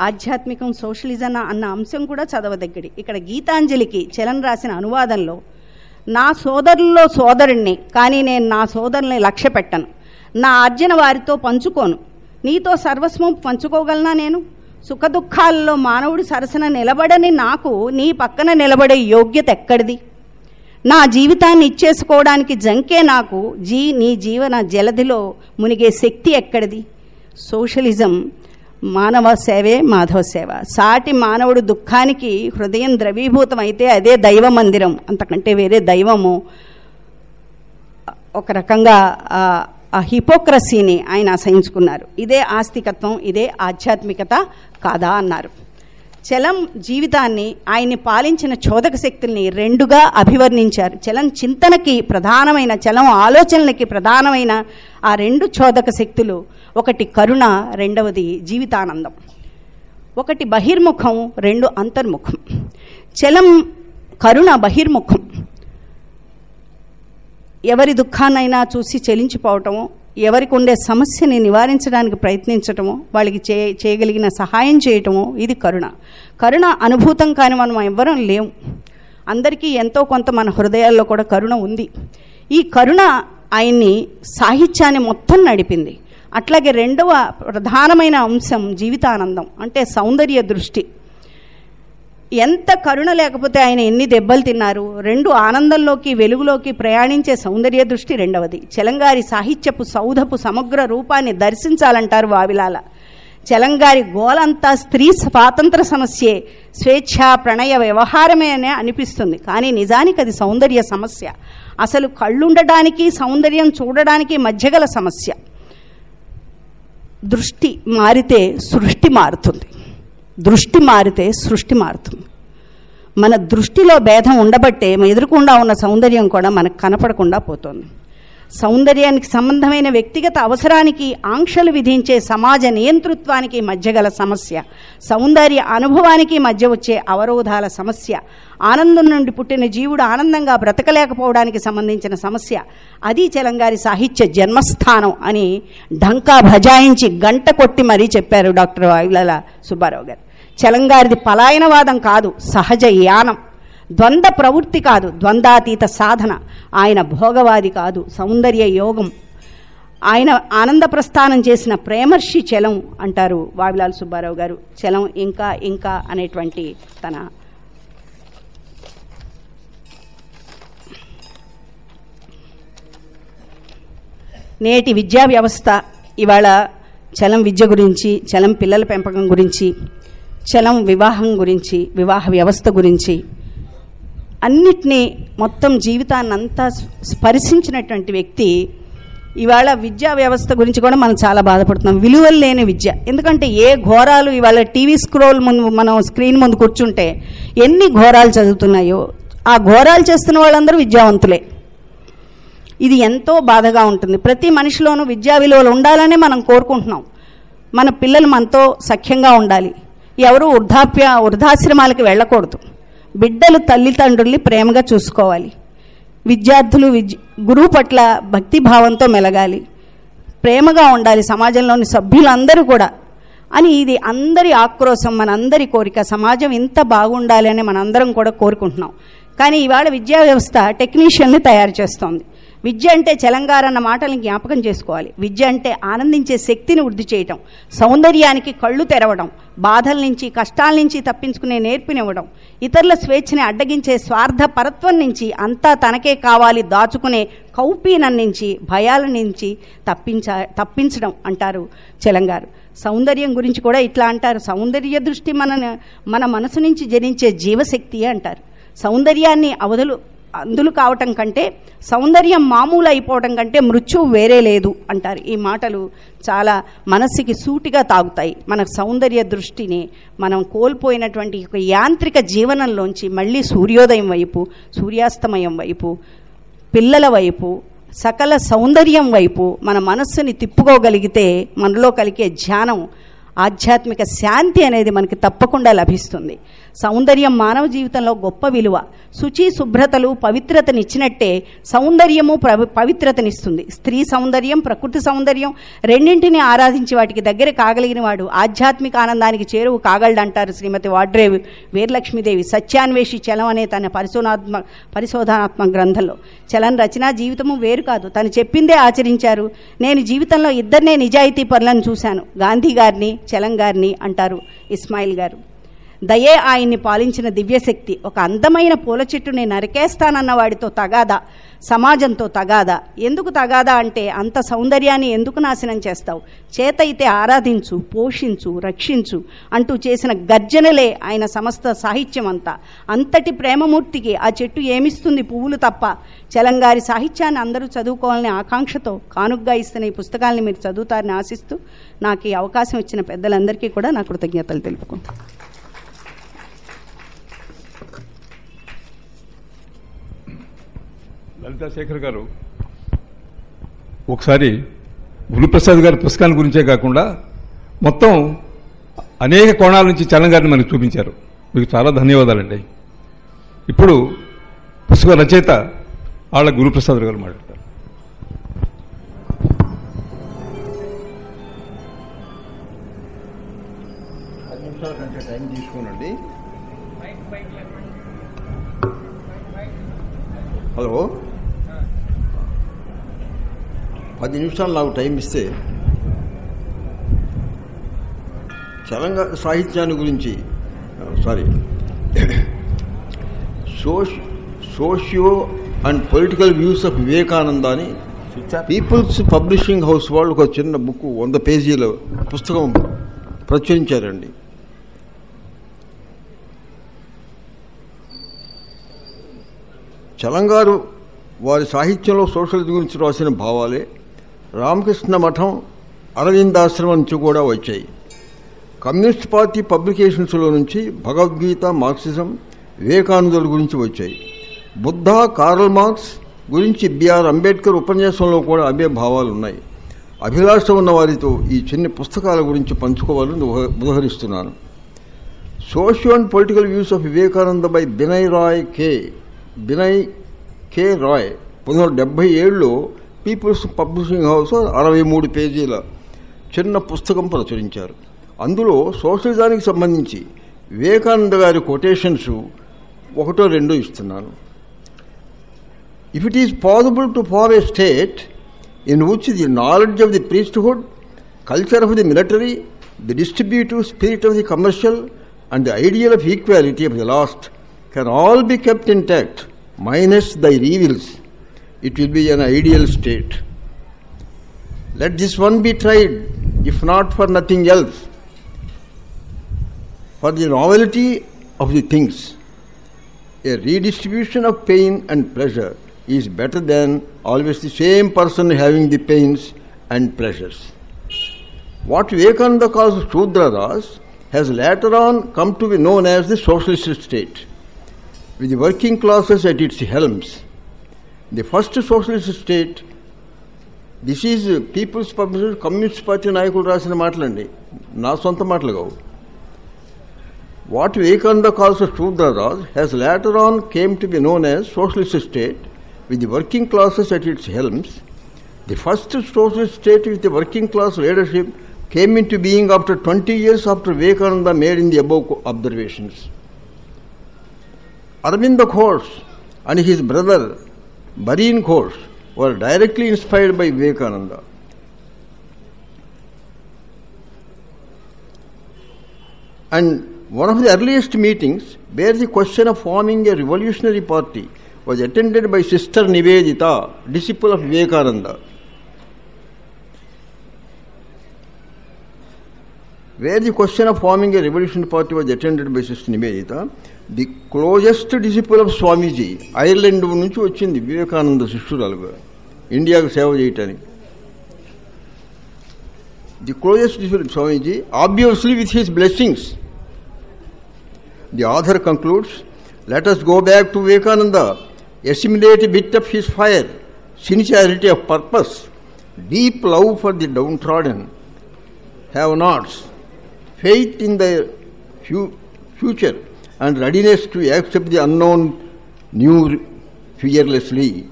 ఆధ్యాత్మికం సోషలిజం అన్న అంశం కూడా చదవదగ్గడి ఇక్కడ గీతాంజలికి చలన్ రాసిన అనువాదంలో నా సోదరుల్లో సోదరుణ్ణి కానీ నేను నా సోదరుని లక్ష్య పెట్టను నా ఆర్జన వారితో పంచుకోను. నీతో సర్వస్వం పంచుకోగలనా నేను? సుఖదుఖాల్లో మానవుడి సరసన నిలబడని నాకు నీ పక్కన నిలబడే యోగ్యత ఎక్కడిది? నా జీవితాన్ని ఇచ్చేసుకోవడానికి జంకే నాకు జీ నీ జీవన జలధిలో మునిగే శక్తి ఎక్కడిది? సోషలిజం మానవ సేవే మాధవ సేవ. సాటి మానవుడు దుఃఖానికి హృదయం ద్రవీభూతం అయితే అదే దైవ మందిరం అంతకంటే వేరే దైవము ఒక రకంగా ఆ, హిపోక్రసీని ఆయన అసహించుకున్నారు ఇదే ఆస్తికత్వం ఇదే ఆధ్యాత్మికత కాదా అన్నారు. చలం జీవితాన్ని ఆయన్ని పాలించిన చోదక శక్తుల్ని రెండుగా అభివర్ణించారు. చలం చింతనకి ప్రధానమైన చలం ఆలోచనలకి ప్రధానమైన ఆ రెండు చోదక శక్తులు ఒకటి కరుణ రెండవది జీవితానందం. ఒకటి బహిర్ముఖం రెండు అంతర్ముఖం. చలం కరుణ బహిర్ముఖం. ఎవరి దుఃఖాన్నైనా చూసి చెలించిపోవటము ఎవరికి ఉండే సమస్యని నివారించడానికి ప్రయత్నించటము వాళ్ళకి చే చేయగలిగిన సహాయం చేయటము ఇది కరుణ. కరుణ అనుభూతం కాని మనం ఎవ్వరం లేము అందరికీ ఎంతో కొంత మన హృదయాల్లో కూడా కరుణ ఉంది. ఈ కరుణ ఆయన్ని సాహిత్యాన్ని మొత్తం నడిపింది. అట్లాగే రెండవ ప్రధానమైన అంశం జీవితానందం అంటే సౌందర్య దృష్టి. ఎంత కరుణ లేకపోతే ఆయన ఎన్ని దెబ్బలు తిన్నారు? రెండు ఆనందంలోకి వెలుగులోకి ప్రయాణించే సౌందర్య దృష్టి రెండవది. చెలంగారి సాహిత్యపు సౌధపు సమగ్ర రూపాన్ని దర్శించాలంటారు వావిలాల. చెలంగారి గోలంతా స్త్రీ స్వాతంత్ర సమస్యే స్వేచ్ఛ ప్రణయ వ్యవహారమే అనే అనిపిస్తుంది. కానీ నిజానికి అది సౌందర్య సమస్య. అసలు కళ్ళుండడానికి సౌందర్యం చూడడానికి మధ్యగల సమస్య. దృష్టి మారితే సృష్టి మారుతుంది. దృష్టి మారితే సృష్టి మారుతుంది. మన దృష్టిలో భేదం ఉండబట్టే ఎదురుకుండా ఉన్న సౌందర్యం కూడా మనకు కనపడకుండా పోతుంది. సౌందర్యానికి సంబంధమైన వ్యక్తిగత అవసరానికి ఆంక్షలు విధించే సమాజ నియంతృత్వానికి మధ్య గల సమస్య సౌందర్య అనుభవానికి మధ్య వచ్చే అవరోధాల సమస్య ఆనందం నుండి పుట్టిన జీవుడు ఆనందంగా బ్రతకలేకపోవడానికి సంబంధించిన సమస్య అది చెలంగారి సాహిత్య జన్మస్థానం అని ఢంకా భజాయించి గంట కొట్టి మరీ చెప్పారు డాక్టర్ వాయులల సుబ్బారావు గారు. చలంగారిది పలాయనవాదం కాదు సహజ యానం. ద్వంద్వ ప్రవృత్తి కాదు ద్వంద్వాతీత సాధన. ఆయన భోగవాది కాదు సౌందర్య యోగం. ఆయన ఆనంద ప్రస్థానం చేసిన ప్రేమర్షి చలం అంటారు వావిలాల్ సుబ్బారావు గారు. చలం ఇంకా ఇంకా అనేటువంటి తన నేటి విద్యా వ్యవస్థ. ఇవాళ చలం విద్య గురించి చలం పిల్లల పెంపకం గురించి చలం వివాహం గురించి వివాహ వ్యవస్థ గురించి అన్నిటినీ మొత్తం జీవితాన్ని అంతా స్పర్శించినటువంటి వ్యక్తి ఇవాళ విద్యా వ్యవస్థ గురించి కూడా మనం చాలా బాధపడుతున్నాం. విలువలు లేని విద్య. ఎందుకంటే ఏ ఘోరాలు ఇవాళ టీవీ స్క్రోల్ ముందు మనం స్క్రీన్ ముందు కూర్చుంటే ఎన్ని ఘోరాలు చదువుతున్నాయో ఆ ఘోరాలు చేస్తున్న వాళ్ళందరూ విద్యావంతులే. ఇది ఎంతో బాధగా ఉంటుంది. ప్రతి మనిషిలోనూ విద్యా విలువలు ఉండాలనే మనం కోరుకుంటున్నాం. మన పిల్లలు మనతో సఖ్యంగా ఉండాలి. ఎవరు వృద్ధాప్య వృద్ధాశ్రమాలకి వెళ్ళకూడదు. బిడ్డలు తల్లిదండ్రుల్ని ప్రేమగా చూసుకోవాలి. విద్యార్థులు విద్య గురువు పట్ల భక్తి భావంతో మెలగాలి. ప్రేమగా ఉండాలి సమాజంలోని సభ్యులందరూ కూడా. అని ఇది అందరి ఆక్రోశం మనందరి కోరిక. సమాజం ఇంత బాగుండాలి అని మనందరం కూడా కోరుకుంటున్నాం. కానీ ఇవాళ విద్యా వ్యవస్థ టెక్నీషియన్ని తయారు చేస్తోంది. విద్య అంటే చలంగారు అన్న మాటల్ని జ్ఞాపకం చేసుకోవాలి. విద్య అంటే ఆనందించే శక్తిని వృద్ధి చేయటం సౌందర్యానికి కళ్ళు తెరవడం బాధల నుంచి కష్టాల నుంచి తప్పించుకునే నేర్పినివ్వడం ఇతరుల స్వేచ్ఛని అడ్డగించే స్వార్థ పరత్వం నుంచి అంతా తనకే కావాలి దాచుకునే కౌపీనం నుంచి భయాల నుంచి తప్పించ తప్పించడం అంటారు చెలంగారు. సౌందర్యం గురించి కూడా ఇట్లా అంటారు. సౌందర్య దృష్టి మన మన మనసు నుంచి జనించే జీవశక్తి అంటారు. సౌందర్యాన్ని అవధులు అందులు కావటం కంటే సౌందర్యం మామూలు అయిపోవటం కంటే మృత్యువు వేరే లేదు అంటారు. ఈ మాటలు చాలా మనస్సుకి సూటిగా తాగుతాయి. మన సౌందర్య దృష్టిని మనం కోల్పోయినటువంటి ఒక యాంత్రిక జీవనంలోంచి మళ్ళీ సూర్యోదయం వైపు సూర్యాస్తమయం వైపు పిల్లల వైపు సకల సౌందర్యం వైపు మన మనస్సుని తిప్పుకోగలిగితే మనలో కలిగే ధ్యానం ఆధ్యాత్మిక శాంతి అనేది మనకి తప్పకుండా లభిస్తుంది. సౌందర్యం మానవ జీవితంలో గొప్ప విలువ. శుచి శుభ్రతలు పవిత్రతనిచ్చినట్టే సౌందర్యము ప్ర- పవిత్రతనిస్తుంది. స్త్రీ సౌందర్యం ప్రకృతి సౌందర్యం రెండింటిని ఆరాధించి వాటికి దగ్గర కాగలిగిన వాడు ఆధ్యాత్మిక ఆనందానికి చేరువు కాగలడంటారు శ్రీమతి వాడ్రేవ్ వీరలక్ష్మీదేవి. సత్యాన్వేషి చలం అనే తన పరిశోధనాత్మ పరిశోధనాత్మక గ్రంథంలో. చలన్ రచన జీవితము వేరు కాదు. తను చెప్పిందే ఆచరించారు. నేను జీవితంలో ఇద్దరినే నిజాయితీ పనులను చూశాను. గాంధీ గారిని చలం గారిని అంటారు ఇస్మాయిల్ గారు. దయే ఆయన్ని పాలించిన దివ్యశక్తి ఒక అందమైన పూల చెట్టుని నరికేస్తానన్న వాడితో తగాదా సమాజంతో తగాదా. ఎందుకు తగాదా అంటే అంత సౌందర్యాన్ని ఎందుకు నాశనం చేస్తావు? చేతయితే ఆరాధించు పోషించు రక్షించు అంటూ చేసిన గర్జనలే ఆయన సమస్త సాహిత్యం అంతా. అంతటి ప్రేమమూర్తికి ఆ చెట్టు ఏమిస్తుంది పువ్వులు తప్ప? చలంగారి సాహిత్యాన్ని అందరూ చదువుకోవాలనే ఆకాంక్షతో కానుగ్గా ఇస్తున్న ఈ పుస్తకాల్ని మీరు చదువుతారని ఆశిస్తూ నాకు ఈ అవకాశం ఇచ్చిన పెద్దలందరికీ కూడా నా కృతజ్ఞతలు తెలుపుకుంటాను లలితా శేఖర్ గారు ఒకసారి గురుప్రసాద్ గారి పుస్తకాల గురించే కాకుండా మొత్తం అనేక కోణాల నుంచి చలం గారిని మనకు చూపించారు. మీకు చాలా ధన్యవాదాలండి. ఇప్పుడు పుస్తక రచయిత వాళ్ళ గురుప్రసాద్ గారు మాట్లాడతారు. టైం తీసుకోనండి. హలో. పది నిమిషాలు నాకు టైం ఇస్తే తెలంగాణ సాహిత్యాన్ని గురించి sorry సోష్ socio and political views of Vivekananda అని పీపుల్స్ పబ్లిషింగ్ హౌస్ వాళ్ళు ఒక చిన్న బుక్ వంద పేజీల పుస్తకం ప్రచురించారండి. చలంగారు వారి సాహిత్యంలో సోషలిజం గురించి రాసిన భావాలే. రామకృష్ణ మఠం అరవిందాశ్రమం నుంచి కూడా వచ్చాయి. కమ్యూనిస్ట్ పార్టీ పబ్లికేషన్స్లో నుంచి భగవద్గీత మార్క్సిజం వివేకానందుల గురించి వచ్చాయి. బుద్ధ కార్ల్ మార్క్స్ గురించి బిఆర్ అంబేద్కర్ ఉపన్యాసంలో కూడా అవే భావాలు ఉన్నాయి అభిలాష ఉన్న వారితో ఈ చిన్ని పుస్తకాల గురించి పంచుకోవాలని ఉదహరిస్తున్నాను socio and political views of Vivekananda by Binay Roy K Binay K Roy. పంతొమ్మిది వందల డెబ్బై ఏడులో పీపుల్స్ పబ్లిషింగ్ హౌస్ అరవై మూడు పేజీల చిన్న పుస్తకం ప్రచురించారు. అందులో సోషలిజానికి సంబంధించి వివేకానంద గారి కొటేషన్స్ ఒకటో రెండో ఇస్తున్నాను if it is possible to form a state in which the knowledge of the priesthood culture of the military the distributive spirit of the commercial and the ideal of equality of the last can all be kept intact minus their evils it will be an ideal state. Let this one be tried, if not for nothing else, for the novelty of the things. A redistribution of pain and pleasure is better than always the same person having the pains and pleasures. What Vivekananda calls Shudra Ras has later on come to be known as the socialist state, with the working classes at its helms The first socialist state, this is uh, People's Publishers communist party నాయకులు రాసిన మాటలండి నా సొంత మాటలు కావు What Vivekananda calls a Shudraras has later on came to be known as socialist state with the working classes at its helms. The first socialist state with the working class leadership came into being after 20 years after Vivekananda made in the above co- observations. Arvind Ghosh and his brother Barin Ghosh were directly inspired by Vivekananda. And one of the earliest meetings where the question of forming a revolutionary party was attended by Sister Nivedita, disciple of Vivekananda. Where the question of forming a revolutionary party was attended by Sister Nivedita, the closest disciple of Swamiji, Ireland నుంచి వచ్చింది వివేకానంద శిష్యురాలుగా ఇండియాకు సేవ చేయటానికి the closest disciple of Swamiji, obviously with his blessings. The author concludes, let us go back to Vivekananda, assimilate a bit of his fire, sincerity of purpose, deep love for the downtrodden, have nots, faith in their fu- future, and readiness to accept the unknown new fearlessly.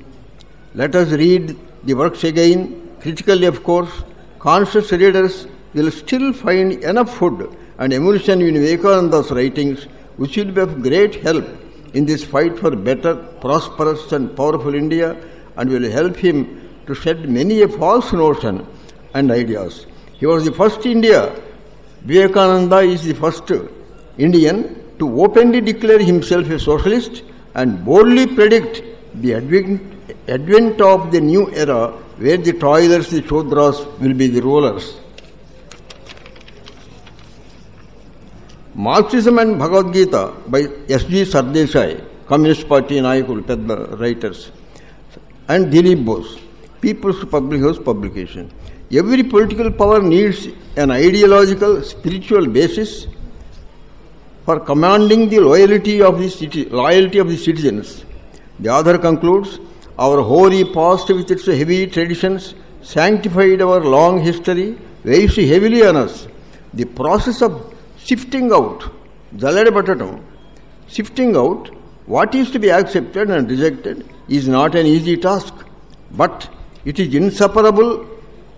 Let us read the works again, critically of course. Conscious readers will still find enough food and emulsion in Vivekananda's writings, which will be of great help in this fight for better, prosperous, and powerful India, and will help him to shed many a false notion and ideas. He was the first India. Vivekananda is the first Indian to openly declare himself a socialist and boldly predict the advent, of the new era where the toilers, the chodras will be the rulers. Marxism and Bhagavad Gita by S.G. Sardesai, Communist Party Nayakul, Pedda writers, and Dilip Bose, People's Public House publication. Every political power needs an ideological, spiritual basis for commanding the loyalty of the city, loyalty of the citizens. The author concludes, our hoary past with its heavy traditions sanctified our long history weighs heavily on us. The process of shifting out, shifting out what is to be accepted and rejected is not an easy task, but it is inseparable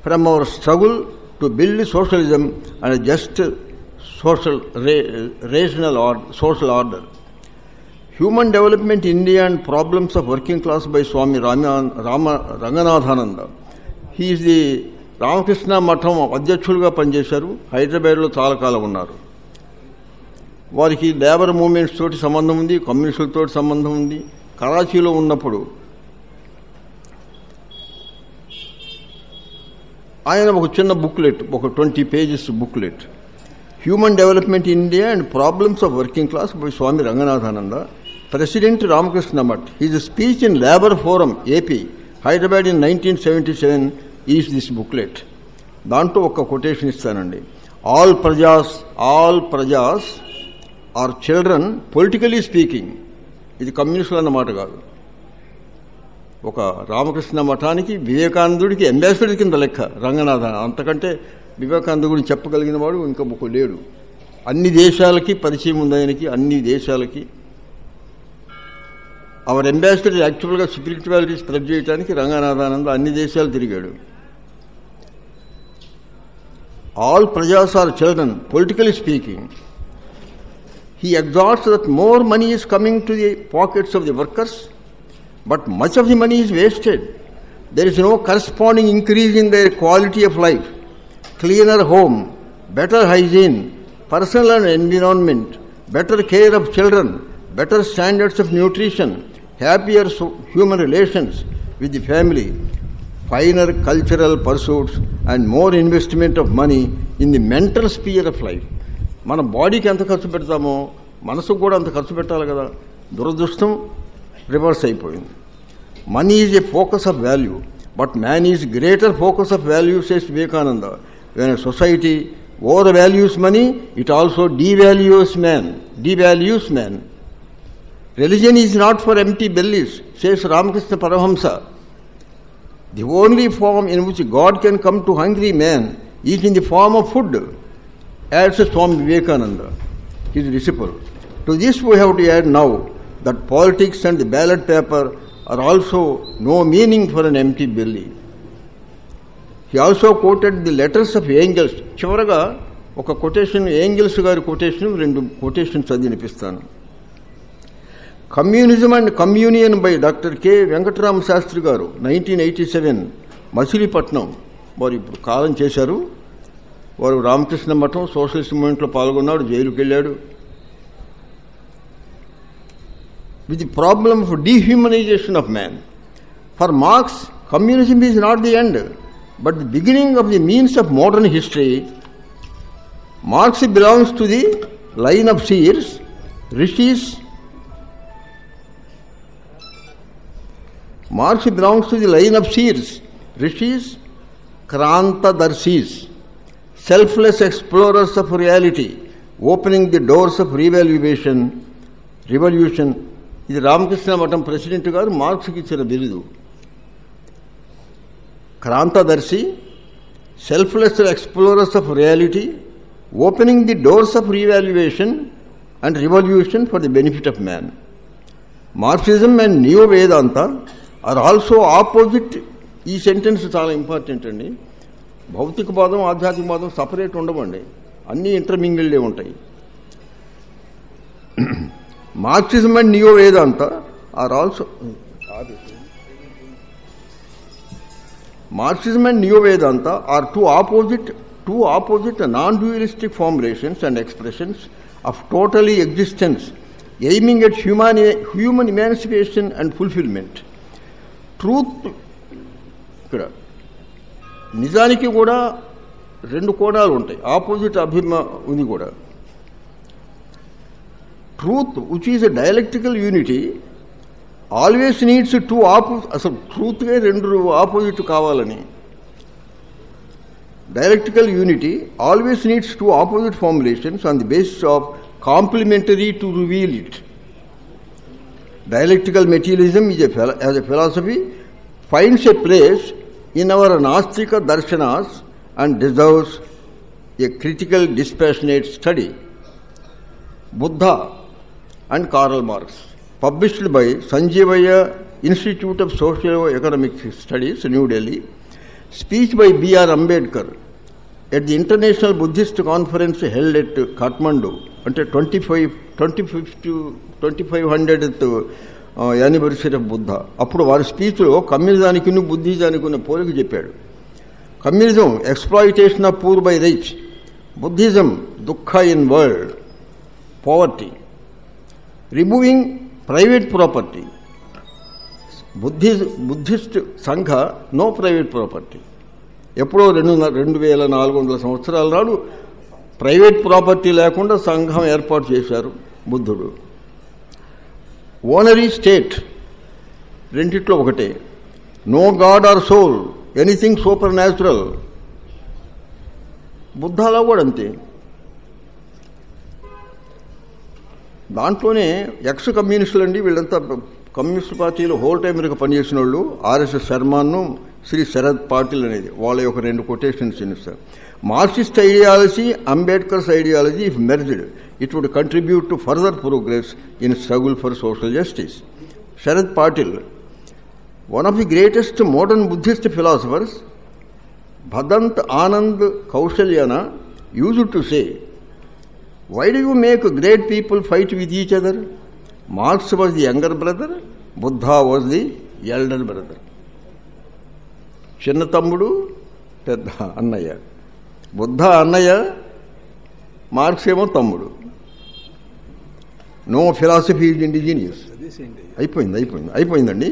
from our struggle to build socialism and a just social, ra- rational or social order. Human Development India and Problems of Working Class by Swami Rama, Rama, Ranganathananda. He is the Ramakrishna Math అధ్యక్షులుగా పనిచేశారు హైదరాబాద్లో చాలా కాలం ఉన్నారు వారికి labour movements తోటి సంబంధం ఉంది కమ్యూనిస్టులతో సంబంధం ఉంది కరాచీలో ఉన్నప్పుడు ఆయన ఒక చిన్న బుక్లెట్ ఒక twenty pages booklet human development India and problems of working class by Swami Ranganathananda president Ramakrishna Math his speech in labour forum AP Hyderabad in nineteen seventy seven is this booklet దాంట్లో ఒక quotation ఇస్తానండి. All prajas all prajas are children politically speaking ఇది కమ్యూనిస్టులు అన్నమాట కాదు. ఒక రామకృష్ణ మఠానికి వివేకానందుడికి ambassador కింద లెక్క రంగనాథ. అంతకంటే వివేకానంద వివేకానందుడు చెప్పగలిగిన వాడు ఇంకా ఒక లేడు. అన్ని దేశాలకి పరిచయం ఉంది ఆయనకి అన్ని దేశాలకి. అవర్ అంబాసిడర్ యాక్చువల్గా స్పిరిచువాలిటీ స్ప్రెడ్ చేయడానికి రంగనాథానంద అన్ని దేశాలు తిరిగాడు. All prajas are children politically speaking he exalts that more money is coming to the pockets of the workers but much of the money is wasted there is no corresponding increase in their quality of life Cleaner home, better hygiene, personal and environment, better care of children, better standards of nutrition, happier so- human relations with the family, finer cultural pursuits, and more investment of money in the mental sphere of life. మన బాడీకి ఎంత ఖర్చు పెడతామో మనసుకు కూడా అంత ఖర్చు పెట్టాలి కదా దురదృష్టం రివర్స్ అయిపోయింది money is a focus of value but man is greater focus of value says Vivekananda when a society overvalues money, it also devalues men. devalues men. Religion is not for empty bellies, says Ramakrishna Paramahamsa. The only form in which God can come to hungry man is in the form of food, adds Swami Vivekananda, his disciple. To this we have to add now that politics and the ballot paper are also no meaning for an empty belly. He also quoted the letters of Engels చివరగా ఒక quotation Engels garu quotation రెండు quotation చదివి వినిపిస్తాను communism and communion by doctor K Venkatarama Sastri గారు nineteen eighty seven Machilipatnam వారు ఇప్పుడు కాలం చేశారు. వారు రామకృష్ణ మఠం సోషలిస్ట్ మూమెంట్లో పాల్గొన్నాడు జైలుకి వెళ్ళాడు with the problem of dehumanization of man. For Marx, communism is not the but the beginning of the means of modern history. Marx belongs to the line of seers, rishis. Marx belongs to the line of seers, rishis, krantadarsis, selfless explorers of reality, opening the doors of revaluation, revolution. ఇది రామకృష్ణ మఠం president గారు మార్క్స్కి ఇచ్చిన బిరుదు క్రాంతదర్శి selfless explorers of reality opening the doors of revaluation and revolution for the benefit of man Marxism and new Vedanta are also opposite ఈ sentence చాలా important అండి. భౌతికవాదం ఆధ్యాత్మికవాదం సపరేట్ ఉండవండి. అన్నీ ఇంటర్మింగిల్డే ఉంటాయి. Marxism and neo Vedanta are also Marxism and neo Vedanta are two opposite two opposite non dualistic formulations and expressions of totally existence aiming at హ్యూమాని human emancipation and fulfilment truth ఇక్కడ. నిజానికి కూడా రెండు కోణాలు ఉంటాయి. ఆపోజిట్ అభిమ ఉంది కూడా. Truth which is a dialectical unity always needs two ఆపో అసలు ట్రూత్గా రెండు ఆపోజిట్ కావాలని dialectical unity always needs two opposite formulations on the basis of complementary to reveal it dialectical materialism is a, phil- as a philosophy finds a place in our Nastika darshanas and deserves a critical, dispassionate study. Buddha and Karl Marx, Published by Sanjivayya institute of socio economic studies New Delhi speech by BR Ambedkar at the international buddhist conference held at Kathmandu అంటే twenty five twenty fifth twenty five hundredth Buddha. అప్పుడు వారి స్పీచ్లో కమ్యూనిజానికి బుద్ధిజానికి ఉన్న పోలిక చెప్పాడు. Communism exploitation of poor by rich. Buddhism దుఃఖ in world. Poverty. Removing private property. బుద్ధి buddhist sangha no private property. ఎప్పుడో రెండు రెండు వేల నాలుగు వందల సంవత్సరాల నాడు ప్రైవేట్ ప్రాపర్టీ లేకుండా సంఘం ఏర్పాటు చేశారు బుద్ధుడు. ఓనరీ స్టేట్ రెండిట్లో ఒకటే. No God or soul anything supernatural. బుద్ధాలో కూడా అంతే దాంట్లోనే ఎక్స్ కమ్యూనిస్టులు అండి వీళ్ళంతా కమ్యూనిస్ట్ పార్టీలో హోల్ టైం టైమర్గా పనిచేసిన వాళ్ళు ఆర్ఎస్ఎస్ శర్మాను శ్రీ శరద్ పాటిల్ అనేది వాళ్ళ యొక్క రెండు కొటేషన్స్ ఇస్తారు Marxist ideology Ambedkar's ideology if merged it would contribute to further progress in struggle for social justice Sharad Patil one of the greatest modern Buddhist philosophers Bhadant Anand Kausalyayan used to say why do you make great people fight with each other Marx was the younger brother Buddha was the elder brother చిన్న తమ్ముడు పెద్ద అన్నయ్య. బుద్ధ అన్నయ్య Marx ఏమో తమ్ముడు. No philosophy is indigenous అయిపోయింది అయిపోయింది అయిపోయిందండి.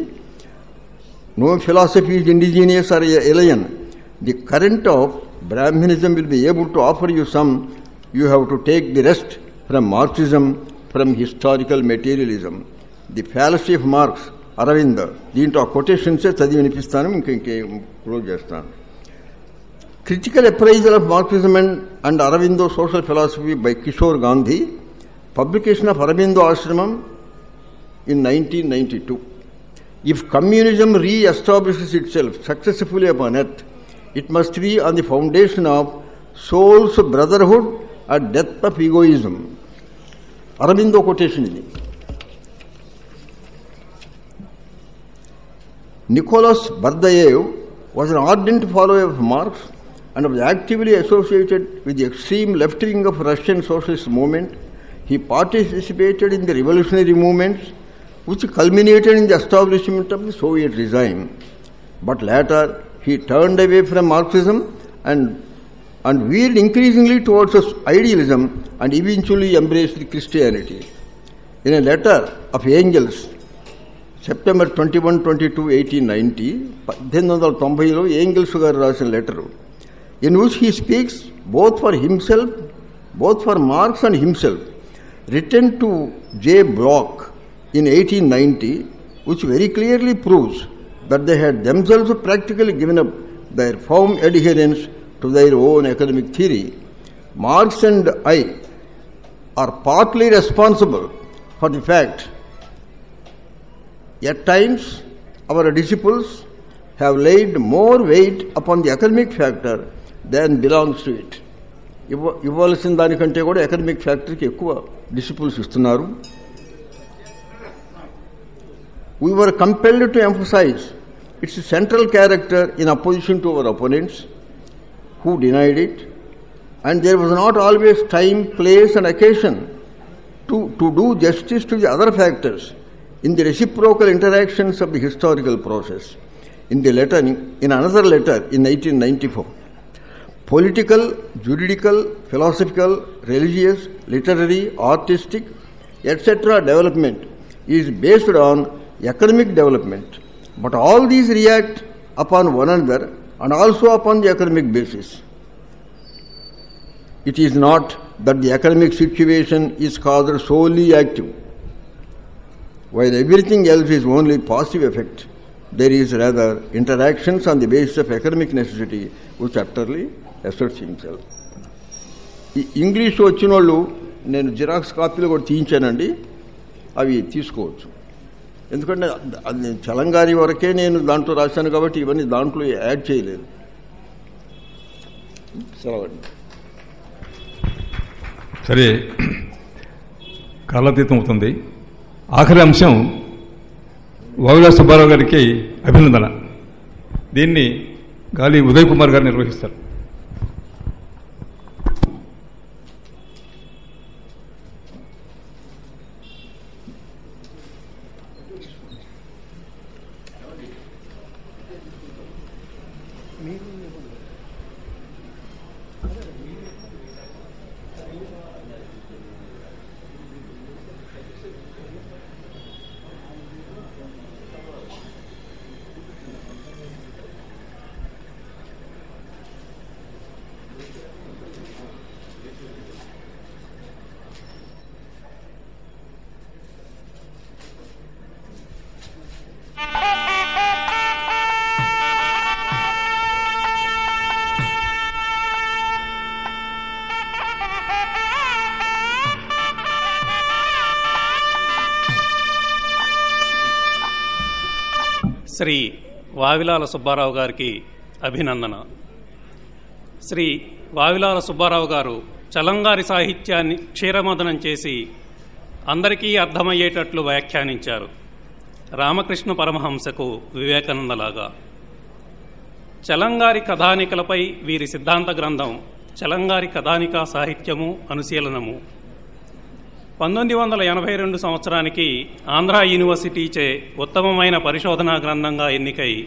No philosophy is indigenous or alien the current of Brahmanism will be able to offer you some you have to take the rest from Marxism from historical materialism the fallacy of Marx Aravind దీంట్లో ఆ కొటేషన్సే చదివి వినిపిస్తాను ఇంక ఇంకే close చేస్తాను. Critical appraisal of Marxism and and Aurobindo social philosophy by Kishore Gandhi publication of Aurobindo ashram in nineteen ninety two If communism re-establishes itself successfully upon earth, it must be on the foundation of soul's brotherhood at death of egoism. Arabindo quotation Nicholas Bardyaev was an ardent follower of Marx and was actively associated with the extreme left wing of Russian socialist movement. He participated in the revolutionary movements which culminated in the establishment of the Soviet regime. But later, he turned away from Marxism and, and veered increasingly towards idealism and eventually embraced Christianity. In a letter of Angels, September twenty one twenty two eighteen ninety పద్దెనిమిది వందల తొంభైలో Engels గారు రాసిన letter in which he speaks both for himself both for Marx and himself written to J Bloch in eighteen ninety which very clearly proves that they had themselves practically given up their former adherence To their own economic theory Marx and I are partly responsible for the fact at times our disciples have laid more weight upon the academic factor than belongs to it. ఇవ్వ ఇవ్వాల్సిన దానికంటే కూడా economic ఫ్యాక్టరీకి ఎక్కువ disciples ఇస్తున్నారు we were compelled to emphasize its central character in opposition to our opponents who denied it, and there was not always time, place, and occasion to, to do justice to the other factors in the reciprocal interactions of the historical process. In the letter, in another letter in 1994, political, juridical, philosophical, religious, literary, artistic, etc. development is based on economic development. But all these react upon one another and also upon the economic basis. It is not that the economic situation is caused solely active, while everything else is only passive effect. There is rather interactions on the basis of economic necessity which utterly asserts himself. ఈ English వచ్చిన వాళ్ళు నేను xerox కాపీలు కూడా తీయించానండి అవి తీసుకోవచ్చు ఎందుకంటే అది చలంగారి వరకే నేను దాంట్లో రాశాను కాబట్టి ఇవన్నీ దాంట్లో యాడ్ చేయలేదు. సెలవండి సరే కాలాతీతం అవుతుంది. ఆఖరి అంశం వావిలా సుబ్బారావు గారికి అభినందన. దీన్ని గాలి ఉదయ్ కుమార్ గారు నిర్వహిస్తారు. శ్రీ వావిలాల సుబ్బారావు గారికి అభినందన. శ్రీ వావిలాల సుబ్బారావు గారు చలంగారి సాహిత్యాన్ని క్షీరమదనం చేసి అందరికీ అర్థమయ్యేటట్లు వ్యాఖ్యానించారు. రామకృష్ణ పరమహంసకు వివేకానందలాగా. చలంగారి కథానికలపై వీరి సిద్ధాంత గ్రంథం చలంగారి కథానిక సాహిత్యము అనుశీలనము. పంతొమ్మిది వందల ఎనభై రెండు సంవత్సరానికి ఆంధ్ర యూనివర్సిటీచే ఉత్తమమైన పరిశోధనా గ్రంథంగా ఎన్నికై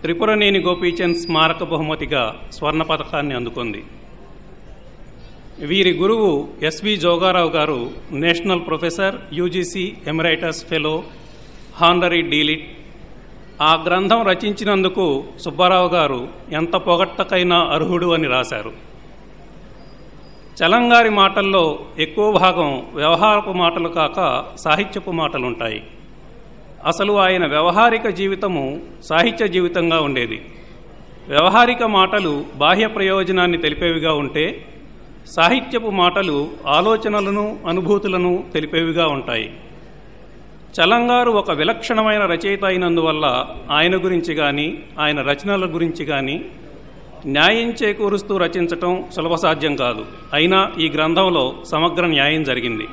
త్రిపురనేని గోపీచంద్ స్మారక బహుమతిగా స్వర్ణ పథకాన్ని అందుకుంది. వీరి గురువు ఎస్వి జోగారావు గారు national professor UGC emeritus fellow honorary D Litt. ఆ గ్రంథం రచించినందుకు సుబ్బారావు గారు ఎంత పొగట్టకైనా అర్హుడు అని రాశారు. చలంగారి మాటల్లో ఎక్కువ భాగం వ్యవహారపు మాటలు కాక సాహిత్యపు మాటలుంటాయి. అసలు ఆయన వ్యవహారిక జీవితము సాహిత్య జీవితంగా ఉండేది. వ్యవహారిక మాటలు బాహ్య ప్రయోజనాన్ని తెలిపేవిగా ఉంటే సాహిత్యపు మాటలు ఆలోచనలను అనుభూతులను తెలిపేవిగా ఉంటాయి. చలంగారు ఒక విలక్షణమైన రచయిత అయినందువల్ల ఆయన గురించి కానీ ఆయన రచనల గురించి కానీ న్యాయం చేకూరుస్తూ రచించటం సులభ సాధ్యం కాదు. అయినా ఈ గ్రంథంలో సమగ్ర న్యాయం జరిగింది.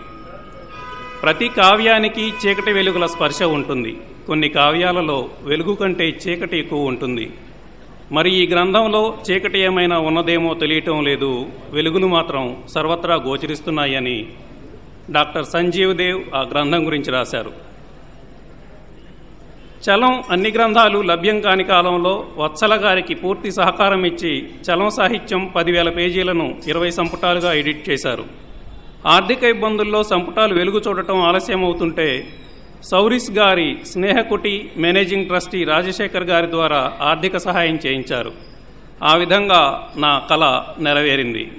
ప్రతి కావ్యానికి చీకటి వెలుగుల స్పర్శ ఉంటుంది. కొన్ని కావ్యాలలో వెలుగు కంటే చీకటి ఎక్కువ ఉంటుంది. మరి ఈ గ్రంథంలో చీకటి ఏమైనా ఉన్నదేమో తెలియటం లేదు. వెలుగులు మాత్రం సర్వత్రా గోచరిస్తున్నాయని డాక్టర్ సంజీవ్ దేవ్ ఆ గ్రంథం గురించి రాశారు. చలం అన్ని గ్రంథాలు లభ్యం కాని కాలంలో వత్సల గారికి పూర్తి సహకారం ఇచ్చి చలం సాహిత్యం పదివేల పేజీలను ఇరవై సంపుటాలుగా ఎడిట్ చేశారు. ఆర్థిక ఇబ్బందుల్లో సంపుటాలు వెలుగు చూడటం ఆలస్యం అవుతుంటే సౌరిస్ గారి స్నేహకుటి మేనేజింగ్ ట్రస్టీ రాజశేఖర్ గారి ద్వారా ఆర్థిక సహాయం చేయించారు. ఆ విధంగా నా కళ నెరవేరింది.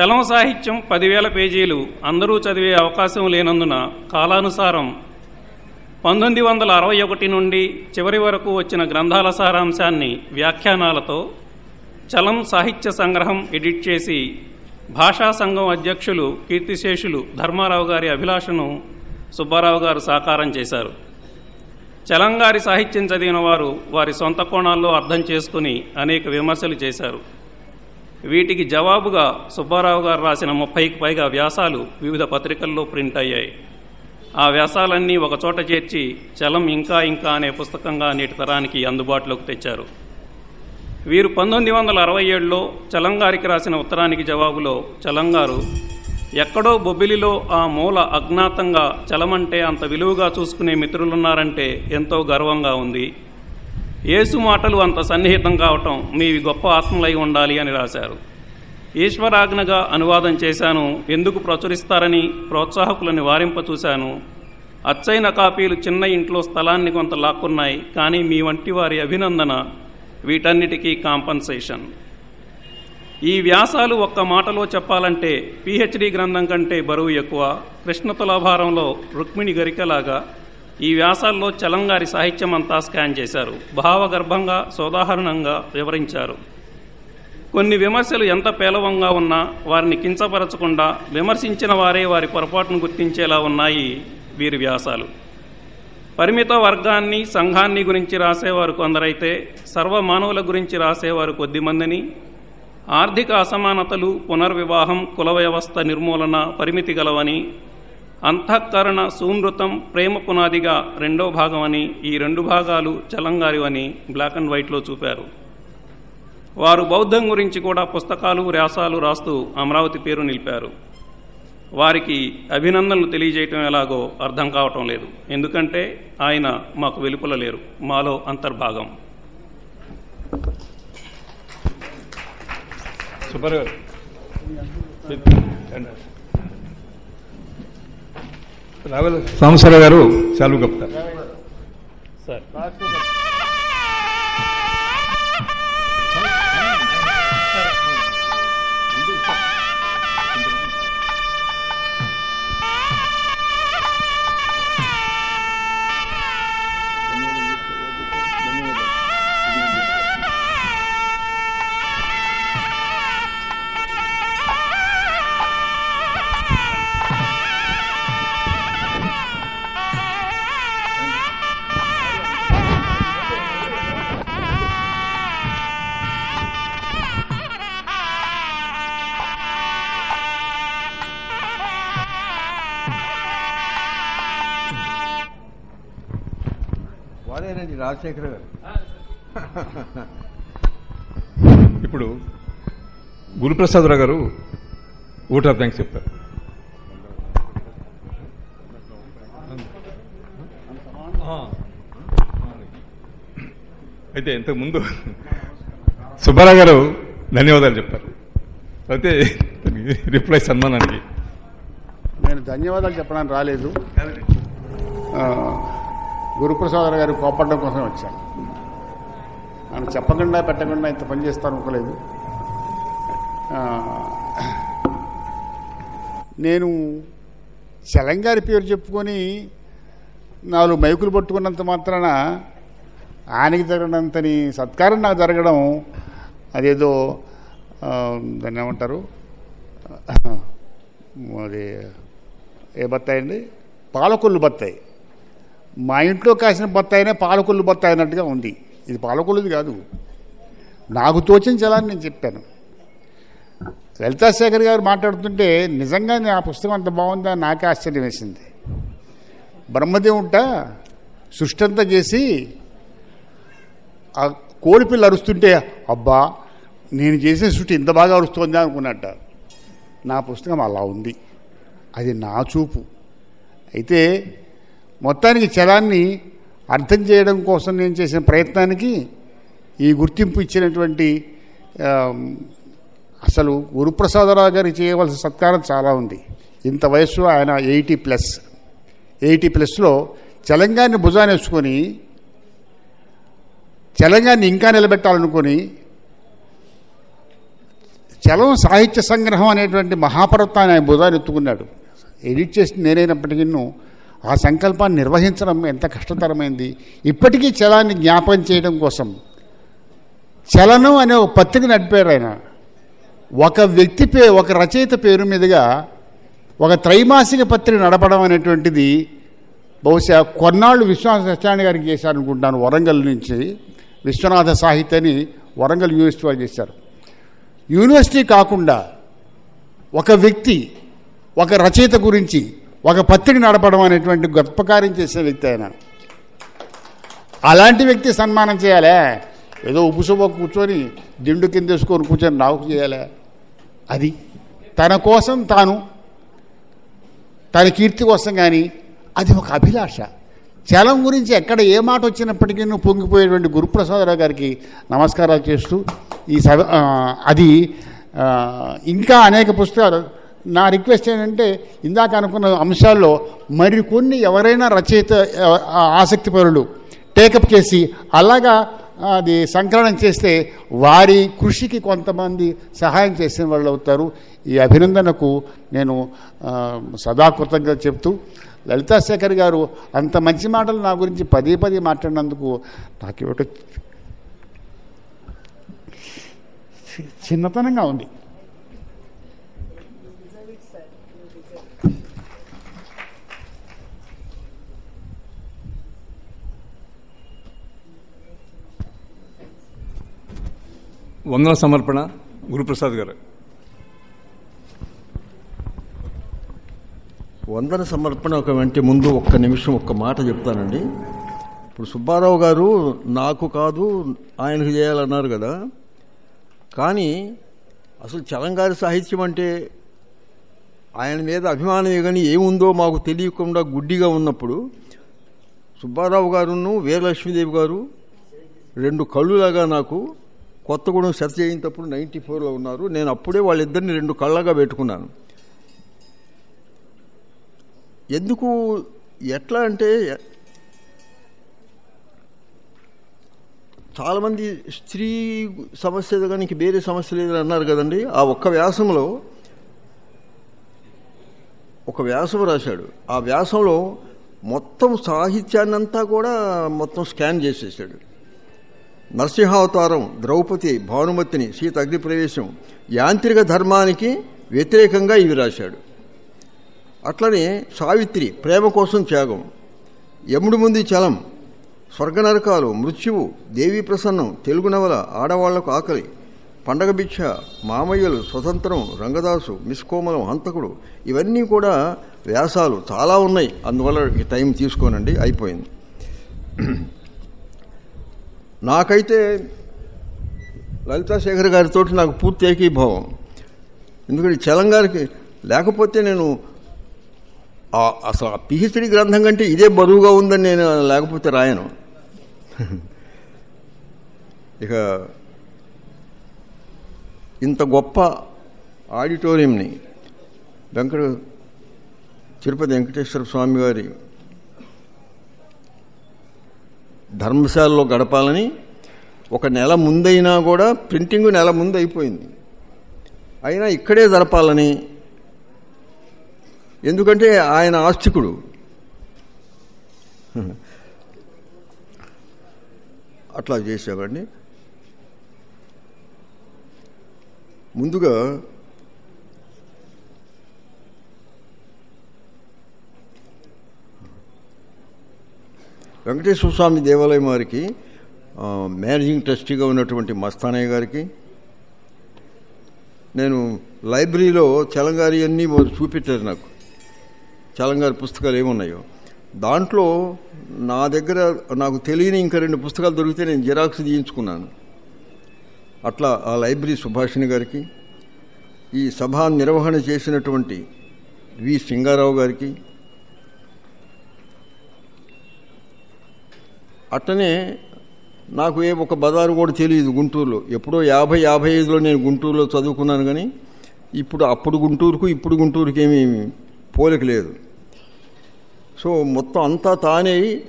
చలం సాహిత్యం పదివేల పేజీలు అందరూ చదివే అవకాశం లేనందున కాలానుసారం పంతొమ్మిది వందల అరవై ఒకటి నుండి చివరి వరకు వచ్చిన గ్రంథాల సారాంశాన్ని వ్యాఖ్యానాలతో చలం సాహిత్య సంగ్రహం ఎడిట్ చేసి భాషా సంఘం అధ్యక్షులు కీర్తిశేషులు ధర్మారావు గారి అభిలాషను సుబ్బారావు గారు సాకారం చేశారు. చలంగారి సాహిత్యం చదివిన వారు వారి సొంత కోణాల్లో అర్థం చేసుకుని అనేక విమర్శలు చేశారు. వీటికి జవాబుగా సుబ్బారావు గారు రాసిన ముప్పైకి పైగా వ్యాసాలు వివిధ పత్రికల్లో ప్రింట్ అయ్యాయి. ఆ వ్యాసాలన్నీ ఒకచోట చేర్చి చలం ఇంకా ఇంకా అనే పుస్తకంగా నేటి తరానికి అందుబాటులోకి తెచ్చారు. వీరు పంతొమ్మిది వందల అరవై ఏడులో చలంగారికి రాసిన ఉత్తరానికి జవాబులో చలంగారు ఎక్కడో బొబ్బిలిలో ఆ మూల అజ్ఞాతంగా చలమంటే అంత విలువగా చూసుకునే మిత్రులున్నారంటే ఎంతో గర్వంగా ఉంది. యేసు మాటలు అంత సన్నిహితం కావటం మీవి గొప్ప ఆత్మలై ఉండాలి అని రాశారు. ఈశ్వరాజ్ఞగా అనువాదం చేశాను. ఎందుకు ప్రచురిస్తారని ప్రోత్సాహకులని వారింప చూశాను. అచ్చైన కాపీలు చిన్న ఇంట్లో స్థలాన్ని కొంత లాక్కున్నాయి. కానీ మీ వంటి వారి అభినందన వీటన్నిటికీ కాంపన్సేషన్. ఈ వ్యాసాలు ఒక్క మాటలో చెప్పాలంటే పిహెచ్డి గ్రంథం కంటే బరువు ఎక్కువ. కృష్ణతులాభారంలో రుక్మిణి గరికలాగా ఈ వ్యాసాల్లో చలంగారి సాహిత్యం అంతా స్కాన్ చేశారు. భావగర్భంగా సోదాహరణంగా వివరించారు. కొన్ని విమర్శలు ఎంత పేలవంగా ఉన్నా వారిని కించపరచకుండా విమర్శించిన వారే వారి పొరపాటును గుర్తించేలా ఉన్నాయి వీరి వ్యాసాలు. పరిమిత వర్గాన్ని సంఘాన్ని గురించి రాసేవారు కొందరైతే సర్వమానవుల గురించి రాసేవారు కొద్దిమందిని. ఆర్థిక అసమానతలు పునర్వివాహం కుల వ్యవస్థ నిర్మూలన పరిమితి గలవని అంతఃకరణ సూనృతం ప్రేమ పునాదిగా రెండో భాగమని ఈ రెండు భాగాలు చలంగారివని బ్లాక్ అండ్ వైట్లో చూపారు. వారు బౌద్ధం గురించి కూడా పుస్తకాలు వ్యాసాలు రాస్తూ అమరావతి పేరు నిలిపారు. వారికి అభినందనలు తెలియజేయటం ఎలాగో అర్థం కావటం లేదు. ఎందుకంటే ఆయన మాకు వెలుపల లేరు. మాలో అంతర్భాగం. రాఘవ సాంబశివరావు గారు చాలు కప్తారు సార్. రాజశేఖర్ గారు. ఇప్పుడు Guruprasadarao garu vote of thanks చెప్తారు. అయితే ఇంతకు ముందు సుబ్బారావు గారు ధన్యవాదాలు చెప్తారు. అయితే రిప్లై సన్మానానికి. నేను ధన్యవాదాలు చెప్పడానికి రాలేదు. ఆ, గురుప్రసాద్ గారు కోపడడం కోసం వచ్చాను ఆయన చెప్పకుండా పెట్టకుండా ఇంత పని చేస్తాను అనుకోలేదు. నేను చలంగారి పేరు చెప్పుకొని నాలుగు మైకులు పట్టుకున్నంత మాత్రాన ఆయనకి జరగనంతని సత్కారం నాకు జరగడం అదేదో దాన్ని ఏమంటారు? అది ఏ బత్తాయి అండి? పాలకొల్లు బత్తాయి. మా ఇంట్లో కాసిన బత్తాయినే పాలకొల్లు బత్తాయి అన్నట్టుగా ఉంది. ఇది పాలకొల్లుది కాదు. నాకు తోచిన చలాన్ని నేను చెప్పాను. లలితాశేఖర్ గారు మాట్లాడుతుంటే నిజంగా ఆ పుస్తకం అంత బాగుందా నాకే ఆశ్చర్యం వేసింది. బ్రహ్మదేవుంట సృష్టి అంతా చేసి ఆ కోడిపిల్ల అరుస్తుంటే అబ్బా నేను చేసిన సృష్టి ఇంత బాగా అరుస్తోందా అనుకున్నట్ట. నా పుస్తకం అలా ఉంది. అది నా చూపు. అయితే మొత్తానికి చలాన్ని అర్థం చేయడం కోసం నేను చేసిన ప్రయత్నానికి ఈ గుర్తింపు ఇచ్చినటువంటి అసలు గురుప్రసాదరావు గారికి చేయవలసిన సత్కారం చాలా ఉంది. ఇంత వయస్సు ఆయన ఎయిటీ ప్లస్. ఎయిటీ ప్లస్లో తెలంగాణని భుజానేసుకొని తెలంగాణని ఇంకా నిలబెట్టాలనుకొని చలం సాహిత్య సంగ్రహం అనేటువంటి మహాపర్వతాన్ని ఆయన భుజాన్ని ఎత్తుకున్నాడు. ఎడిట్ చేసి నేనైనప్పటికీ ఆ సంకల్పాన్ని నిర్వహించడం ఎంత కష్టతరమైంది. ఇప్పటికీ చలాన్ని జ్ఞాపకం చేయడం కోసం చలనం అనే ఒక పత్రిక నడిపారు ఆయన. ఒక వ్యక్తి పే ఒక రచయిత పేరు మీదుగా ఒక త్రైమాసిక పత్రిక నడపడం అనేటువంటిది బహుశా కొన్నాళ్ళు విశ్వనాథ సత్యాన్ని గారికి చేశారనుకుంటాను వరంగల్ నుంచి. విశ్వనాథ సాహిత్యాన్ని వరంగల్ యూనివర్సిటీ వాళ్ళు చేశారు. యూనివర్సిటీ కాకుండా ఒక వ్యక్తి ఒక రచయిత గురించి ఒక పత్రిక నడపడం అనేటువంటి గొప్ప కార్యం చేసిన వ్యక్తి ఆయన. అలాంటి వ్యక్తి సన్మానం చేయాలే. ఏదో ఉపశుభ కూర్చొని దిండు కింద వేసుకొని కూర్చొని నాకు చేయాలే. అది తన కోసం తాను తన కీర్తి కోసం కానీ అది ఒక అభిలాష. చలం గురించి ఎక్కడ ఏ మాట వచ్చినప్పటికీ నువ్వు పొంగిపోయేటువంటి గురుప్రసాదరావు గారికి నమస్కారాలు చేస్తూ ఈ అది ఇంకా అనేక పుస్తకాలు నా రిక్వెస్ట్ ఏంటంటే ఇందాక అనుకున్న అంశాల్లో మరికొన్ని ఎవరైనా రచయిత ఆసక్తిపరులు టేకప్ చేసి అలాగా అది సంకలనం చేస్తే వారి కృషికి కొంతమంది సహాయం చేసిన వాళ్ళు అవుతారు. ఈ అభినందనకు నేను సదా కృతజ్ఞత చెప్తూ లలితా శేఖర్ గారు అంత మంచి మాటలు నా గురించి పదే పదే మాట్లాడినందుకు నాకు ఒక చిన్నతనంగా ఉంది. వందన సమర్పణ గురుప్రసాద్ గారు. వందన సమర్పణ ఒక వెంటే ముందు ఒక్క నిమిషం ఒక్క మాట చెప్తానండి. ఇప్పుడు సుబ్బారావు గారు నాకు కాదు ఆయనకు చేయాలన్నారు కదా. కానీ అసలు చలంగారి సాహిత్యం అంటే ఆయన మీద అభిమానం కానీ ఏముందో మాకు తెలియకుండా గుడ్డిగా ఉన్నప్పుడు సుబ్బారావు గారును వీరలక్ష్మీదేవి గారు రెండు కళ్ళులాగా నాకు కొత్తగూడెం సెర్చ్ అయినప్పుడు నైంటీ ఫోర్లో ఉన్నారు. నేను అప్పుడే వాళ్ళిద్దరిని రెండు కళ్ళగా పెట్టుకున్నాను. ఎందుకు ఎట్లా అంటే చాలామంది స్త్రీ సమస్య కానీ వేరే సమస్య లేదని అన్నారు కదండి. ఆ ఒక్క వ్యాసంలో ఒక వ్యాసం రాశాడు. ఆ వ్యాసంలో మొత్తం సాహిత్యాన్నంతా కూడా మొత్తం స్కాన్ చేసేసాడు. నరసింహావతారం ద్రౌపది భానుమతిని సీత అగ్నిప్రవేశం యాంత్రిక ధర్మానికి వ్యతిరేకంగా ఇవి రాశాడు. అట్లనే సావిత్రి ప్రేమ కోసం త్యాగం యముడు ముందు చలం స్వర్గనరకాలు మృత్యువు దేవీ ప్రసన్నం తెలుగు నవల ఆడవాళ్ళకు ఆకలి పండగ భిక్ష మామయ్యలు స్వతంత్రం రంగదాసు మిస్కోమలం హంతకుడు ఇవన్నీ కూడా వ్యాసాలు చాలా ఉన్నాయి. అందువల్ల ఈ టైం తీసుకోనండి అయిపోయింది. నాకైతే లలితాశేఖర్ గారితో నాకు పూర్తి ఏకీభావం. ఎందుకంటే చలంగారికి లేకపోతే నేను అసలు ఆ పిహెచ్డి గ్రంథం కంటే ఇదే బరువుగా ఉందని నేను లేకపోతే రాయను. ఇక ఇంత గొప్ప ఆడిటోరియంని వెంకట తిరుపతి వెంకటేశ్వర స్వామి గారి ధర్మశాలలో గడపాలని ఒక నెల ముందైనా కూడా ప్రింటింగ్ నెల ముందు అయిపోయింది. అయినా ఇక్కడే జరపాలని ఎందుకంటే ఆయన ఆస్తికుడు. అట్లా చేసేవాడిని ముందుగా వెంకటేశ్వర స్వామి దేవాలయం వారికి మేనేజింగ్ ట్రస్టీగా ఉన్నటువంటి మస్తానయ్య గారికి నేను లైబ్రరీలో చలంగారి అన్నీ చూపించారు నాకు. చలంగారి పుస్తకాలు ఏమున్నాయో. దాంట్లో నా దగ్గర నాకు తెలియని ఇంకా రెండు పుస్తకాలు దొరికితే నేను జిరాక్స్ తీయించుకున్నాను. అట్లా ఆ లైబ్రరీ సుభాషిణి గారికి ఈ సభ నిర్వహణ చేసినటువంటి వి సింగారావు గారికి అట్టనే నాకు ఏ ఒక బజారు కూడా తెలియదు గుంటూరులో. ఎప్పుడో యాభై యాభై ఐదులో నేను గుంటూరులో చదువుకున్నాను కానీ ఇప్పుడు అప్పుడు గుంటూరుకు ఇప్పుడు గుంటూరుకి ఏమీ పోలిక లేదు. సో మొత్తం అంతా తానే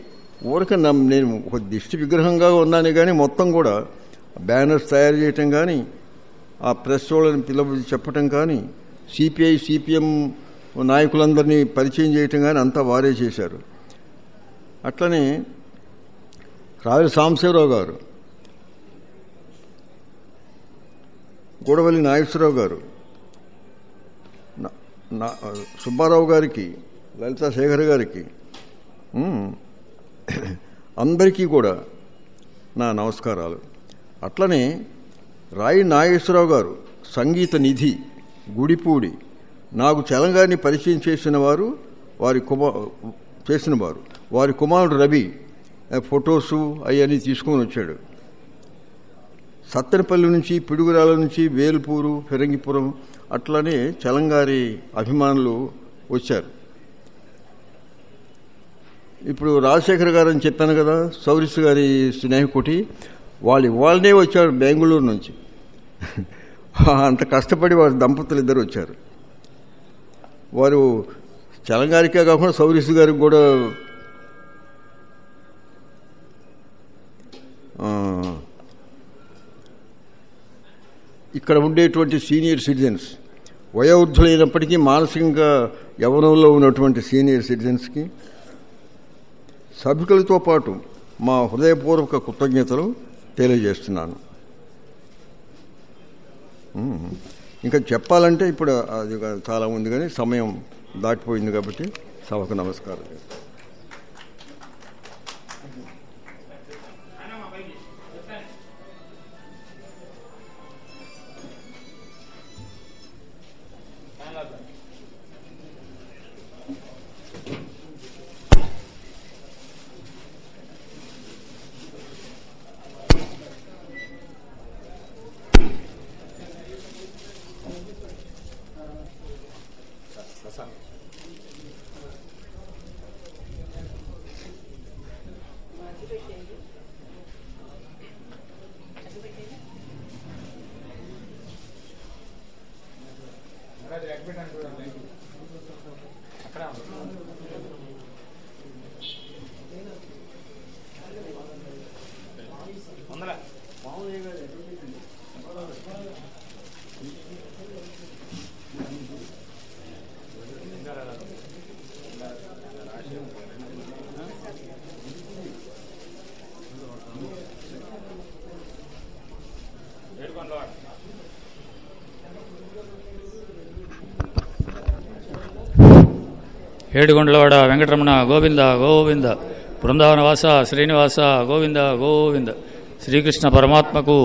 ఊరిక నమ్- నేను ఒక దిష్టి విగ్రహంగా ఉన్నాను కానీ మొత్తం కూడా బ్యానర్స్ తయారు చేయటం కానీ ఆ ప్రెస్ వాళ్ళని పిలవ చెప్పటం కానీ సిపిఐ సిపిఎం నాయకులందరినీ పరిచయం చేయటం కానీ అంతా వారే చేశారు. అట్లనే రావిల సాంబశివరావు గారు గూడవల్లి నాగేశ్వరరావు గారు సుబ్బారావు గారికి లలితా శేఖర్ గారికి అందరికీ కూడా నా నమస్కారాలు. అట్లనే రాయి నాగేశ్వరరావు గారు సంగీత నిధి గుడిపూడి నాకు తెలంగాణని పరిచయం చేసిన వారు వారి కుమా చేసిన వారు వారి కుమారుడు రవి ఫొటోసు అవన్నీ తీసుకొని వచ్చాడు. సత్తెనపల్లి నుంచి పిడుగురాల నుంచి వేల్పూరు ఫిరంగిపురం అట్లనే చలంగారి అభిమానులు వచ్చారు. ఇప్పుడు రాజశేఖర్ గారు అని చెప్పాను కదా సౌరిస్ గారి స్నేహికుటి వాళ్ళు ఇవాళనే వచ్చారు బెంగళూరు నుంచి. అంత కష్టపడి వారి దంపతులు ఇద్దరు వచ్చారు. వారు చలంగారికే కాకుండా సౌరిస్ గారికి కూడా ఇక్కడ ఉండేటువంటి సీనియర్ సిటిజన్స్. వయోవృద్ధులైనప్పటికీ మానసికంగా యవనంలో ఉన్నటువంటి సీనియర్ సిటిజన్స్కి సభికులతో పాటు మా హృదయపూర్వక కృతజ్ఞతలు తెలియజేస్తున్నాను. ఇంకా చెప్పాలంటే ఇప్పుడు అది చాలా ఉంది కానీ సమయం దాటిపోయింది కాబట్టి సభకు నమస్కారం రేడిగొండలవాడ వెంకటరమణ గోవింద గోవింద బృందావనవాస శ్రీనివాస గోవింద గోవింద. శ్రీకృష్ణ పరమాత్మకు